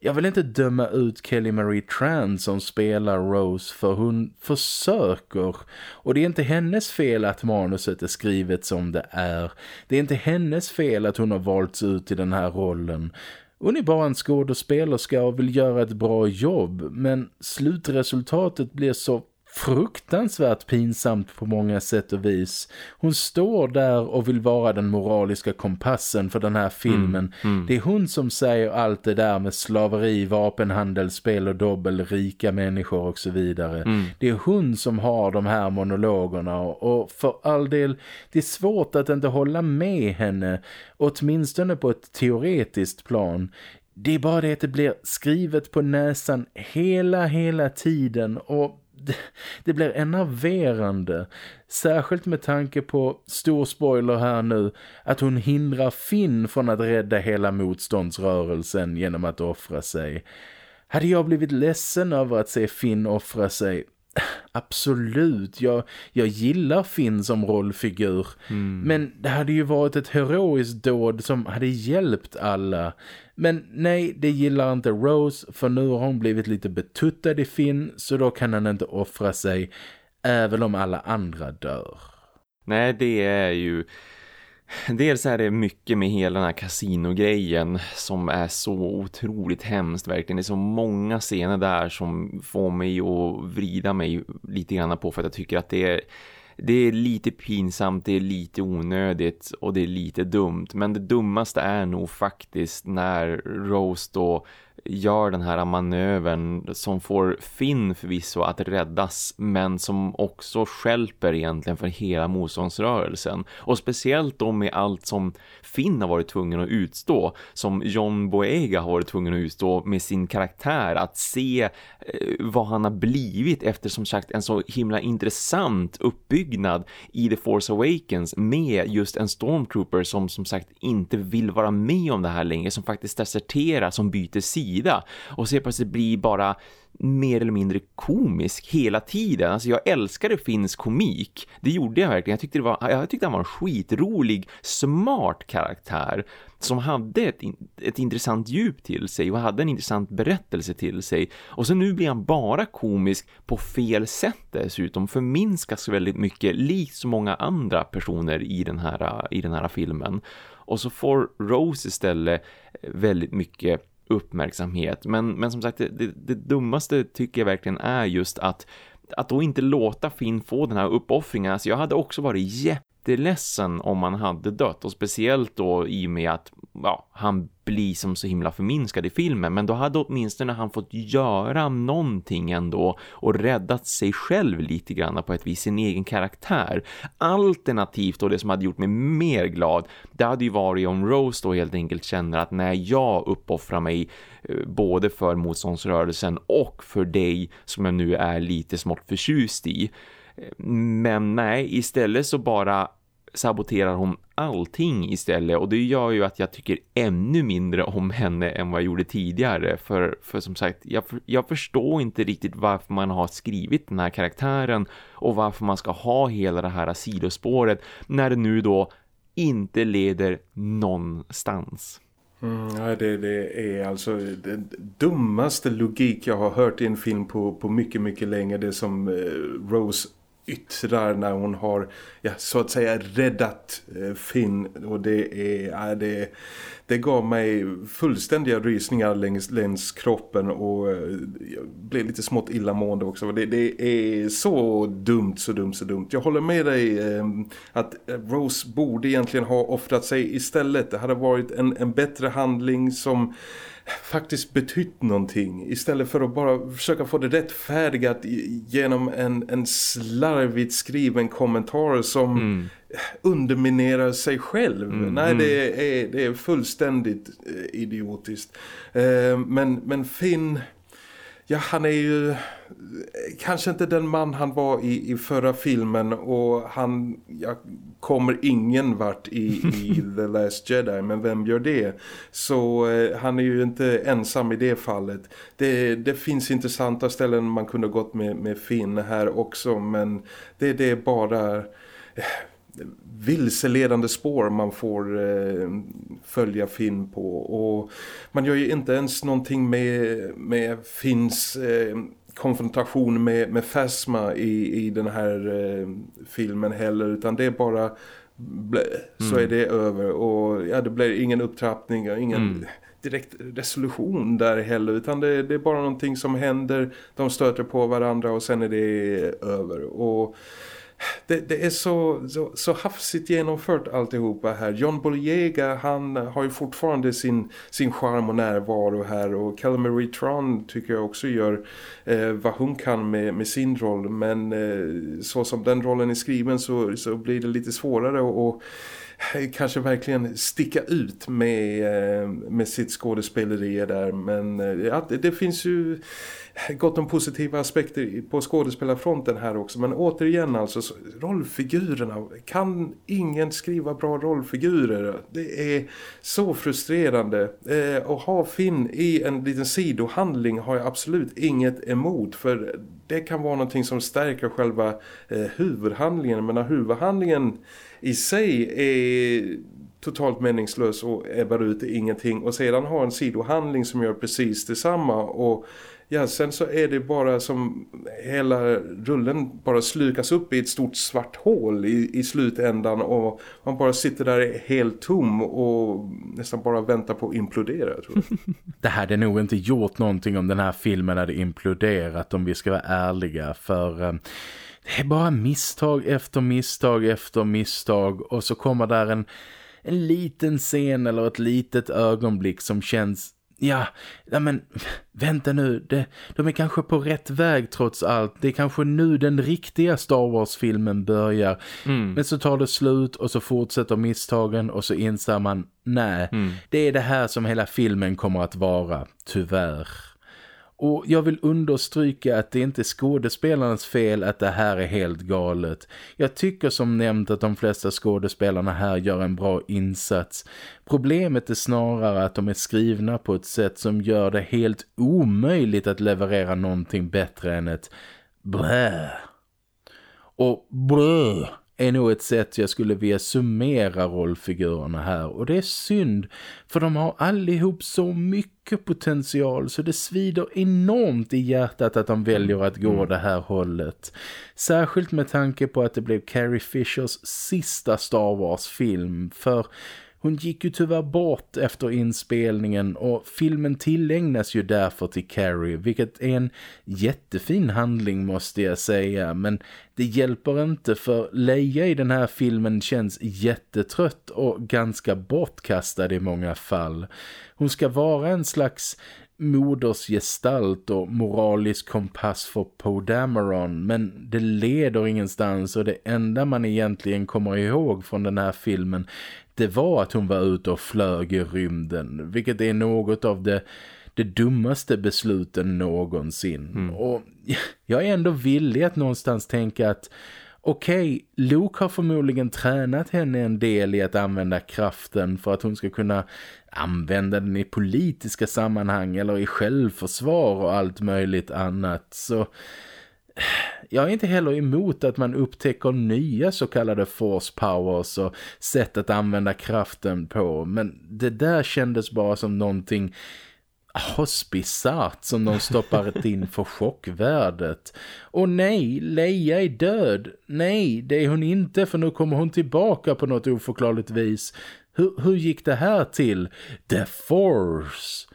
Jag vill inte döma ut Kelly Marie Tran som spelar Rose för hon försöker. Och det är inte hennes fel att manuset är skrivet som det är. Det är inte hennes fel att hon har valts ut i den här rollen. Hon är bara en skådespelerska och vill göra ett bra jobb men slutresultatet blir så fruktansvärt pinsamt på många sätt och vis. Hon står där och vill vara den moraliska kompassen för den här filmen. Mm, mm. Det är hon som säger allt det där med slaveri, vapenhandel, spel och dobbel, rika människor och så vidare. Mm. Det är hon som har de här monologerna och för all del, det är svårt att inte hålla med henne, åtminstone på ett teoretiskt plan. Det är bara det att det blir skrivet på näsan hela, hela tiden och det, blir enerverande. Särskilt med tanke på, stor spoiler här nu, att hon hindrar Finn från att rädda hela motståndsrörelsen genom att offra sig. Hade jag blivit ledsen över att se Finn offra sig? Absolut, jag, jag gillar Finn som rollfigur. Mm. Men det hade ju varit ett heroiskt dåd som hade hjälpt alla. Men nej, det gillar inte Rose för nu har hon blivit lite betuttad i Finn så då kan han inte offra sig även om alla andra dör. Nej, det är ju... [LAUGHS] Dels är det mycket med hela den här kasinogrejen som är så otroligt hemskt verkligen. Det är så många scener där som får mig att vrida mig lite grann på för att jag tycker att det är det är lite pinsamt, det är lite onödigt och det är lite dumt. Men det dummaste är nog faktiskt när Rose då gör den här manövern som får Finn förvisso att räddas men som också skälper egentligen för hela motståndsrörelsen. Och speciellt då med allt som Finn har varit tvungen att utstå som John Boyega har varit tvungen att utstå med sin karaktär att se eh, vad han har blivit efter som sagt en så himla intressant uppbyggnad i The Force Awakens med just en stormtrooper som som sagt inte vill vara med om det här längre som faktiskt deserterar som byter sida och så plötsligt blir bara mer eller mindre komisk hela tiden. Alltså jag älskade Finns komik. Det gjorde jag verkligen. Jag tyckte, det var, jag tyckte han var en skitrolig, smart karaktär som hade ett, ett intressant djup till sig och hade en intressant berättelse till sig. Och så nu blir han bara komisk på fel sätt dessutom. Förminskas väldigt mycket likt så många andra personer i den här, i den här filmen. Och så får Rose istället väldigt mycket uppmärksamhet. Men, men som sagt, det, det, det dummaste tycker jag verkligen är just att att då inte låta Finn få den här uppoffringen. Alltså jag hade också varit jätteledsen om han hade dött. Och speciellt då i och med att ja, han blir som så himla förminskad i filmen. Men då hade åtminstone han fått göra någonting ändå och räddat sig själv lite grann på ett vis, sin egen karaktär. Alternativt då det som hade gjort mig mer glad, det hade ju varit om Rose då helt enkelt känner att när jag uppoffrar mig eh, både för motståndsrörelsen och för dig som jag nu är lite smått förtjust i. Eh, men nej, istället så bara saboterar hon allting istället och det gör ju att jag tycker ännu mindre om henne än vad jag gjorde tidigare för, för som sagt, jag, jag förstår inte riktigt varför man har skrivit den här karaktären och varför man ska ha hela det här sidospåret när det nu då inte leder någonstans. Mm, ja, det, det är alltså den dummaste logik jag har hört i en film på, på mycket, mycket länge. Det som eh, Rose yttrar när hon har ja, så att säga räddat eh, Finn. Och det är ja, det, det gav mig fullständiga rysningar längs, längs kroppen och eh, jag blev lite smått illamående också. Det, det är så dumt, så dumt, så dumt. Jag håller med dig eh, att Rose borde egentligen ha offrat sig istället. Det hade varit en, en bättre handling som faktiskt betytt någonting istället för att bara försöka få det rättfärdigat genom en, en slarvigt skriven kommentar som mm. underminerar sig själv. Mm. Nej, det mm. är, det är fullständigt eh, idiotiskt. Eh, men, men Finn ja, han är ju kanske inte den man han var i, i förra filmen och han ja, kommer ingen vart i, i [LAUGHS] The Last Jedi men vem gör det? Så eh, han är ju inte ensam i det fallet. Det, det finns intressanta ställen man kunde gått med, med Finn här också men det, det är bara eh, vilseledande spår man får eh, följa Finn på och man gör ju inte ens någonting med, med Finns eh, konfrontation med, med Phasma i, i den här eh, filmen heller utan det är bara blä, så mm. är det över och ja, det blir ingen upptrappning och ingen mm. direkt resolution där heller utan det, det, är bara någonting som händer de stöter på varandra och sen är det över och det, det, är så, så, så hafsigt genomfört alltihopa här. John Boyega han har ju fortfarande sin, sin charm och närvaro här och Calamary Tron tycker jag också gör eh, vad hon kan med, med sin roll men eh, så som den rollen är skriven så, så blir det lite svårare att kanske verkligen sticka ut med, eh, med sitt skådespeleri där. Men eh, ja, det, det finns ju gott om positiva aspekter på skådespelarfronten här också. Men återigen alltså, rollfigurerna. Kan ingen skriva bra rollfigurer? Det är så frustrerande. Eh, ha Finn i en liten sidohandling har jag absolut inget emot. För det kan vara någonting som stärker själva eh, huvudhandlingen. Men när huvudhandlingen i sig är totalt meningslös och ebbar ut i ingenting. Och sedan har en sidohandling som gör precis detsamma och Ja, sen så är det bara som hela rullen bara slukas upp i ett stort svart hål i, i slutändan och man bara sitter där helt tom och nästan bara väntar på att implodera, tror jag. [LAUGHS] det hade nog inte gjort någonting om den här filmen hade imploderat om vi ska vara ärliga för... Eh, det är bara misstag efter misstag efter misstag och så kommer där en, en liten scen eller ett litet ögonblick som känns Ja, ja men vänta nu, det, de är kanske på rätt väg trots allt. Det är kanske nu den riktiga Star Wars-filmen börjar. Mm. Men så tar det slut och så fortsätter misstagen och så inser man, nej, mm. det är det här som hela filmen kommer att vara, tyvärr. Och jag vill understryka att det inte är skådespelarnas fel att det här är helt galet. Jag tycker som nämnt att de flesta skådespelarna här gör en bra insats. Problemet är snarare att de är skrivna på ett sätt som gör det helt omöjligt att leverera någonting bättre än ett blä. Och blä är nog ett sätt jag skulle vilja summera rollfigurerna här och det är synd för de har allihop så mycket potential så det svider enormt i hjärtat att de väljer att gå mm. det här hållet. Särskilt med tanke på att det blev Carrie Fishers sista Star Wars-film för hon gick ju tyvärr bort efter inspelningen och filmen tillägnas ju därför till Carrie vilket är en jättefin handling måste jag säga men det hjälper inte för Leia i den här filmen känns jättetrött och ganska bortkastad i många fall. Hon ska vara en slags modersgestalt och moralisk kompass för Poe Dameron men det leder ingenstans och det enda man egentligen kommer ihåg från den här filmen det var att hon var ute och flög i rymden vilket är något av det, det dummaste besluten någonsin mm. och [LAUGHS] jag är ändå villig att någonstans tänka att okej, okay, Luke har förmodligen tränat henne en del i att använda kraften för att hon ska kunna använda den i politiska sammanhang eller i självförsvar och allt möjligt annat. Så jag är inte heller emot att man upptäcker nya så kallade force powers och sätt att använda kraften på. Men det där kändes bara som någonting hospissart som de stoppar in för chockvärdet. Och nej, Leia är död. Nej, det är hon inte för nu kommer hon tillbaka på något oförklarligt vis. Hur, hur gick det här till? The Force.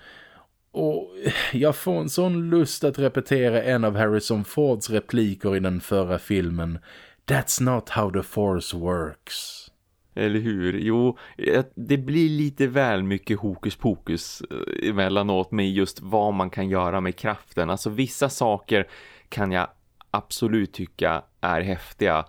Och jag får en sån lust att repetera en av Harrison Fords repliker i den förra filmen. That's not how the force works. Eller hur? Jo, eh, det blir lite väl mycket hokus pokus eh, emellanåt med just vad man kan göra med kraften. Alltså vissa saker kan jag absolut tycka är häftiga.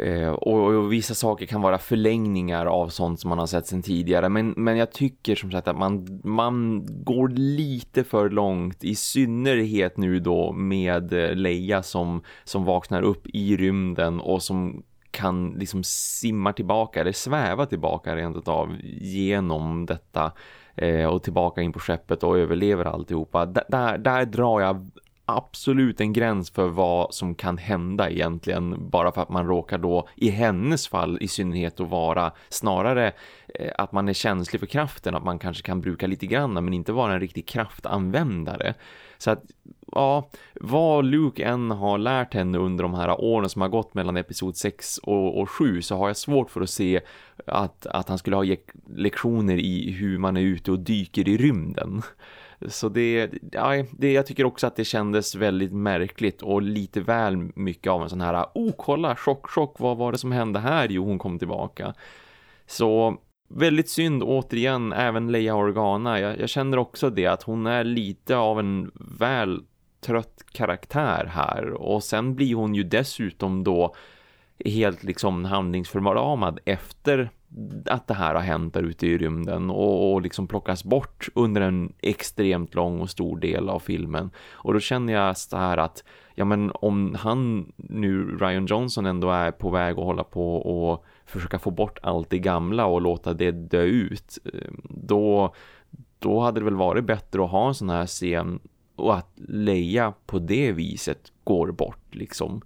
Eh, och, och, vissa saker kan vara förlängningar av sånt som man har sett sedan tidigare. Men, men jag tycker som sagt att man, man går lite för långt. I synnerhet nu då med eh, Leia som, som vaknar upp i rymden och som kan liksom simma tillbaka eller sväva tillbaka rent av genom detta eh, och tillbaka in på skeppet och överlever alltihopa. D där, där drar jag absolut en gräns för vad som kan hända egentligen bara för att man råkar då i hennes fall i synnerhet att vara snarare eh, att man är känslig för kraften att man kanske kan bruka lite grann men inte vara en riktig kraftanvändare så att ja, vad Luke än har lärt henne under de här åren som har gått mellan episod 6 och, och 7 så har jag svårt för att se att, att han skulle ha lektioner i hur man är ute och dyker i rymden. Så det, ja, det, jag tycker också att det kändes väldigt märkligt och lite väl mycket av en sån här, oh kolla, chock, chock, vad var det som hände här? Jo, hon kom tillbaka. Så väldigt synd återigen, även Leia Organa. Jag, jag känner också det att hon är lite av en väl trött karaktär här och sen blir hon ju dessutom då helt liksom handlingsförlamad efter att det här har hänt där ute i rymden och, och liksom plockas bort under en extremt lång och stor del av filmen. Och då känner jag så här att ja men om han nu, Ryan Johnson ändå är på väg att hålla på och försöka få bort allt det gamla och låta det dö ut ehm, då, då hade det väl varit bättre att ha en sån här scen och att Leia på det viset går bort liksom.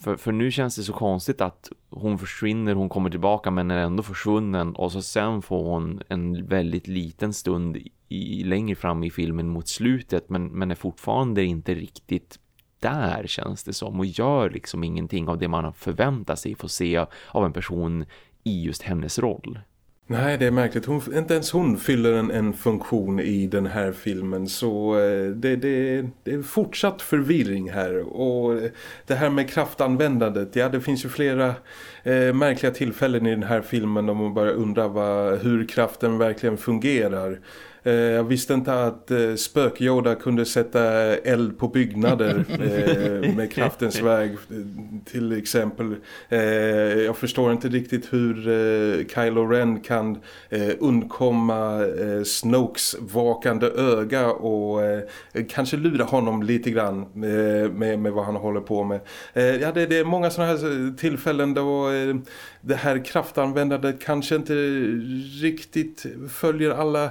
För, för nu känns det så konstigt att hon försvinner, hon kommer tillbaka men är ändå försvunnen och så sen får hon en väldigt liten stund i, längre fram i filmen mot slutet men, men är fortfarande inte riktigt där känns det som och gör liksom ingenting av det man förväntar sig få se av en person i just hennes roll. Nej, det är märkligt. Hon, inte ens hon fyller en, en funktion i den här filmen. Så eh, det, det, det är fortsatt förvirring här. Och eh, det här med kraftanvändandet, ja det finns ju flera eh, märkliga tillfällen i den här filmen om man bara undrar vad, hur kraften verkligen fungerar. Eh, jag visste inte att eh, spökjoda kunde sätta eld på byggnader [LAUGHS] eh, med kraftens väg till exempel. Jag förstår inte riktigt hur Kylo Ren kan undkomma Snokes vakande öga och kanske lura honom lite grann med, med vad han håller på med. Ja, det, det är många sådana här tillfällen då det här kraftanvändandet kanske inte riktigt följer alla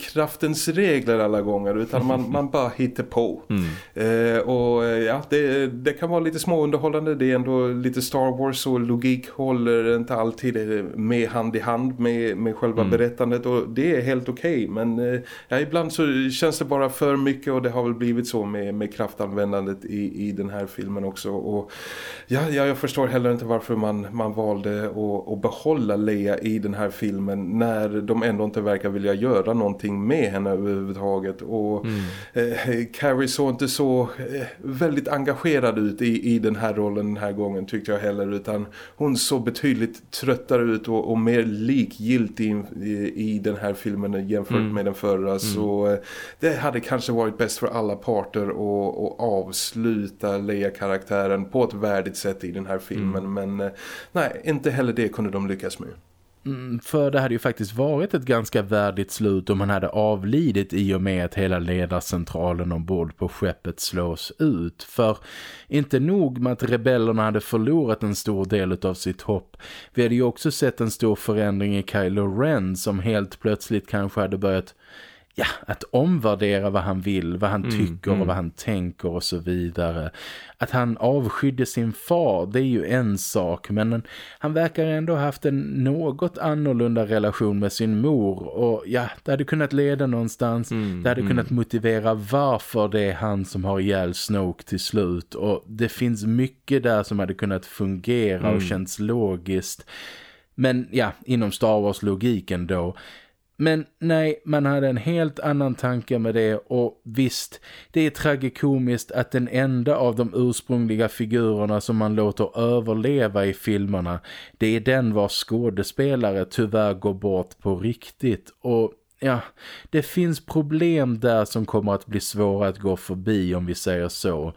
kraftens regler alla gånger utan man, [LAUGHS] man bara hittar på. Mm. Eh, och ja, det, det kan vara lite småunderhållande. Det är ändå lite Star Wars och logik håller inte alltid med hand i hand med, med själva mm. berättandet och det är helt okej. Okay. Men eh, ja, ibland så känns det bara för mycket och det har väl blivit så med, med kraftanvändandet i, i den här filmen också. Och ja, jag förstår heller inte varför man, man valde att, att behålla Leia i den här filmen när de ändå inte verkar vilja göra någonting med henne överhuvudtaget och mm. eh, Carrie såg inte så eh, väldigt engagerad ut i, i den här rollen den här gången tyckte jag heller utan hon såg betydligt tröttare ut och, och mer likgiltig i, i, den här filmen jämfört mm. med den förra mm. så eh, det hade kanske varit bäst för alla parter att, att avsluta Leia-karaktären på ett värdigt sätt i den här filmen mm. men eh, nej, inte heller det kunde de lyckas med. Mm, för det hade ju faktiskt varit ett ganska värdigt slut om han hade avlidit i och med att hela ledarcentralen ombord på skeppet slås ut. För inte nog med att rebellerna hade förlorat en stor del av sitt hopp. Vi hade ju också sett en stor förändring i Kylo Ren som helt plötsligt kanske hade börjat ja, att omvärdera vad han vill, vad han mm, tycker mm. och vad han tänker och så vidare. Att han avskydde sin far, det är ju en sak, men han verkar ändå ha haft en något annorlunda relation med sin mor och ja, det hade kunnat leda någonstans, mm, det hade mm. kunnat motivera varför det är han som har ihjäl Snoke till slut och det finns mycket där som hade kunnat fungera och mm. känns logiskt. Men ja, inom Star Wars-logiken då men nej, man hade en helt annan tanke med det och visst, det är tragikomiskt att den enda av de ursprungliga figurerna som man låter överleva i filmerna, det är den vars skådespelare tyvärr går bort på riktigt och ja, det finns problem där som kommer att bli svåra att gå förbi om vi säger så.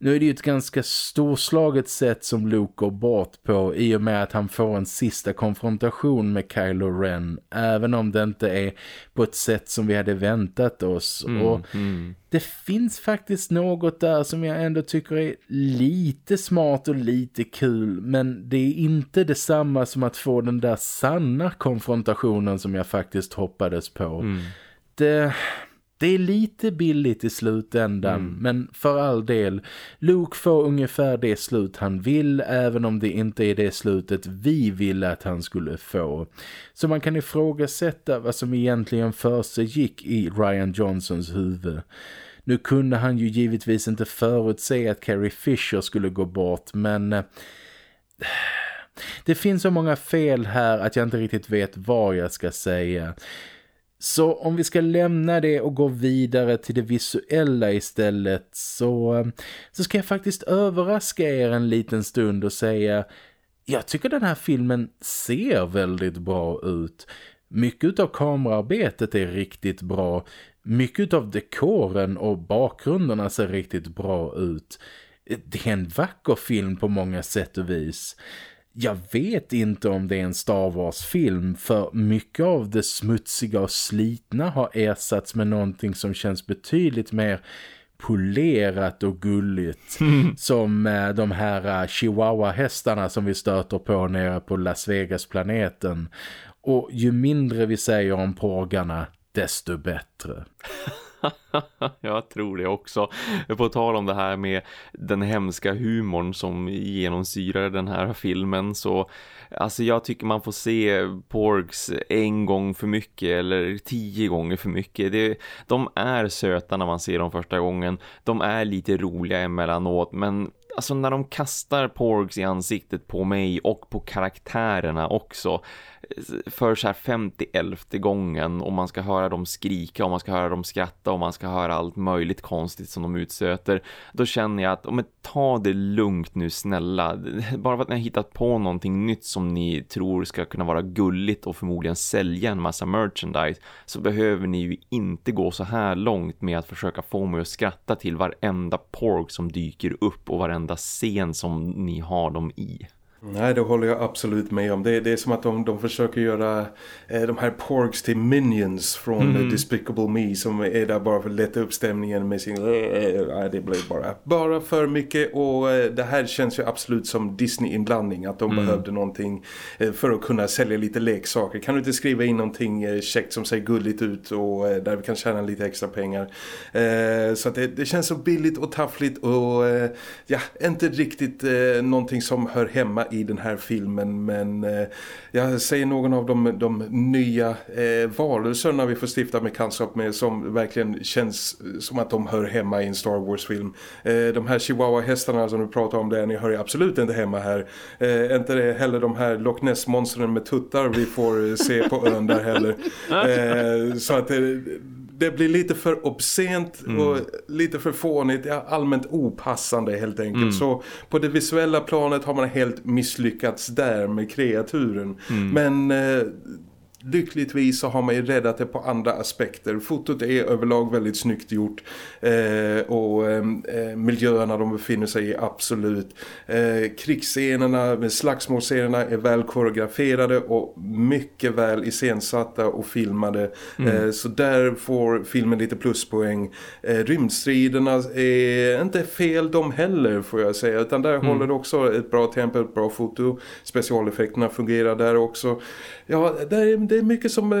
Nu är det ju ett ganska storslaget sätt som Luke går bort på i och med att han får en sista konfrontation med Kylo Ren. Även om det inte är på ett sätt som vi hade väntat oss. Mm, och mm. det finns faktiskt något där som jag ändå tycker är lite smart och lite kul. Men det är inte detsamma som att få den där sanna konfrontationen som jag faktiskt hoppades på. Mm. Det det är lite billigt i slutändan mm. men för all del, Luke får ungefär det slut han vill även om det inte är det slutet vi ville att han skulle få. Så man kan ifrågasätta vad som egentligen för sig gick i Ryan Johnsons huvud. Nu kunde han ju givetvis inte förutse att Carrie Fisher skulle gå bort men... Eh, det finns så många fel här att jag inte riktigt vet vad jag ska säga. Så om vi ska lämna det och gå vidare till det visuella istället så, eh, så ska jag faktiskt överraska er en liten stund och säga jag tycker den här filmen ser väldigt bra ut. Mycket av kamerarbetet är riktigt bra. Mycket av dekoren och bakgrunderna ser riktigt bra ut. Det är en vacker film på många sätt och vis. Jag vet inte om det är en Star Wars-film för mycket av det smutsiga och slitna har ersatts med någonting som känns betydligt mer polerat och gulligt mm. som eh, de här uh, chihuahua-hästarna som vi stöter på nere på Las Vegas-planeten. Och ju mindre vi säger om porgarna, desto bättre. [LAUGHS] [LAUGHS] jag tror det också. På tal om det här med den hemska humorn som genomsyrar den här filmen så alltså jag tycker man får se Porgs en gång för mycket eller tio gånger för mycket. Det, de är söta när man ser dem första gången. De är lite roliga emellanåt men alltså när de kastar Porgs i ansiktet på mig och på karaktärerna också för så här 50 gången och man ska höra dem skrika och man ska höra dem skratta och man ska höra allt möjligt konstigt som de utsöter då känner jag att om ta det lugnt nu snälla [LAUGHS] bara för att ni har hittat på någonting nytt som ni tror ska kunna vara gulligt och förmodligen sälja en massa merchandise så behöver ni ju inte gå så här långt med att försöka få mig att skratta till varenda pork som dyker upp och varenda scen som ni har dem i. Nej, det håller jag absolut med om. Det, det är som att de, de försöker göra eh, de här porgs till minions från mm. Despicable Me som är där bara för att lätta upp stämningen med sin... Nej, det blir bara, bara för mycket och eh, det här känns ju absolut som Disney-inblandning att de mm. behövde någonting eh, för att kunna sälja lite leksaker. Kan du inte skriva in någonting eh, käckt som ser gulligt ut och eh, där vi kan tjäna lite extra pengar? Eh, så att det, det, känns så billigt och taffligt och ja, inte riktigt någonting som hör hemma i den här filmen men eh, jag säger någon av de, de nya eh, varelserna vi får stifta med kanskap med som verkligen känns som att de hör hemma i en Star Wars-film. Eh, de här chihuahua-hästarna som du pratar om där, ni hör absolut inte hemma här. Eh, inte det heller de här Loch Ness-monstren med tuttar vi får se på ön där heller. [LAUGHS] Eh, så att det blir lite för obscent mm. och lite för fånigt, ja, allmänt opassande helt enkelt. Mm. Så på det visuella planet har man helt misslyckats där med kreaturen. Mm. Men eh, lyckligtvis så har man ju räddat det på andra aspekter. Fotot är överlag väldigt snyggt gjort eh, och eh, miljöerna de befinner sig i absolut. Eh, krigsscenerna slagsmålscenerna är väl koreograferade och mycket väl iscensatta och filmade. Mm. Eh, så där får filmen lite pluspoäng. Eh, rymdstriderna är inte fel de heller får jag säga utan där mm. håller det också ett bra tempo, ett bra foto. Specialeffekterna fungerar där också. Ja, där det är mycket som eh,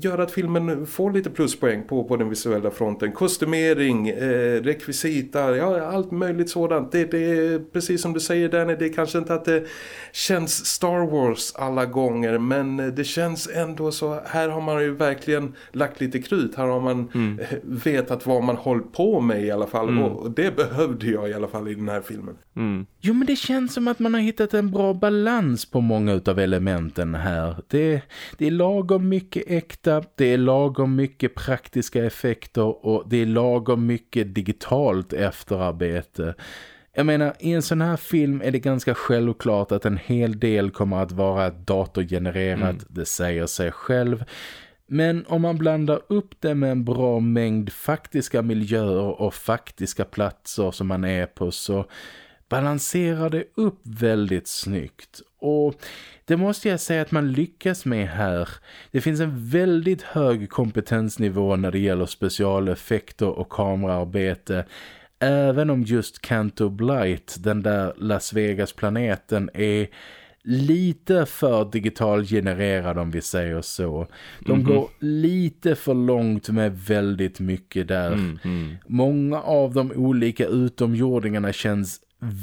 gör att filmen får lite pluspoäng på, på den visuella fronten. Kostymering, eh, rekvisita, ja, allt möjligt sådant. Det, det är precis som du säger Danny, det är kanske inte att det känns Star Wars alla gånger men det känns ändå så, här har man ju verkligen lagt lite krut. Här har man mm. Eh, vetat vad man hållit på med i alla fall mm. och det behövde jag i alla fall i den här filmen. Mm. Jo men det känns som att man har hittat en bra balans på många av elementen här. Det, det är lagom mycket äkta, det är lagom mycket praktiska effekter och det är lagom mycket digitalt efterarbete. Jag menar, i en sån här film är det ganska självklart att en hel del kommer att vara datorgenererat, mm. det säger sig själv. Men om man blandar upp det med en bra mängd faktiska miljöer och faktiska platser som man är på så balanserar det upp väldigt snyggt. Och det måste jag säga att man lyckas med här. Det finns en väldigt hög kompetensnivå när det gäller specialeffekter och kameraarbete. Även om just Canto Blight, den där Las Vegas-planeten, är lite för digitalgenererad om vi säger så. De mm -hmm. går lite för långt med väldigt mycket där. Mm -hmm. Många av de olika utomjordingarna känns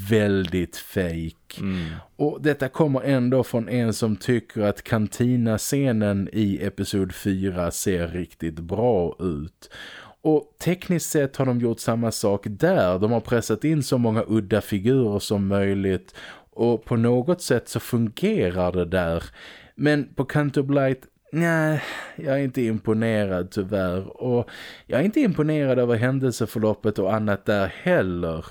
väldigt fake. Mm. Och detta kommer ändå från en som tycker att kantina-scenen i episod 4 ser riktigt bra ut. Och tekniskt sett har de gjort samma sak där. De har pressat in så många udda figurer som möjligt och på något sätt så fungerar det där. Men på Canto Blight Nej, jag är inte imponerad tyvärr. Och jag är inte imponerad över händelseförloppet och annat där heller.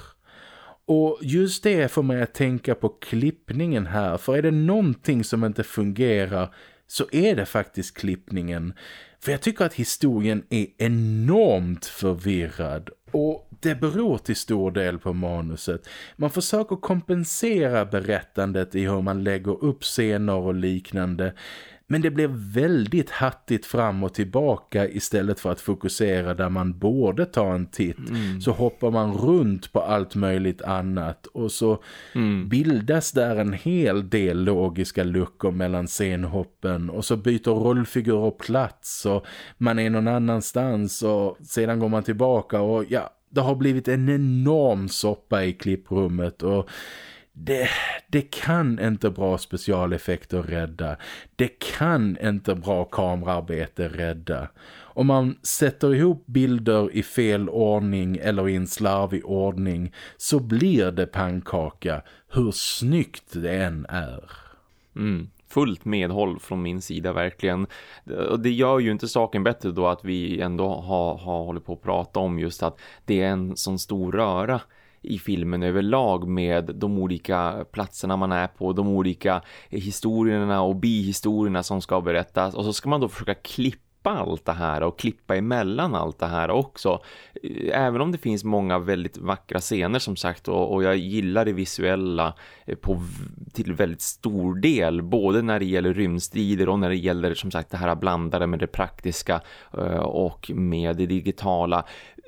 Och just det får mig att tänka på klippningen här. För är det någonting som inte fungerar så är det faktiskt klippningen. För jag tycker att historien är enormt förvirrad. Och det beror till stor del på manuset. Man försöker kompensera berättandet i hur man lägger upp scener och liknande. Men det blir väldigt hattigt fram och tillbaka istället för att fokusera där man borde ta en titt. Mm. Så hoppar man runt på allt möjligt annat och så mm. bildas där en hel del logiska luckor mellan scenhoppen och så byter rollfigurer plats och man är någon annanstans och sedan går man tillbaka och ja, det har blivit en enorm soppa i klipprummet och det, det kan inte bra specialeffekter rädda. Det kan inte bra kameraarbete rädda. Om man sätter ihop bilder i fel ordning eller i en slarvig ordning så blir det pannkaka hur snyggt det än är. Mm fullt medhåll från min sida verkligen. Det gör ju inte saken bättre då att vi ändå har, har hållit på att prata om just att det är en sån stor röra i filmen överlag med de olika platserna man är på, de olika historierna och bihistorierna som ska berättas och så ska man då försöka klippa allt det här och klippa emellan allt det här också. Även om det finns många väldigt vackra scener som sagt och, och jag gillar det visuella eh, på, till väldigt stor del. Både när det gäller rymdstrider och när det gäller som sagt det här blandade med det praktiska eh, och med det digitala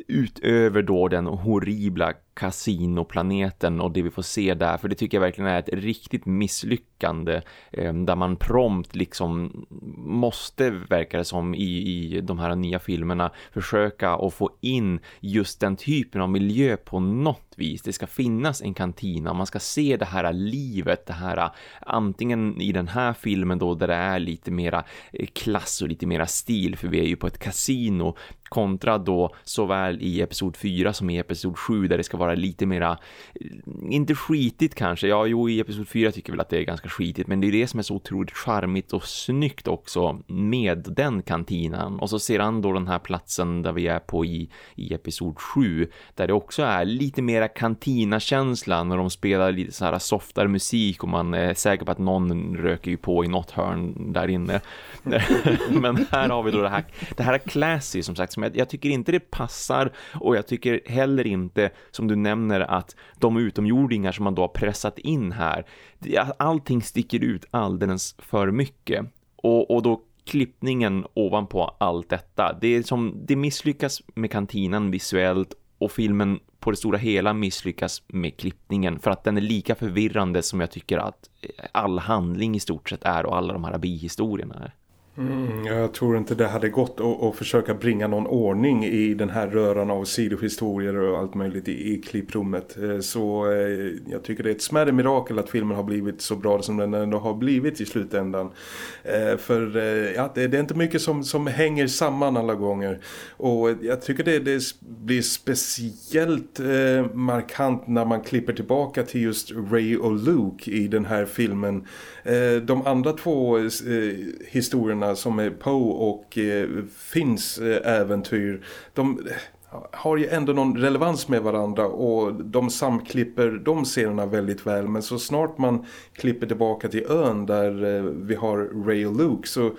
utöver då den horribla kasinoplaneten och det vi får se där för det tycker jag verkligen är ett riktigt misslyckande eh, där man prompt liksom måste verka det som i, i de här nya filmerna försöka att få in just den typen av miljö på något vis. Det ska finnas en kantina, man ska se det här livet, det här antingen i den här filmen då där det är lite mera eh, klass och lite mera stil för vi är ju på ett kasino kontra då såväl i episod 4 som i episod 7 där det ska vara lite mera eh, inte skitigt kanske, ja jo i episod 4 tycker jag väl att det är ganska skitigt men det är det som är så otroligt charmigt och snyggt också med den kantinan. Och så sedan då den här platsen där vi är på i, i episod 7 där det också är lite mera kantinakänsla, när de spelar lite så här softare musik och man är säker på att någon röker ju på i något hörn där inne. [LAUGHS] Men här har vi då det här det här är classy som sagt som jag, jag tycker inte det passar och jag tycker heller inte som du nämner att de utomjordingar som man då har pressat in här allting sticker ut alldeles för mycket och, och då klippningen ovanpå allt detta. Det är som det misslyckas med kantinan visuellt och filmen på det stora hela misslyckas med klippningen för att den är lika förvirrande som jag tycker att all handling i stort sett är och alla de här bihistorierna är. Mm, jag tror inte det hade gått att, att, försöka bringa någon ordning i den här röran av sidohistorier och allt möjligt i, i klipprummet. Eh, så eh, jag tycker det är ett smärre mirakel att filmen har blivit så bra som den ändå har blivit i slutändan. Eh, för eh, ja, det, det, är inte mycket som, som hänger samman alla gånger. Och jag tycker det, det blir speciellt eh, markant när man klipper tillbaka till just Ray och Luke i den här filmen. Eh, de andra två eh, eh som är Poe och eh, Finns eh, äventyr, de eh, har ju ändå någon relevans med varandra och de samklipper de scenerna väldigt väl. Men så snart man klipper tillbaka till ön där eh, vi har Ray och Luke så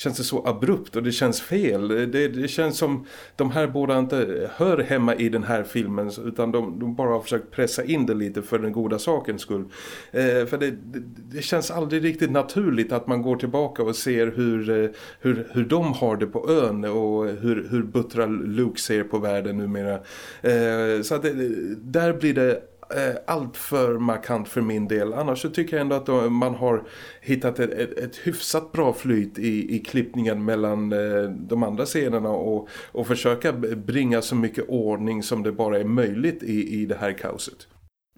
känns det så abrupt och det känns fel. Det, det känns som de här båda inte hör hemma i den här filmen utan de, de bara har försökt pressa in det lite för den goda sakens skull. Eh, för det, det, det, känns aldrig riktigt naturligt att man går tillbaka och ser hur, eh, hur, hur de har det på ön och hur, hur buttra Luke ser på världen numera. Eh, så att det, där blir det Eh, allt för markant för min del. Annars så tycker jag ändå att man har hittat ett, ett, ett hyfsat bra flyt i, i klippningen mellan eh, de andra scenerna och, och försöka bringa så mycket ordning som det bara är möjligt i, i det här kaoset.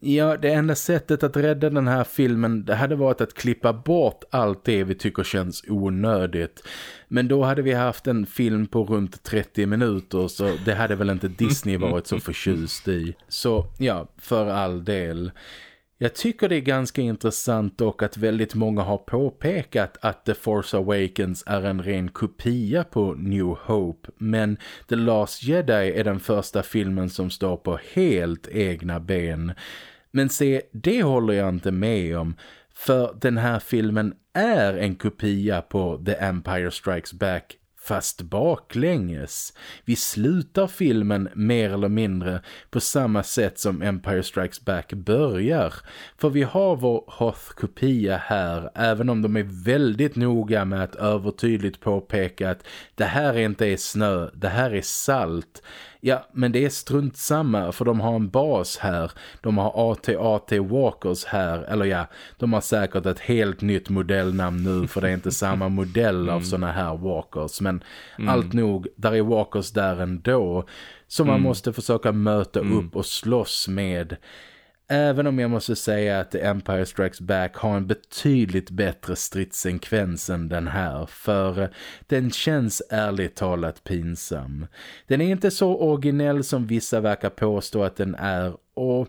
Ja, det enda sättet att rädda den här filmen det hade varit att klippa bort allt det vi tycker känns onödigt. Men då hade vi haft en film på runt 30 minuter så det hade väl inte Disney varit så förtjust i. Så ja, för all del. Jag tycker det är ganska intressant dock att väldigt många har påpekat att The Force Awakens är en ren kopia på New Hope men The Last Jedi är den första filmen som står på helt egna ben. Men se, det håller jag inte med om. För den här filmen är en kopia på The Empire Strikes Back fast baklänges. Vi slutar filmen mer eller mindre på samma sätt som Empire Strikes Back börjar. För vi har vår Hoth-kopia här, även om de är väldigt noga med att övertydligt påpeka att det här inte är snö, det här är salt. Ja, men det är strunt samma för de har en bas här. De har AT-AT Walkers här. Eller ja, de har säkert ett helt nytt modellnamn nu för det är inte samma [LAUGHS] modell av mm. såna här Walkers. Men mm. allt nog, där är Walkers där ändå. Som man mm. måste försöka möta mm. upp och slåss med. Även om jag måste säga att The Empire Strikes Back har en betydligt bättre stridssekvens än den här. För eh, den känns ärligt talat pinsam. Den är inte så originell som vissa verkar påstå att den är. Och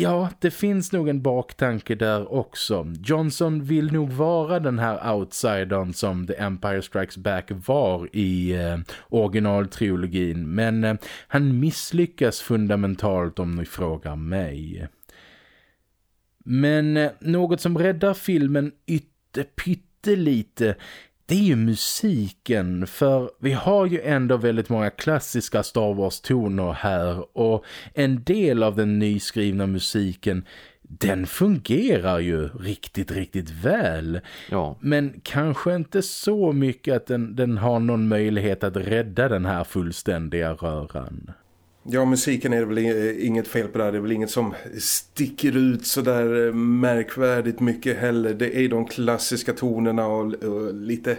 ja, det finns nog en baktanke där också. Johnson vill nog vara den här outsidern som The Empire Strikes Back var i eh, originaltrilogin. Men eh, han misslyckas fundamentalt om ni frågar mig. Men eh, något som räddar filmen ytterpyttelite det är ju musiken för vi har ju ändå väldigt många klassiska Star Wars-toner här och en del av den nyskrivna musiken den fungerar ju riktigt, riktigt väl. Ja. Men kanske inte så mycket att den, den har någon möjlighet att rädda den här fullständiga röran. Ja, musiken är det väl inget fel på det. Det är väl inget som sticker ut så där eh, märkvärdigt mycket heller. Det är de klassiska tonerna och, och lite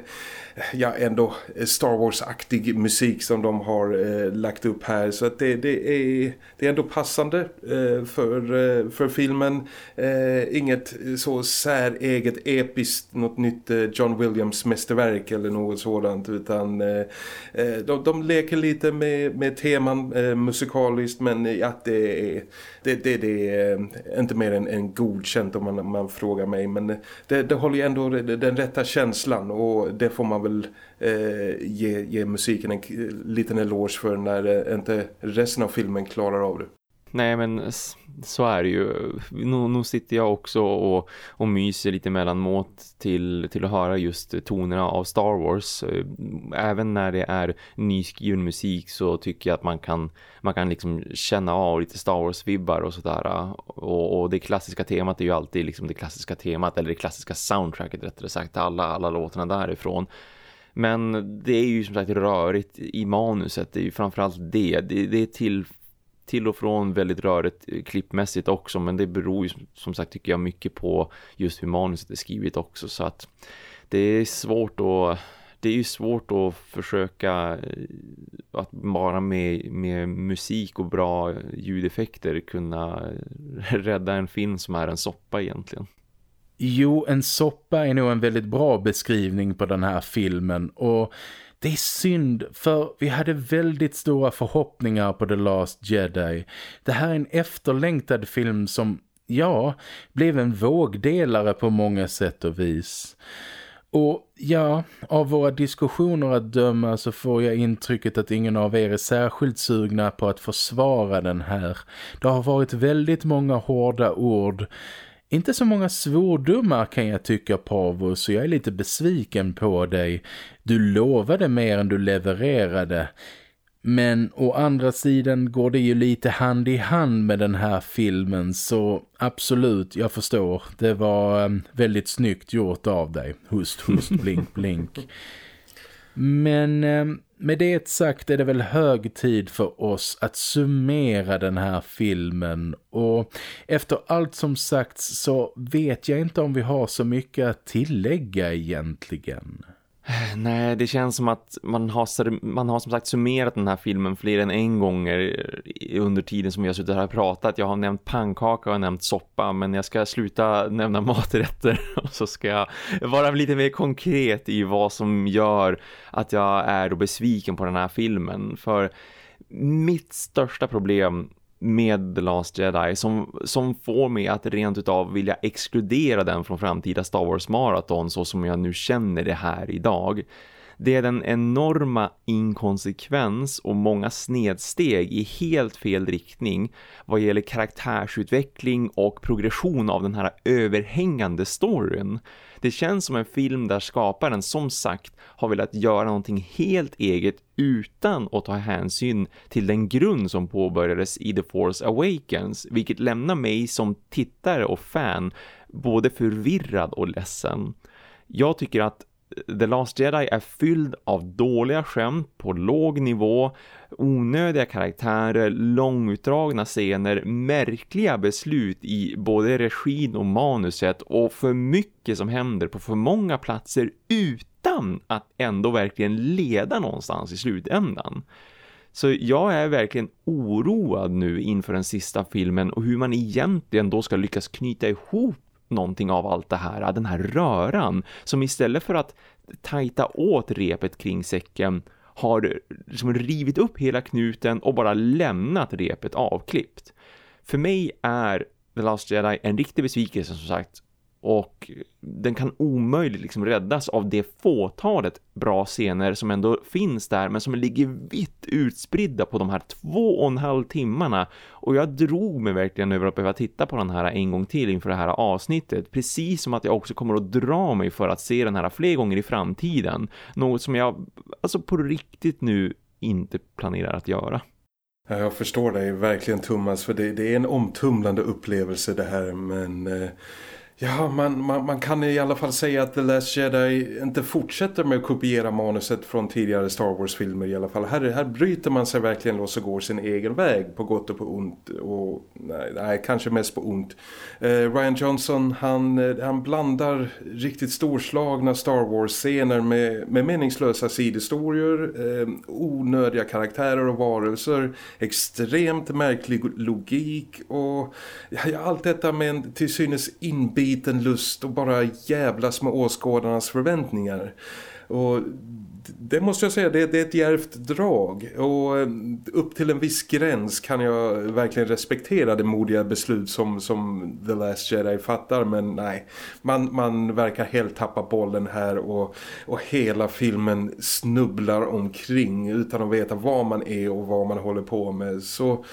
ja, ändå eh, Star Wars-aktig musik som de har eh, lagt upp här. Så att det, det, är, det är ändå passande eh, för, eh, för filmen. Eh, inget så säreget episkt, något nytt eh, John Williams mästerverk eller något sådant. Utan eh, eh, de, de leker lite med, med teman musikaliskt men att det är, det, det, det är eh, inte mer än, än godkänt om man, man frågar mig. Men det, det håller ju ändå den rätta känslan och det får man väl eh, ge, ge musiken en liten eloge för när eh, inte resten av filmen klarar av det. Nej men så är det ju. Nu, nu sitter jag också och, och myser lite mellanmåt till, till att höra just tonerna av Star Wars. Eh, även när det är nyskriven musik så tycker jag att man kan, man kan liksom känna av lite Star Wars-vibbar och sådär. Och, och, det klassiska temat är ju alltid liksom det klassiska temat eller det klassiska soundtracket rättare sagt. Alla, alla låtarna därifrån. Men det är ju som sagt rörigt i manuset. Det är ju framförallt det. Det, det är till, till och från väldigt rörigt eh, klippmässigt också. Men det beror ju som sagt tycker jag mycket på just hur manuset är skrivet också. Så att det är svårt att... Det är ju svårt att försöka eh, att bara med, med musik och bra ljudeffekter kunna [LAUGHS] rädda en film som är en soppa egentligen. Jo, en soppa är nog en väldigt bra beskrivning på den här filmen och det är synd för vi hade väldigt stora förhoppningar på The Last Jedi. Det här är en efterlängtad film som, ja, blev en vågdelare på många sätt och vis. Och ja, av våra diskussioner att döma så får jag intrycket att ingen av er är särskilt sugna på att försvara den här. Det har varit väldigt många hårda ord inte så många svordomar kan jag tycka Pavo så jag är lite besviken på dig. Du lovade mer än du levererade. Men å andra sidan går det ju lite hand i hand med den här filmen så absolut, jag förstår. Det var um, väldigt snyggt gjort av dig. Hust, hust, blink, blink. [LAUGHS] Men um, med det sagt är det väl hög tid för oss att summera den här filmen och efter allt som sagts så vet jag inte om vi har så mycket att tillägga egentligen. Nej, det känns som att man har, man har som sagt summerat den här filmen fler än en gånger under tiden som jag suttit här och pratat. Jag har nämnt pannkaka och nämnt soppa men jag ska sluta nämna [LAUGHS] maträtter och så ska jag vara lite mer konkret i vad som gör att jag är då besviken på den här filmen. För mitt största problem med The Last Jedi som, som får mig att rent utav vilja exkludera den från framtida Star Wars Marathon så som jag nu känner det här idag Det är den enorma inkonsekvens och många snedsteg i helt fel riktning vad gäller karaktärsutveckling och progression av den här överhängande storyn. Det känns som en film där skaparen som sagt har velat göra någonting helt eget utan att ta hänsyn till den grund som påbörjades i The Force Awakens vilket lämnar mig som tittare och fan både förvirrad och ledsen. Jag tycker att The Last Jedi är fylld av dåliga skämt på låg nivå, onödiga karaktärer, långutdragna scener, märkliga beslut i både regin och manuset och för mycket som händer på för många platser utan att ändå verkligen leda någonstans i slutändan. Så jag är verkligen oroad nu inför den sista filmen och hur man egentligen då ska lyckas knyta ihop någonting av allt det här, den här röran som istället för att tajta åt repet kring säcken har liksom rivit upp hela knuten och bara lämnat repet avklippt. För mig är The Last Jedi en riktig besvikelse som sagt och den kan omöjligt liksom räddas av det fåtalet bra scener som ändå finns där men som ligger vitt utspridda på de här två och en halv timmarna och jag drog mig verkligen över att behöva titta på den här en gång till inför det här avsnittet precis som att jag också kommer att dra mig för att se den här fler gånger i framtiden något som jag alltså på riktigt nu inte planerar att göra. Jag förstår dig verkligen Thomas för det, det är en omtumlande upplevelse det här men... Eh Ja, man, man, man, kan i alla fall säga att The Last Jedi inte fortsätter med att kopiera manuset från tidigare Star Wars-filmer i alla fall. Här, här bryter man sig verkligen loss och går sin egen väg på gott och på ont. Och, nej, nej kanske mest på ont. Eh, Ryan Johnson, han, eh, han blandar riktigt storslagna Star Wars-scener med, med meningslösa sidhistorier, eh, onödiga karaktärer och varelser, extremt märklig logik och ja, allt detta med en till synes inbildning liten lust och bara jävlas med åskådarnas förväntningar. Och det måste jag säga, det, det är ett järvt drag. Och eh, upp till en viss gräns kan jag verkligen respektera det modiga beslut som, som The Last Jedi fattar. Men nej, man, man verkar helt tappa bollen här och, och hela filmen snubblar omkring utan att veta vad man är och vad man håller på med. Så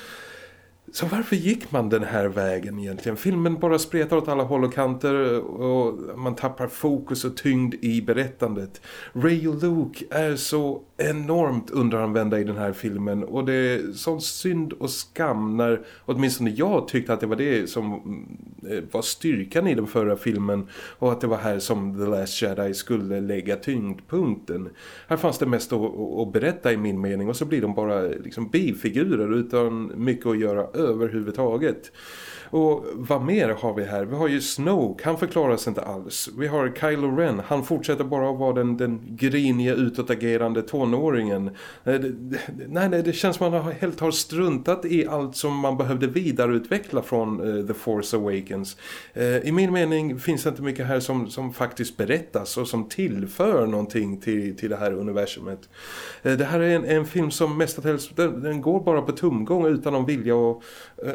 så varför gick man den här vägen egentligen? Filmen bara spretar åt alla håll och kanter och man tappar fokus och tyngd i berättandet. Ray och Luke är så enormt underanvända i den här filmen och det är sån synd och skam när åtminstone jag tyckte att det var det som mm, eh, var styrkan i den förra filmen och att det var här som The Last Jedi skulle lägga tyngdpunkten. Här fanns det mest att, att berätta i min mening och så blir de bara liksom bifigurer utan mycket att göra överhuvudtaget. Och vad mer har vi här? Vi har ju Snoke, han förklaras inte alls. Vi har Kylo Ren, han fortsätter bara att vara den, den griniga utåtagerande tonåringen. Eh, nej, nej, det känns som att man helt har struntat i allt som man behövde vidareutveckla från uh, The Force Awakens. Uh, I min mening finns det inte mycket här som, som faktiskt berättas och som tillför någonting till, till det här universumet. Uh, det här är en, en film som mestadels, den, den, går bara på tumgång utan någon vilja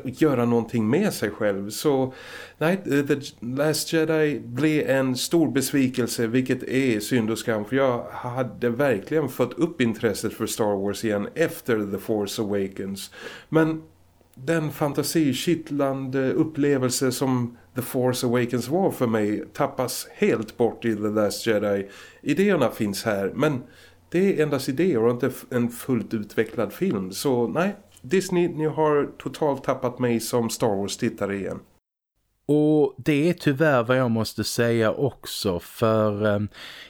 att göra någonting med sig sig själv. Så nej, eh, The Last Jedi blev en stor besvikelse vilket är synd och skam. För jag hade verkligen fått upp intresset för Star Wars igen efter The Force Awakens. Men den fantasikittlande upplevelse som The Force Awakens var för mig tappas helt bort i The Last Jedi. Idéerna finns här men det är endast idéer och inte en fullt utvecklad film. Så nej, Disney, ni har totalt tappat mig som Star Wars-tittare igen. Och det är tyvärr vad jag måste säga också för eh,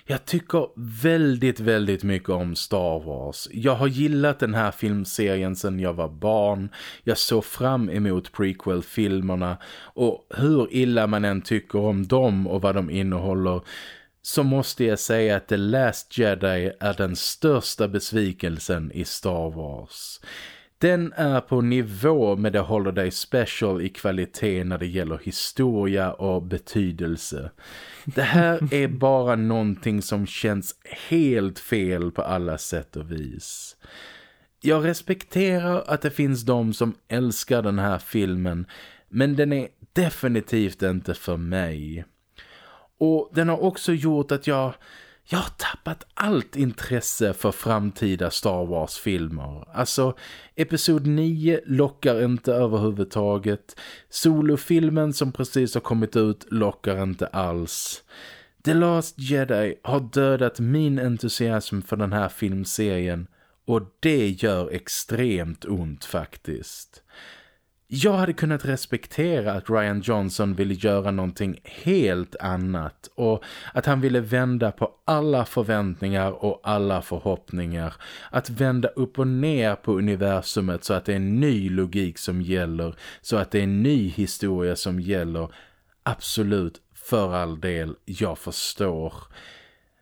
jag tycker väldigt, väldigt mycket om Star Wars. Jag har gillat den här filmserien sedan jag var barn. Jag såg fram emot prequel-filmerna och hur illa man än tycker om dem och vad de innehåller så måste jag säga att The Last Jedi är den största besvikelsen i Star Wars. Den är på nivå med The Holiday Special i kvalitet när det gäller historia och betydelse. Det här [LAUGHS] är bara någonting som känns helt fel på alla sätt och vis. Jag respekterar att det finns de som älskar den här filmen men den är definitivt inte för mig. Och den har också gjort att jag jag har tappat allt intresse för framtida Star Wars-filmer. Alltså, episod 9 lockar inte överhuvudtaget. Solofilmen som precis har kommit ut lockar inte alls. The Last Jedi har dödat min entusiasm för den här filmserien och det gör extremt ont faktiskt. Jag hade kunnat respektera att Ryan Johnson ville göra någonting helt annat och att han ville vända på alla förväntningar och alla förhoppningar. Att vända upp och ner på universumet så att det är en ny logik som gäller, så att det är en ny historia som gäller. Absolut, för all del, jag förstår.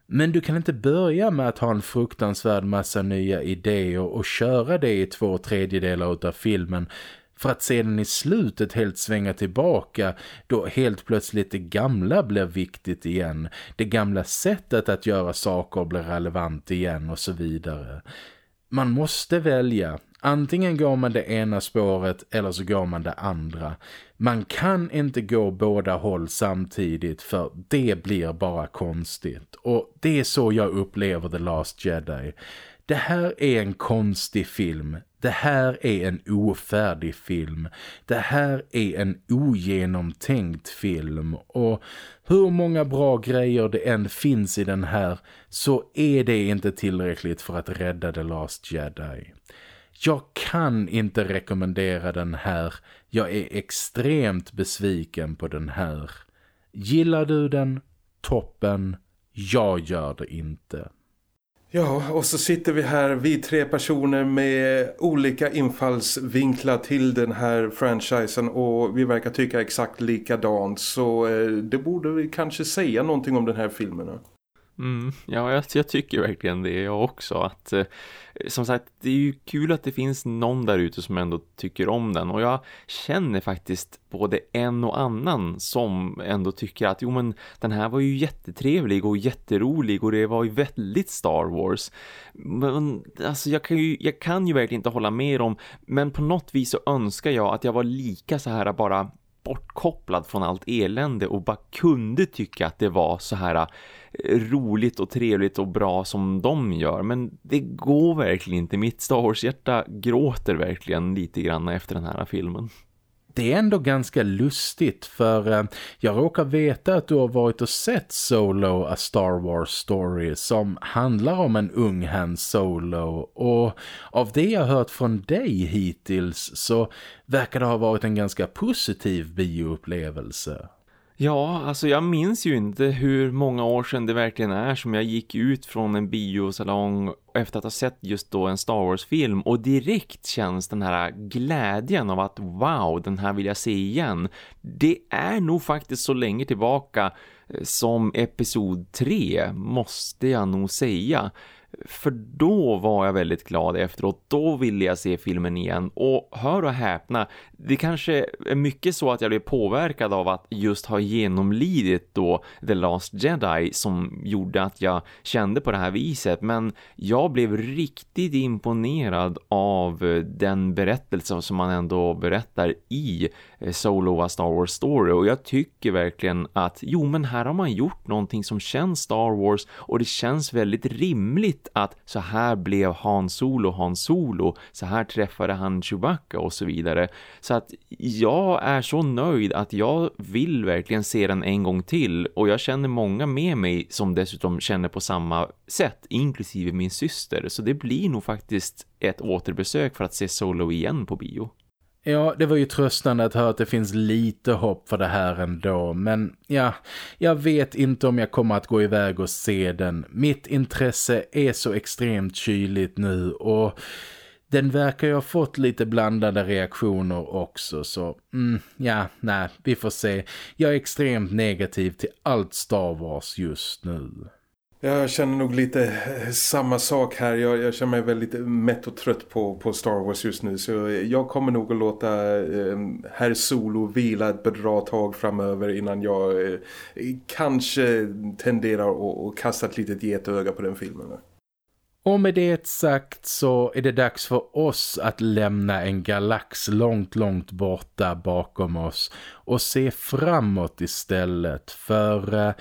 Men du kan inte börja med att ha en fruktansvärd massa nya idéer och köra det i två tredjedelar av filmen för att sedan i slutet helt svänga tillbaka då helt plötsligt det gamla blir viktigt igen. Det gamla sättet att göra saker blir relevant igen och så vidare. Man måste välja. Antingen går man det ena spåret eller så går man det andra. Man kan inte gå båda håll samtidigt för det blir bara konstigt. Och det är så jag upplever The Last Jedi. Det här är en konstig film. Det här är en ofärdig film. Det här är en ogenomtänkt film. Och hur många bra grejer det än finns i den här så är det inte tillräckligt för att rädda The Last Jedi. Jag kan inte rekommendera den här. Jag är extremt besviken på den här. Gillar du den? Toppen. Jag gör det inte. Ja, och så sitter vi här, vi tre personer med olika infallsvinklar till den här franchisen och vi verkar tycka exakt likadant så eh, det borde vi kanske säga någonting om den här filmen. Mm, ja, jag, jag, tycker verkligen det jag också. Att, eh, som sagt, det är ju kul att det finns någon där ute som ändå tycker om den. Och jag känner faktiskt både en och annan som ändå tycker att jo men den här var ju jättetrevlig och jätterolig och det var ju väldigt Star Wars. Men alltså jag kan ju, jag kan ju verkligen inte hålla med om, men på något vis så önskar jag att jag var lika så här bara bortkopplad från allt elände och bara kunde tycka att det var så här eh, roligt och trevligt och bra som de gör. Men det går verkligen inte. Mitt Star Wars-hjärta gråter verkligen lite grann efter den här filmen det är ändå ganska lustigt för eh, jag råkar veta att du har varit och sett Solo A Star Wars Story som handlar om en ung Han Solo och av det jag hört från dig hittills så verkar det ha varit en ganska positiv bioupplevelse. Ja, alltså jag minns ju inte hur många år sedan det verkligen är som jag gick ut från en biosalong efter att ha sett just då en Star Wars-film och direkt känns den här glädjen av att wow, den här vill jag se igen. Det är nog faktiskt så länge tillbaka eh, som episod 3 måste jag nog säga. För då var jag väldigt glad efteråt. Då ville jag se filmen igen. Och hör och häpna, det kanske är mycket så att jag blev påverkad av att just ha genomlidit då The Last Jedi som gjorde att jag kände på det här viset. Men jag blev riktigt imponerad av den berättelse som man ändå berättar i Eh, Solo A Star Wars Story. Och jag tycker verkligen att jo men här har man gjort någonting som känns Star Wars och det känns väldigt rimligt att så här blev Han Solo Han Solo, så här träffade han Chewbacca och så vidare. Så att jag är så nöjd att jag vill verkligen se den en gång till och jag känner många med mig som dessutom känner på samma sätt, inklusive min syster. Så det blir nog faktiskt ett återbesök för att se Solo igen på bio. Ja, det var ju tröstande att höra att det finns lite hopp för det här ändå. Men ja, jag vet inte om jag kommer att gå iväg och se den. Mitt intresse är så extremt kyligt nu och den verkar ju ha fått lite blandade reaktioner också. Så mm, ja, nej, vi får se. Jag är extremt negativ till allt Star Wars just nu. Jag känner nog lite eh, samma sak här. Jag, jag, känner mig väldigt eh, mätt och trött på, på Star Wars just nu. Så eh, jag kommer nog att låta eh, herr Solo vila ett bra tag framöver innan jag eh, kanske tenderar att kasta ett litet getöga på den filmen. Och med det sagt så är det dags för oss att lämna en galax långt, långt borta bakom oss och se framåt istället. För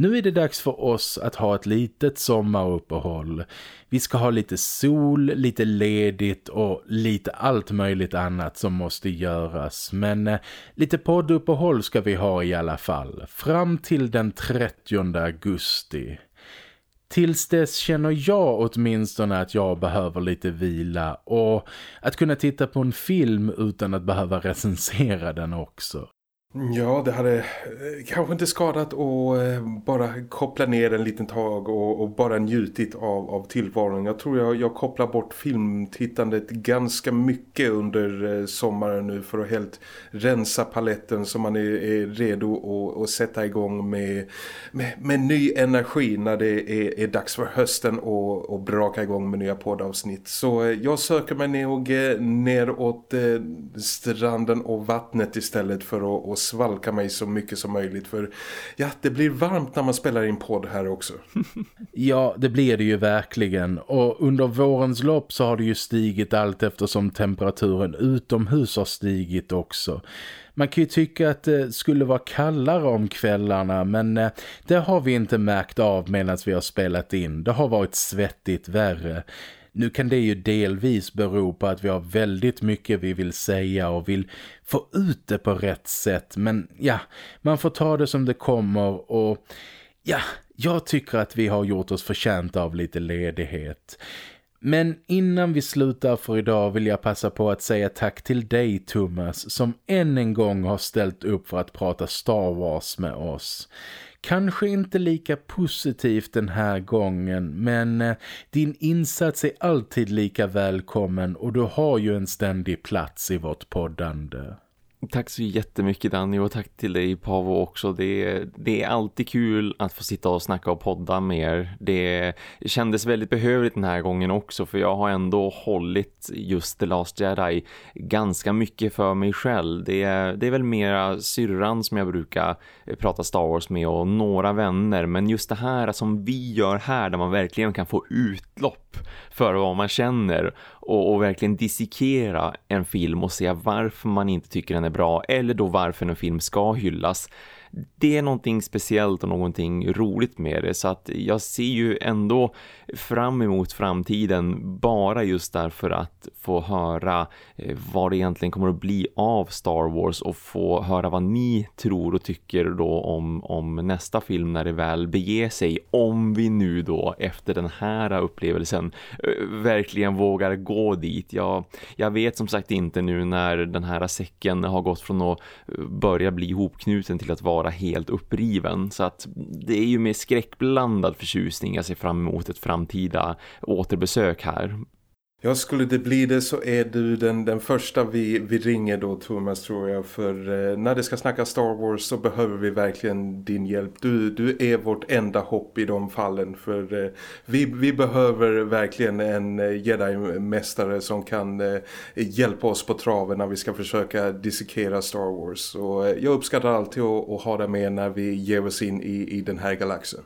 nu är det dags för oss att ha ett litet sommaruppehåll. Vi ska ha lite sol, lite ledigt och lite allt möjligt annat som måste göras. Men eh, lite podduppehåll ska vi ha i alla fall. Fram till den 30 augusti. Tills dess känner jag åtminstone att jag behöver lite vila och att kunna titta på en film utan att behöva recensera den också. Ja, det hade eh, kanske inte skadat att eh, bara koppla ner en liten tag och, och bara njutit av, av tillvaron. Jag tror jag, jag kopplar bort filmtittandet ganska mycket under eh, sommaren nu för att helt rensa paletten så man är, är redo att, att sätta igång med, med, med ny energi när det är, är dags för hösten och, och braka igång med nya poddavsnitt. Så jag söker mig nog neråt stranden och vattnet istället för att svalka mig så mycket som möjligt för ja, det blir varmt när man spelar in podd här också. [LAUGHS] ja, det blir det ju verkligen och under vårens lopp så har det ju stigit allt eftersom temperaturen utomhus har stigit också. Man kan ju tycka att det skulle vara kallare om kvällarna men eh, det har vi inte märkt av medan vi har spelat in. Det har varit svettigt värre. Nu kan det ju delvis bero på att vi har väldigt mycket vi vill säga och vill få ut det på rätt sätt. Men ja, man får ta det som det kommer och ja, jag tycker att vi har gjort oss förtjänt av lite ledighet. Men innan vi slutar för idag vill jag passa på att säga tack till dig Thomas som än en gång har ställt upp för att prata Star Wars med oss. Kanske inte lika positivt den här gången men eh, din insats är alltid lika välkommen och du har ju en ständig plats i vårt poddande. Tack så jättemycket Danny och tack till dig Pavo också. Det är, det är alltid kul att få sitta och snacka och podda med er. Det kändes väldigt behövligt den här gången också för jag har ändå hållit just The Last Jedi ganska mycket för mig själv. Det det är väl mera syrran som jag brukar eh, prata Star Wars med och några vänner men just det här som vi gör här där man verkligen kan få utlopp för vad man känner och, och, verkligen dissekera en film och se varför man inte tycker den är bra eller då varför en film ska hyllas. Det är någonting speciellt och någonting roligt med det så att jag ser ju ändå fram emot framtiden bara just därför att få höra eh, vad det egentligen kommer att bli av Star Wars och få höra vad ni tror och tycker då om, om nästa film när det väl beger sig om vi nu då efter den här upplevelsen eh, verkligen vågar gå dit. Jag, jag vet som sagt inte nu när den här säcken har gått från att eh, börja bli ihopknuten till att vara vara helt uppriven så att det är ju med skräckblandad förtjusning jag ser fram emot ett framtida återbesök här. Ja, skulle det bli det så är du den, den första vi, vi ringer då Thomas tror jag. För eh, när det ska snacka Star Wars så behöver vi verkligen din hjälp. Du, du är vårt enda hopp i de fallen. För eh, vi, vi behöver verkligen en eh, Jedi-mästare som kan eh, hjälpa oss på traven när vi ska försöka dissekera Star Wars. Och eh, jag uppskattar alltid att, att ha dig med när vi ger oss in i, i den här galaxen.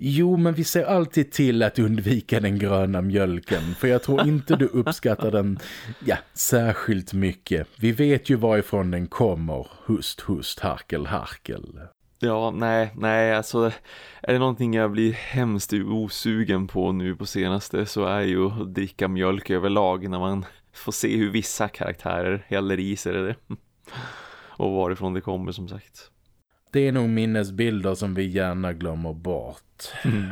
Jo, men vi ser alltid till att undvika den gröna mjölken. För jag tror inte du uppskattar den ja, särskilt mycket. Vi vet ju varifrån den kommer. Hust, hust, harkel, harkel. Ja, nej, nej, alltså är det någonting jag blir hemskt osugen på nu på senaste så är ju att dricka mjölk överlag när man får se hur vissa karaktärer häller i sig det. Och varifrån det kommer som sagt. Det är nog minnesbilder som vi gärna glömmer bort. Mm.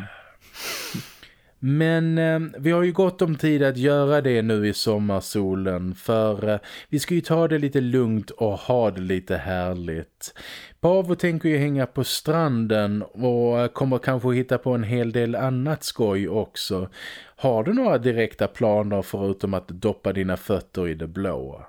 Men eh, vi har ju gott om tid att göra det nu i sommarsolen för eh, vi ska ju ta det lite lugnt och ha det lite härligt. Pavo tänker ju hänga på stranden och eh, kommer kanske hitta på en hel del annat skoj också. Har du några direkta planer förutom att doppa dina fötter i det blåa?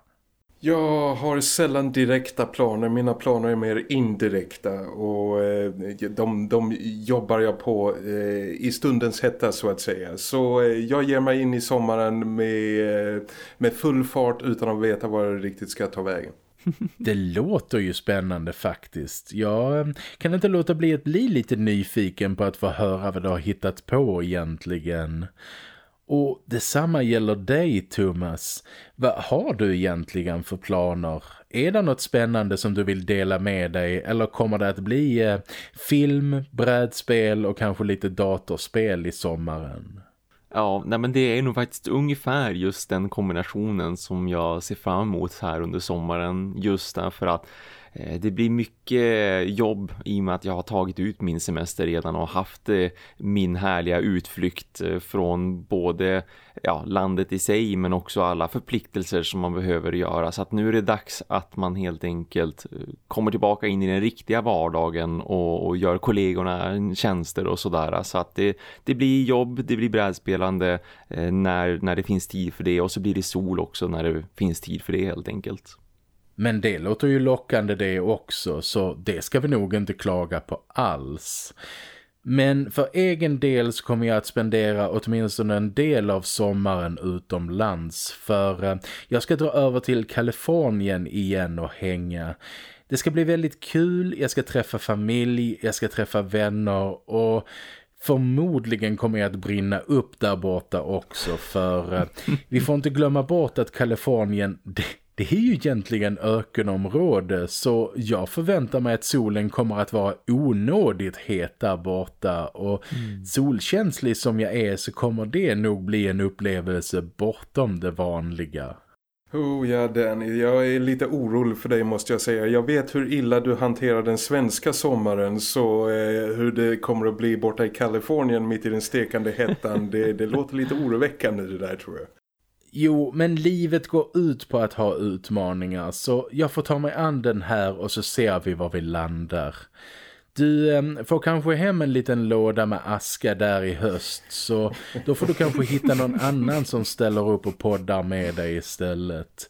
Jag har sällan direkta planer, mina planer är mer indirekta och eh, de, de jobbar jag på eh, i stundens hetta så att säga. Så eh, jag ger mig in i sommaren med, eh, med full fart utan att veta var det riktigt ska ta vägen. [LAUGHS] Det låter ju spännande faktiskt. Jag eh, kan inte låta bli att bli lite nyfiken på att få höra vad du har hittat på egentligen. Och detsamma gäller dig Thomas. Vad har du egentligen för planer? Är det något spännande som du vill dela med dig eller kommer det att bli eh, film, brädspel och kanske lite datorspel i sommaren? Ja, nej men det är nog faktiskt ungefär just den kombinationen som jag ser fram emot här under sommaren. Just därför att Eh, det blir mycket jobb i och med att jag har tagit ut min semester redan och haft eh, min härliga utflykt eh, från både ja, landet i sig men också alla förpliktelser som man behöver göra. Så att nu är det dags att man helt enkelt kommer tillbaka in i den riktiga vardagen och, och gör kollegorna tjänster och sådär. Så att det, det blir jobb, det blir brädspelande när, när det finns tid för det och så blir det sol också när det finns tid för det helt enkelt. Men det låter ju lockande det också så det ska vi nog inte klaga på alls. Men för egen del så kommer jag att spendera åtminstone en del av sommaren utomlands för eh, jag ska dra över till Kalifornien igen och hänga. Det ska bli väldigt kul, jag ska träffa familj, jag ska träffa vänner och förmodligen kommer jag att brinna upp där borta också för eh, vi får inte glömma bort att Kalifornien, [LAUGHS] det, är ju egentligen ökenområde så jag förväntar mig att solen kommer att vara onådigt het där borta och mm. solkänslig som jag är så kommer det nog bli en upplevelse bortom det vanliga. Oh ja Danny, jag är lite orolig för dig måste jag säga. Jag vet hur illa du hanterar den svenska sommaren så eh, hur det kommer att bli borta i Kalifornien mitt i den stekande hettan, det, det låter lite oroväckande det där tror jag. Jo, men livet går ut på att ha utmaningar så jag får ta mig an den här och så ser vi var vi landar. Du eh, får kanske hem en liten låda med aska där i höst så då får du kanske hitta någon [LAUGHS] annan som ställer upp och poddar med dig istället.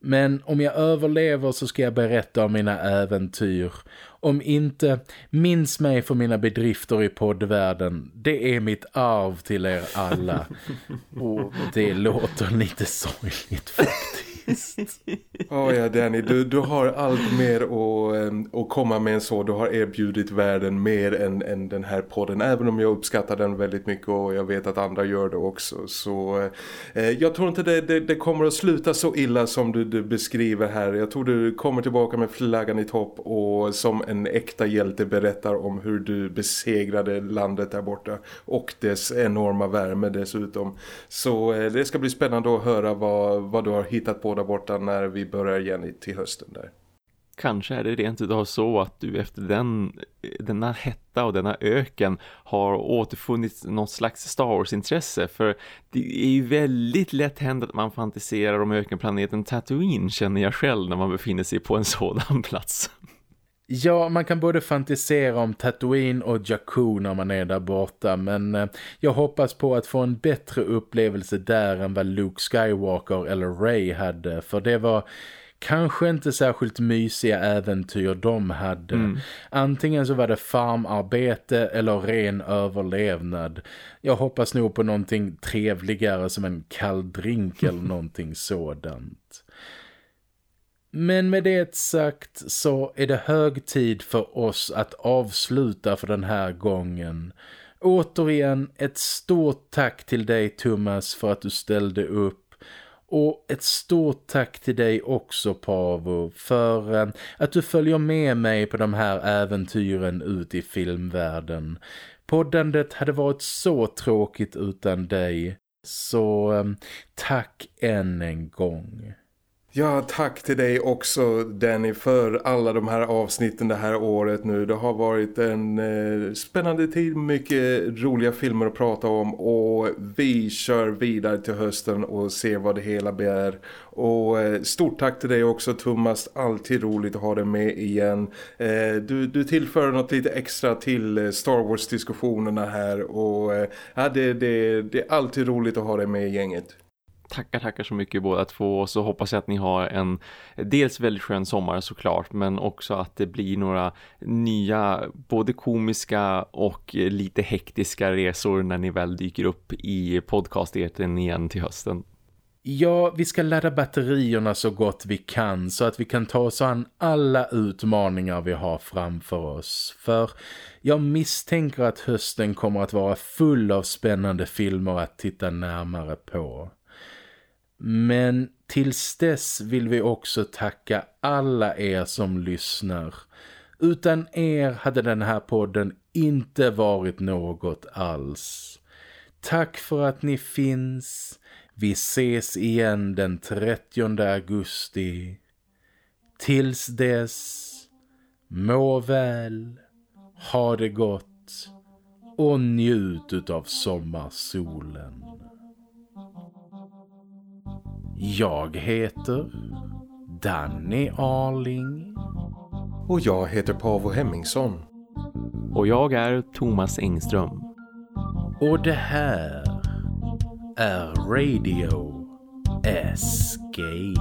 Men om jag överlever så ska jag berätta om mina äventyr. Om inte, minns mig för mina bedrifter i poddvärlden. Det är mitt arv till er alla. [LAUGHS] Och det låter lite sorgligt faktiskt faktiskt oh, ja Danny, du, du har allt mer att, eh, att komma med än så. Du har erbjudit världen mer än, än den här podden. Även om jag uppskattar den väldigt mycket och jag vet att andra gör det också. Så eh, jag tror inte det, det, det, kommer att sluta så illa som du, du, beskriver här. Jag tror du kommer tillbaka med flaggan i topp och som en äkta hjälte berättar om hur du besegrade landet där borta. Och dess enorma värme dessutom. Så eh, det ska bli spännande att höra vad, vad du har hittat på där borta när vi börjar igen till hösten där. Kanske är det rent utav så att du efter den, denna hetta och denna öken har återfunnit något slags Star Wars-intresse. För det är ju väldigt lätt hänt att man fantiserar om ökenplaneten Tatooine känner jag själv när man befinner sig på en sådan [LAUGHS] plats. Ja, man kan både fantisera om Tatooine och Jakku när man är där borta men eh, jag hoppas på att få en bättre upplevelse där än vad Luke Skywalker eller Rey hade för det var kanske inte särskilt mysiga äventyr de hade. Mm. Antingen så var det farmarbete eller ren överlevnad. Jag hoppas nog på någonting trevligare som en kall drink eller [LAUGHS] någonting sådant. Men med det sagt så är det hög tid för oss att avsluta för den här gången. Återigen ett stort tack till dig Thomas för att du ställde upp. Och ett stort tack till dig också Pavo för eh, att du följer med mig på de här äventyren ut i filmvärlden. Poddandet hade varit så tråkigt utan dig. Så eh, tack än en gång. Ja, tack till dig också Danny för alla de här avsnitten det här året nu. Det har varit en eh, spännande tid, mycket roliga filmer att prata om och vi kör vidare till hösten och ser vad det hela bär. Och eh, stort tack till dig också Thomas, alltid roligt att ha dig med igen. Eh, du, du tillför något lite extra till eh, Star Wars-diskussionerna här och eh, ja, det, det, det är alltid roligt att ha dig med i gänget tackar, tackar så mycket båda två och så hoppas jag att ni har en dels väldigt skön sommar såklart men också att det blir några nya både komiska och lite hektiska resor när ni väl dyker upp i podcasteten igen till hösten. Ja, vi ska ladda batterierna så gott vi kan så att vi kan ta oss an alla utmaningar vi har framför oss. För jag misstänker att hösten kommer att vara full av spännande filmer att titta närmare på. Men tills dess vill vi också tacka alla er som lyssnar. Utan er hade den här podden inte varit något alls. Tack för att ni finns. Vi ses igen den 30 augusti. Tills dess, må väl, ha det gott och njut av sommarsolen. Jag heter Danny Arling. Och jag heter Pavo Hemmingsson. Och jag är Thomas Engström. Och det här är Radio Escape.